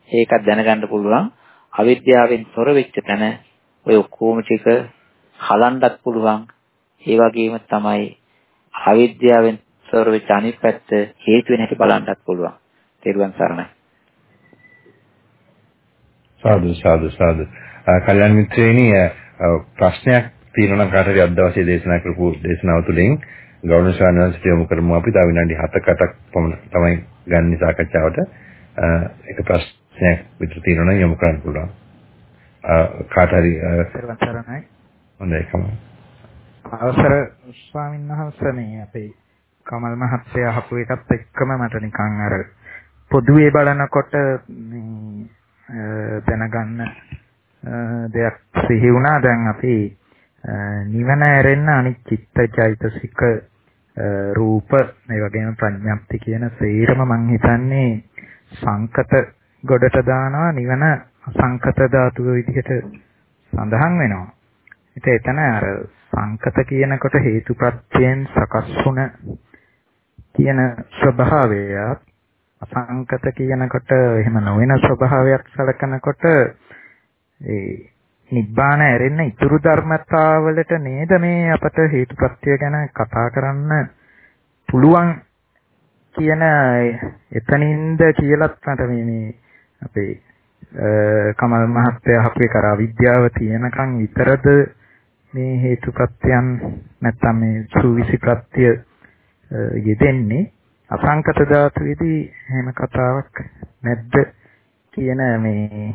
ඒකත් දැනගන්න පුළුවන්. අවිද්‍යාවෙන් තොර වෙච්ච තැන ඔය ඔක්කොම ටික හලන්නත් පුළුවන්. ඒ වගේම තමයි අවිද්‍යාවෙන් තොර වෙච්ච අනිත් පැත්ත හේතු වෙන හැටි බලන්නත් පුළුවන්. තෙරුවන් සරණයි. සාදු සාදු සාදු. කල්‍යාණ මිත්‍රේනි ප්‍රශ්නයක් තියෙනවා නම් කාටරි අද දවසේ දේශනා කරපු දේශනාව තුළින් ගෞරවනීය ස්වාමීන් යොමු කරමු අපි තව විනාඩි 7කට පමණ තමයි ගන්න සාකච්ඡාවට. එක ප්‍රශ්නයක් විතර තියෙනවා නම් යොමු කරන්න පුළුවන්. කාටරි තෙරුවන් සරණයි. හොඳයි කම. අවසර ස්වාමීන් වහන්සේ මේ අපේ කමල් මහත්තයා අහපු එකත් එක්කම මට නිකන් අර පොදුවේ බලනකොට දැනගන්න දෙයක් සිහි වුණා දැන් අපි නිවන ඇරෙන්න අනිත් චිත්තචෛතසික රූප මේ වගේම ප්‍රඥප්ති කියන සේරම මං හිතන්නේ සංකත ගොඩට දානවා නිවන සංකත ධාතුව විදිහට සඳහන් වෙනවා. ඒත් එතන අර සංකත කියනකොට හේතුප්‍රත්‍යයෙන් සකස් වුණ කියන ස්වභාවයත් අසංකත කියනකොට එහෙම නොවන ස්වභාවයක් සලකනකොට ඒ නිබ්බාන ඇරෙන්න ඉතුරු ධර්මතාවලට නේද මේ අපට හේතුප්‍රත්‍ය ගැන කතා කරන්න පුළුවන් කියන එතනින්ද කියලත් මට මේ මේ අපේ කමල් මහත්තයා අපේ කරා විද්‍යාව තියෙනකන් විතරද මේ හේතුප්‍රත්‍යයන් නැත්තම් මේ සූවිසි ප්‍රත්‍ය යෙදෙන්නේ? අසංකත ධාතුවේදී එහෙම කතාවක් නැද්ද කියන මේ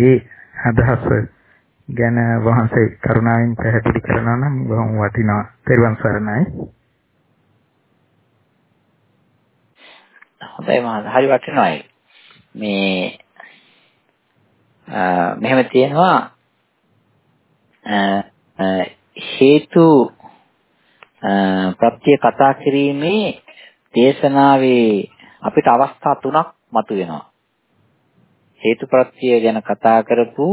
ඒ අදහස ගැන වහන්සේ කරුණාවෙන් පැහැදිලි කරනවා නම් බොහොම වටිනවා. පෙරවන් සරණයි. හොඳයි මම හරි වටිනවායි. මේ මෙහෙම තියෙනවා හේතු ප්‍රත්‍ය කතා කිරීමේ දේශනාවේ අපිට අවස්ථා තුනක් මතුවෙනවා. හේතුප්‍රත්‍ය ගැන කතා කරපු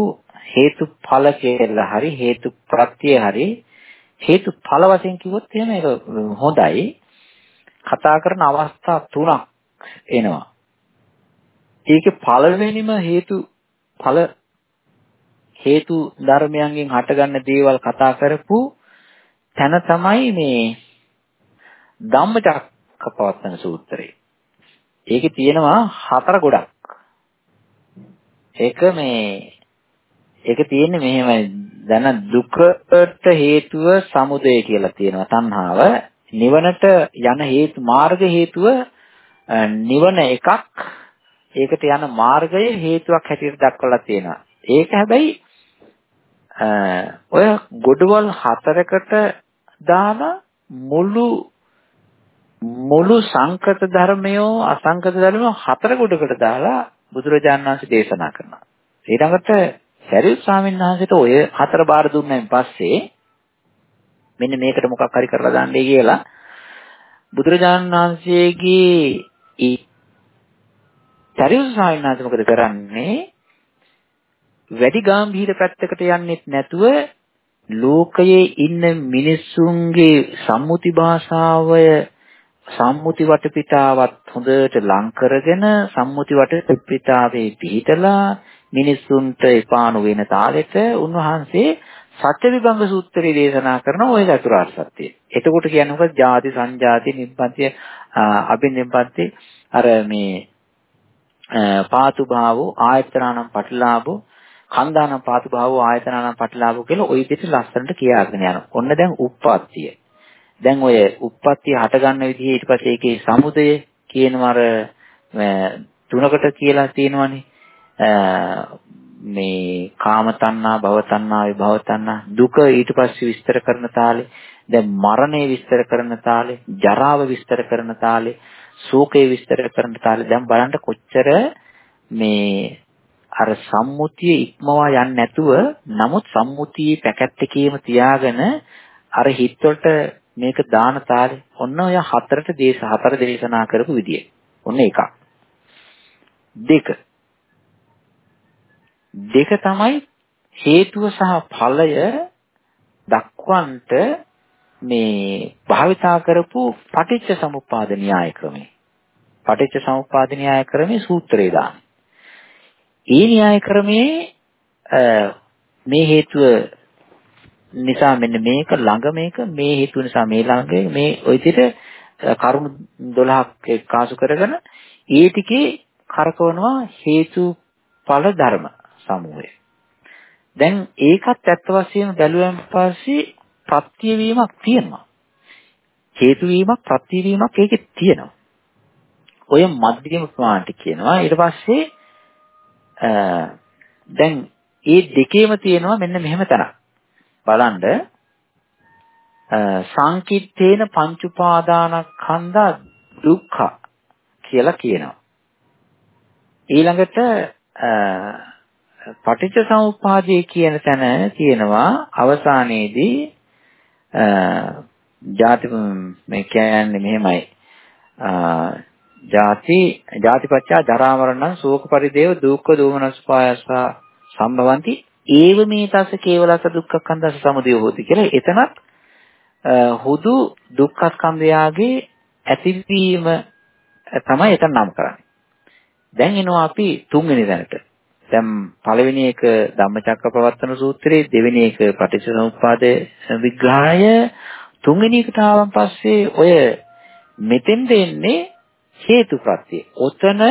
හේතුඵල කියලා හරි හේතුප්‍රත්‍ය හරි හේතුඵල වශයෙන් කිව්වොත් එහෙම ඒක හොඳයි. කතා කරන අවස්ථා තුනක් එනවා. ඒකේ පළවෙනිම හේතු ඵල හේතු ධර්මයන්ගෙන් හටගන්න දේවල් කතා කරපු තැන තමයි මේ ධම්මචක්ක පවත්තන සූත්‍රය. ඒකේ තියෙනවා හතර ගොඩක්. ඒක මේ ඒක තියෙන්නේ මෙහෙමයි. දැන දුකට හේතුව සමුදය කියලා තියෙනවා තණ්හාව. නිවනට යන හේතු මාර්ග හේතුව නිවන එකක්. ඒකට යන මාර්ගය හේතුවක් හැටියට දක්වලා තියෙනවා. ඒක හැබැයි ඔය ගොඩවල් හතරකට දාන මුළු මුළු සංකත ධර්මයෝ අසංකත ධර්මයෝ හතර කොටකට දාලා බුදුරජාණන් වහන්සේ දේශනා කරනවා. ඊළඟට සරියුත් ස්වාමීන් වහන්සේට ඔය හතර බාර දුන්නාන් පස්සේ මෙන්න මේකට මොකක් හරි කරලා දාන්නයි කියලා බුදුරජාණන් වහන්සේගේ ඒ සරියුත් ස්වාමීන් වහන්සේ මොකද කරන්නේ? වැඩි ගැඹීර පැත්තකට යන්නෙත් නැතුව ලෝකයේ ඉන්න මිනිස්සුන්ගේ සම්මුති භාෂාවය සම්මුති වටපිටාවත් හොඳට ලං කරගෙන සම්මුති වටපිටාවේ පිහිටලා මිනිස්සුන්ට එපාණු වෙන තාලෙට උන්වහන්සේ සත්‍ය විභංග සූත්‍රය දේශනා කරන ওই චතුරාර්ය සත්‍යය. එතකොට කියන්නේ මොකද? ಜಾති සංජාති නිබ්බන්ති අබිනිබ්බන්ති අර මේ පාතු භාවෝ ආයතනානම් පටලාභෝ කන්දානම් පාතු භාවෝ ආයතනානම් පටලාභෝ කියලා ওই දෙක ලස්සනට කියාගෙන යනවා. ඔන්න දැන් උප්පත්තිය. දැන් ඔය උප්පත්තිය හටගන්න විදිහ ඊට පස්සේ ඒකේ සමුදය කියනවා අර තුනකට කියලා තියෙනවනේ. මේ කාම තණ්හා, භව තණ්හා, විභව තණ්හා දුක ඊට පස්සේ විස්තර කරන තාලේ දැන් මරණය විස්තර කරන තාලේ, ජරාව විස්තර කරන තාලේ, ශෝකය විස්තර කරන තාලේ දැන් බලන්න කොච්චර මේ අර සම්මුතිය ඉක්මවා යන්නේ නැතුව නමුත් සම්මුතියේ පැකට් එකේම තියාගෙන අර හිතවලට මේක දාන තාලේ ඔන්න ඔය හතරට දේශ හතර දේශනා කරපු විදිය. ඔන්න එකක්. දෙක දෙක තමයි හේතුව සහ ඵලය දක්වන්නට මේ භාවිතා කරපු පටිච්ච සමුප්පාද න්‍යාය ක්‍රමය. පටිච්ච සමුප්පාද න්‍යාය ක්‍රමයේ සූත්‍රය දාන. ඒ න්‍යාය ක්‍රමයේ මේ හේතුව නිසා මෙන්න මේක ළඟ මේක මේ හේතුව නිසා මේ ළඟ මේ ওই විදිහට කරුණු 12ක් එක්කාසු කරගෙන ඒ ටිකේ කරකවනවා හේතුඵල ධර්ම සමූහය. දැන් ඒකත් ඇත්ත වශයෙන්ම බැලුවෙන් පස්සේ ප්‍රත්‍ය වීමක් තියෙනවා. හේතු වීමක් ප්‍රත්‍ය වීමක් ඒකේ තියෙනවා. ඔය මධ්‍යම ප්‍රමාණට කියනවා ඊට පස්සේ දැන් ඒ දෙකේම තියෙනවා මෙන්න මෙහෙම තැනක්. බලන්න සංකිට්ඨේන පංච උපාදානස්කන්ධා දුක්ඛ කියලා කියනවා. ඊළඟට පටිච්ච සමුප්පාදයේ කියන තැන තියෙනවා අවසානයේදී ජාති මේ කියන්නේ මෙහෙමයි ජාති ජාතිපච්චා ජරා මරණ ශෝක පරිදේව දුක්ඛ දෝමනස්පායස සම්භවಂತಿ ඒව මේ තස කේවලස දුක්ඛකන්දස සමුදය හොති කියලා එතනත් හුදු දුක්ඛස්කන්ධයාගේ ඇතිවීම තමයි එතන නම් කරන්නේ. දැන් එනවා අපි තුන්වෙනි දැනට. දැන් පළවෙනි එක ධම්මචක්කපවත්තන සූත්‍රයේ දෙවෙනි එක පටිච්චසමුප්පාද විග්‍රහය තුන්වෙනි එකට ආවන් පස්සේ ඔය මෙතෙන් දෙන්නේ හේතුප්‍රත්‍ය. ඔතන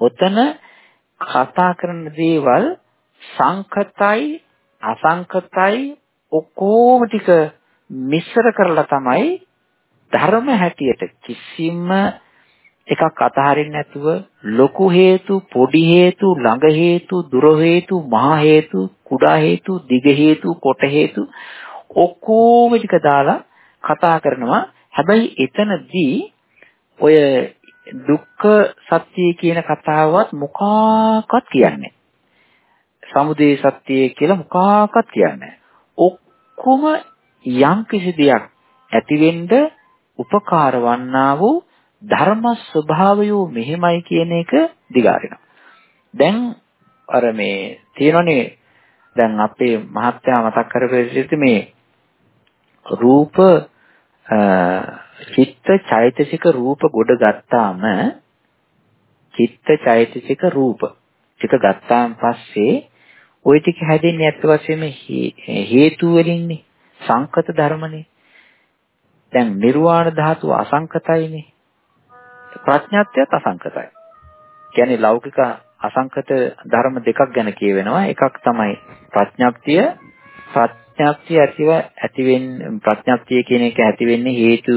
ඔතන කතා කරන දේවල් සංකතයි අසංකතයි ඔක්කොම ටික මිශ්‍ර කරලා තමයි ධර්ම හැටියට කිසිම එකක් අතහරින්න නැතුව ලොකු හේතු පොඩි හේතු ළඟ හේතු දුර හේතු මහා හේතු කුඩා හේතු දිග හේතු කොට හේතු ඔක්කොම ටික දාලා කතා කරනවා. හැබැයි එතනදී ඔය දුක්ඛ සත්‍ය කියන කතාවවත් මොකක්වත් කියන්නේ සමුදය සත්‍ය කියලා මොකක්වත් කියන්නේ ඔක්කොම යම් කිසි දෙයක් ඇතිවෙන්න උපකාර වන්නා වූ ධර්ම ස්වභාවය මෙහෙමයි කියන එක දිගාරිනවා. දැන් අර මේ තියෙනනේ දැන් අපේ මහත්යා මතක් කරපු මේ රූප චිත්ත චෛතසික රූප ගොඩ ගත්තාම චිත්ත චෛතසික රූප ටික ගත්තාන් පස්සේ ওই ටික හැදෙන්නේ ඇත්ත වශයෙන්ම හේතු වලින්නේ සංකත ධර්මනේ දැන් නිර්වාණ ධාතුව අසංකතයිනේ ප්‍රඥාත්‍යත් අසංකතයි. කියන්නේ ලෞකික අසංකත ධර්ම දෙකක් ගැන කියවෙනවා. එකක් තමයි ප්‍රඥාප්තිය. ප්‍රඥාප්තිය ඇතිව ඇති වෙන්නේ ප්‍රඥාප්තිය කියන එක ඇති වෙන්නේ හේතු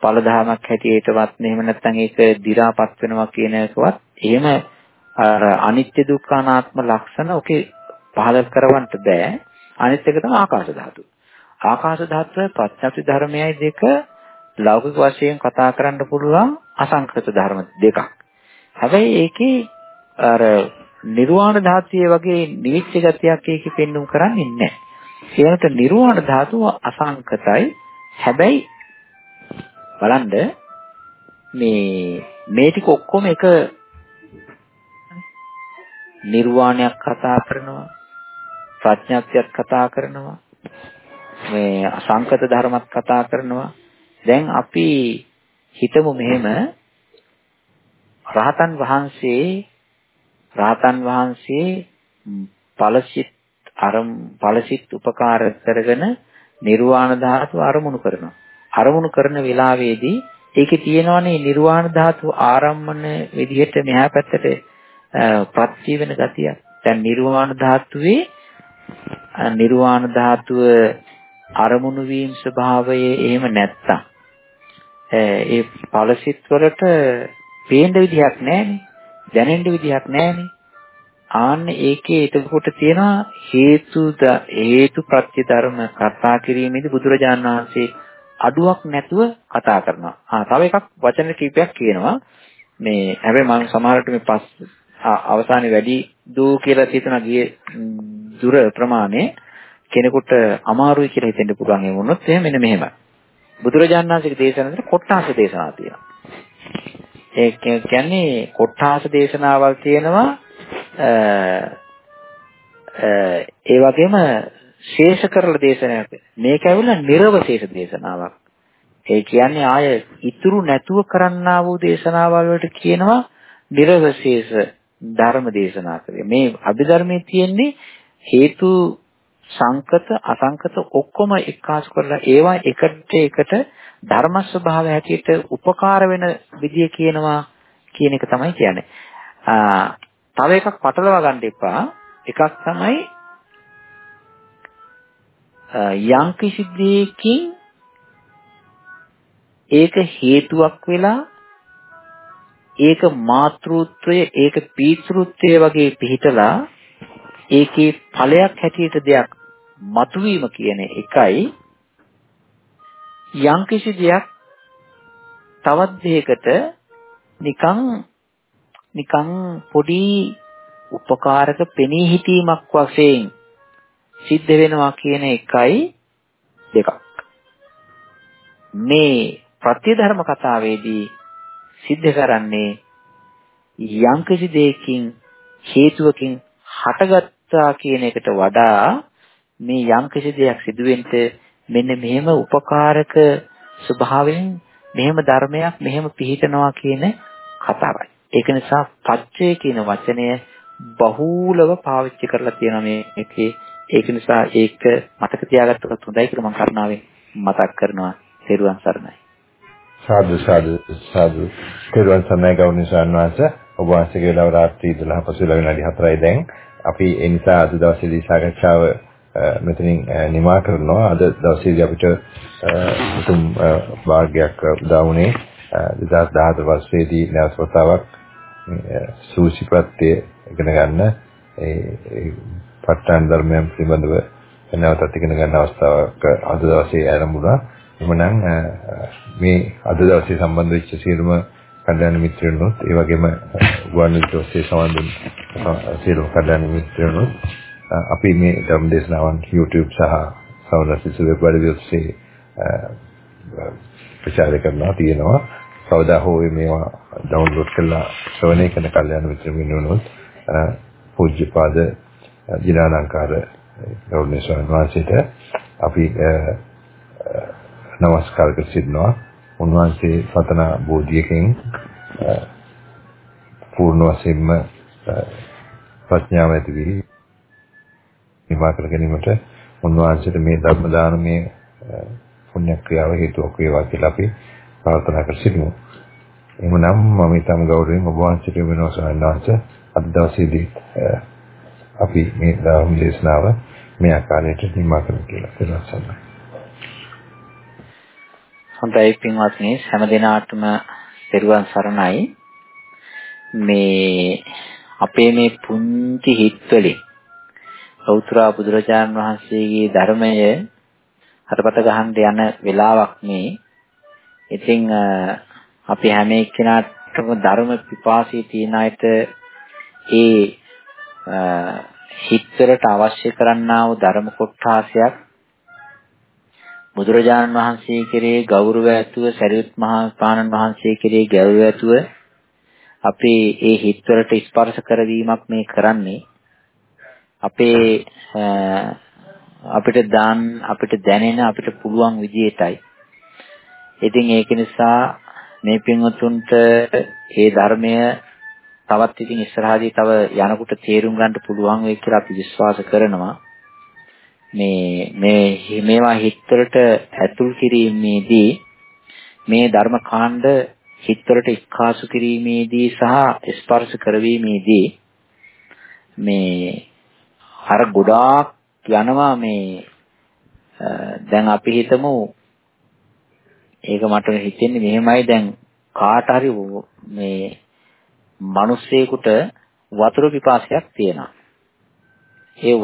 ඵල ධර්මයක් හැටියටවත් එහෙම නැත්නම් ඒක දි รา පත් වෙනවා කියන එකවත් එහෙම අර අනිත්‍ය දුක්ඛ අනාත්ම ලක්ෂණ ඔකේ පහල කරවන්න බෑ. අනිත් එක තමයි ආකාශ ධාතුව. ආකාශ ධාතුවේ ප්‍රඥාප්ති ධර්මයයි දෙක ලෞකික වශයෙන් කතා කරන්න පුළුවන් අසංකත ධර්ම දෙකක්. හැබැයි ඒකේ අර නිර්වාණ ධාතුවේ වගේ නිවිච්ච ගතියක් ඒකේ පෙන්눔 කරන්නේ නැහැ. ඒකට නිර්වාණ ධාතුව අසංකතයි. හැබැයි බලන්න මේ මේ ටික ඔක්කොම එක නිර්වාණයක් කතා කරනවා ප්‍රඥාක්තියක් කතා කරනවා මේ අසංකත ධර්මත් කතා කරනවා දැන් අපි හිතමු මෙහෙම රහතන් වහන්සේ රහතන් වහන්සේ ඵලසිත අරම් ඵලසිත උපකාර කරගෙන නිර්වාණ ධාතුව අරමුණු කරනවා අරමුණු කරන වෙලාවේදී ඒකේ තියෙනවනේ නිර්වාණ ධාතුව ආරම්මන විදිහට මෙහා පැත්තට ප්‍රත්‍ය වෙන ගතියක්. දැන් නිර්වාණ ධාතුවේ නිර්වාණ ධාතුව අරමුණු වීම ස්වභාවයේ එහෙම නැත්තම් ඒ ඵලසිත වලට පේන්න විදිහක් නැහැනේ. දැනෙන්න විදිහක් නැහැනේ. ආන්න ඒකේ එතකොට තියෙනවා හේතු හේතු ප්‍රත්‍ය ධර්ම කතා කිරීමේදී බුදුරජාණන් වහන්සේ අඩුවක් නැතුව කතා කරනවා. ආ තව එකක් වචන කීපයක් කියනවා. මේ හැබැයි මම සමහරට මේ පස් අවසානයේ වැඩි දූ කියලා හිතන ගියේ දුර ප්‍රමාණය කෙනෙකුට අමාරුයි කියලා හිතෙන්න පුළුවන් ඒ වුණොත් එහෙම මෙන්න මෙහෙමයි. බුදුරජාණන් වහන්සේගේ දේශනාවල කොට්ටාස දේශනා තියෙනවා. ඒ කියන්නේ කොට්ටාස දේශනාවල් තියෙනවා ඒ වගේම ශේෂ කරලා දේශනාවක්. මේක ඇවිල්ලා නිර්වශේෂ දේශනාවක්. ඒ කියන්නේ ආය ඉතුරු නැතුව කරන්නා වූ දේශනාවල් වලට කියනවා නිර්වශේෂ ධර්ම දේශනා කරේ. මේ අභිධර්මයේ තියෙන්නේ හේතු සංකත අසංකත ඔක්කොම එක්කාසු කරලා ඒවා එකට එකට ධර්ම ස්වභාවය හැටියට උපකාර වෙන විදිය කියනවා කියන එක තමයි කියන්නේ. තව එකක් පටලවා ගන්න එපා. එකක් තමයි යම් කිසි දෙයකින් ඒක හේතුවක් වෙලා ඒක මාතෘත්වය ඒක පීතෘත්වය වගේ පිහිටලා ඒකේ ඵලයක් හැටියට දෙයක් මතුවීම කියන එකයි යම්කිසි දෙයක් තවත් දෙයකට නිකන් නිකන් පොඩි උපකාරක පෙනී හිටීමක් වශයෙන් සිද්ධ වෙනවා කියන එකයි දෙකක්. මේ ප්‍රතිධර්ම කතාවේදී සිද්ධ කරන්නේ යම්කිසි දෙයකින් හේතුවකින් හටගත්තා කියන එකට වඩා මේ යම්කිසි දෙයක් සිදුවෙන්න මෙන්න මෙහෙම උපකාරක ස්වභාවයෙන් මෙහෙම ධර්මයක් මෙහෙම පිහිටනවා කියන කතාවයි. ඒක නිසා පච්චය කියන වචනය බහූලව පාවිච්චි කරලා තියෙනවා මේකේ. ඒක නිසා ඒක මතක තියාගත්තොත් හොඳයි කියලා මම කරුණාවෙන් මතක් කරනවා. තෙරුවන් සරණයි. සාදු සාදු සාදු තෙරුවන් සරණයි ගෞරවනීය සාන්වාස ඔබ වහන්සේගේ දවස් රාත්‍රී 12 පසුලා විනාඩි 4යි දැන් අපි ඒ නිසා අද දවසේදී සාකච්ඡාව මෙතනින් නිමා කරනවා. අද දවසේදී අපිට උතුම් වාග්යක් උදා වුණේ 2014 වර්ෂයේදී නැවත වතාවක් සූසිපත්‍ය ඉගෙන ගන්න. ඒ ප ဋ ාණ ධර්මයන් පිළිබඳව නැවතත් ඉගෙන ගන්න අවස්ථාවක් අද දවසේ ආරම්භුණා. එමනම් මේ අද දවසේ සම්බන්ධ වෙච්ච සියලුම කල්‍යාණ මිත්‍රයන්ොත් ඒ වගේම ගුවන්විදුලි ඔස්සේ සම්බන්ධ සියලුම කල්‍යාණ මිත්‍රයන්ොත් අපි මේ ධර්ම දේශනාවන් YouTube සහ සවනසිසු වෙබ් අඩවිය ඔස්සේ ප්‍රචාරය කරනවා තියෙනවා කවදා හෝ මේවා ඩවුන්ලෝඩ් කරලා ශ්‍රවණය කරන කල්‍යාණ මිත්‍රයන් වෙනුනොත් පූජ්‍යපාද දිනාලංකාර ගෞරවනීය ස්වාමීන් වහන්සේට අපි নমස්කාර කර සිටිනවා. උන්වහන්සේ සතන බෝධියකින් පූර්ණ වශයෙන්ම ප්‍රඥාව ඇති වී නිමා කර ගැනීමට උන්වහන්සේට මේ ධර්ම දානමේ පුණ්‍ය ක්‍රියාව හේතුවක් වේවා කියලා අපි ප්‍රාර්ථනා කර සිටිමු. එhmenan මම ඊටම ගෞරවයෙන් ඔබ වහන්සේට වෙනවා සවන්නාංශ අද දවසේදී අපි මේ ධර්ම දේශනාව මේ ආකාරයට නිමා කරමු කියලා ප්‍රාර්ථනා හොඳයි පින්වත්නි. හැම දිනාටම පෙරුවන් සරණයි. මේ අපේ මේ පුංචි හිත්වලින් සෞත්‍ර බුදුරජාණන් වහන්සේගේ ධර්මය හරපත ගහන්න යන වෙලාවක් මේ. ඉතින් අපි හැම එක්කෙනාටම ධර්ම පිපාසී තියන අයට ඒ හිතවලට අවශ්‍ය කරන්නා වූ ධර්ම කොටාසයක් බුදුරජාණන් වහන්සේ කෙරේ ගෞරව ඇතුව සරියුත් මහා ස්වාමීන් වහන්සේ කෙරේ ගෞරව ඇතුව අපේ ඒ හිතවලට ස්පර්ශ කරවීමක් මේ කරන්නේ. අපේ අපිට දාන් අපිට දැනෙන අපිට පුළුවන් විදියටයි. ඉතින් ඒක නිසා මේ පින්වතුන්ට මේ ධර්මය තවත් ඉතින් ඉස්සරහදී තව යනකොට තේරුම් ගන්න පුළුවන් වෙයි කියලා අපි විශ්වාස කරනවා. මේ මේ මේවා හිතවලට ඇතුල් කිරීමේදී මේ ධර්ම කාණ්ඩ හිතවලට එක්කාසු කිරීමේදී සහ ස්පර්ශ කරවීමේදී මේ අර ගොඩාක් යනවා මේ දැන් අපි හිතමු ඒක මට හිතෙන්නේ මෙහෙමයි දැන් කාට හරි මේ මිනිස්සෙකුට වතුර පිපාසයක් තියෙනවා. ඒ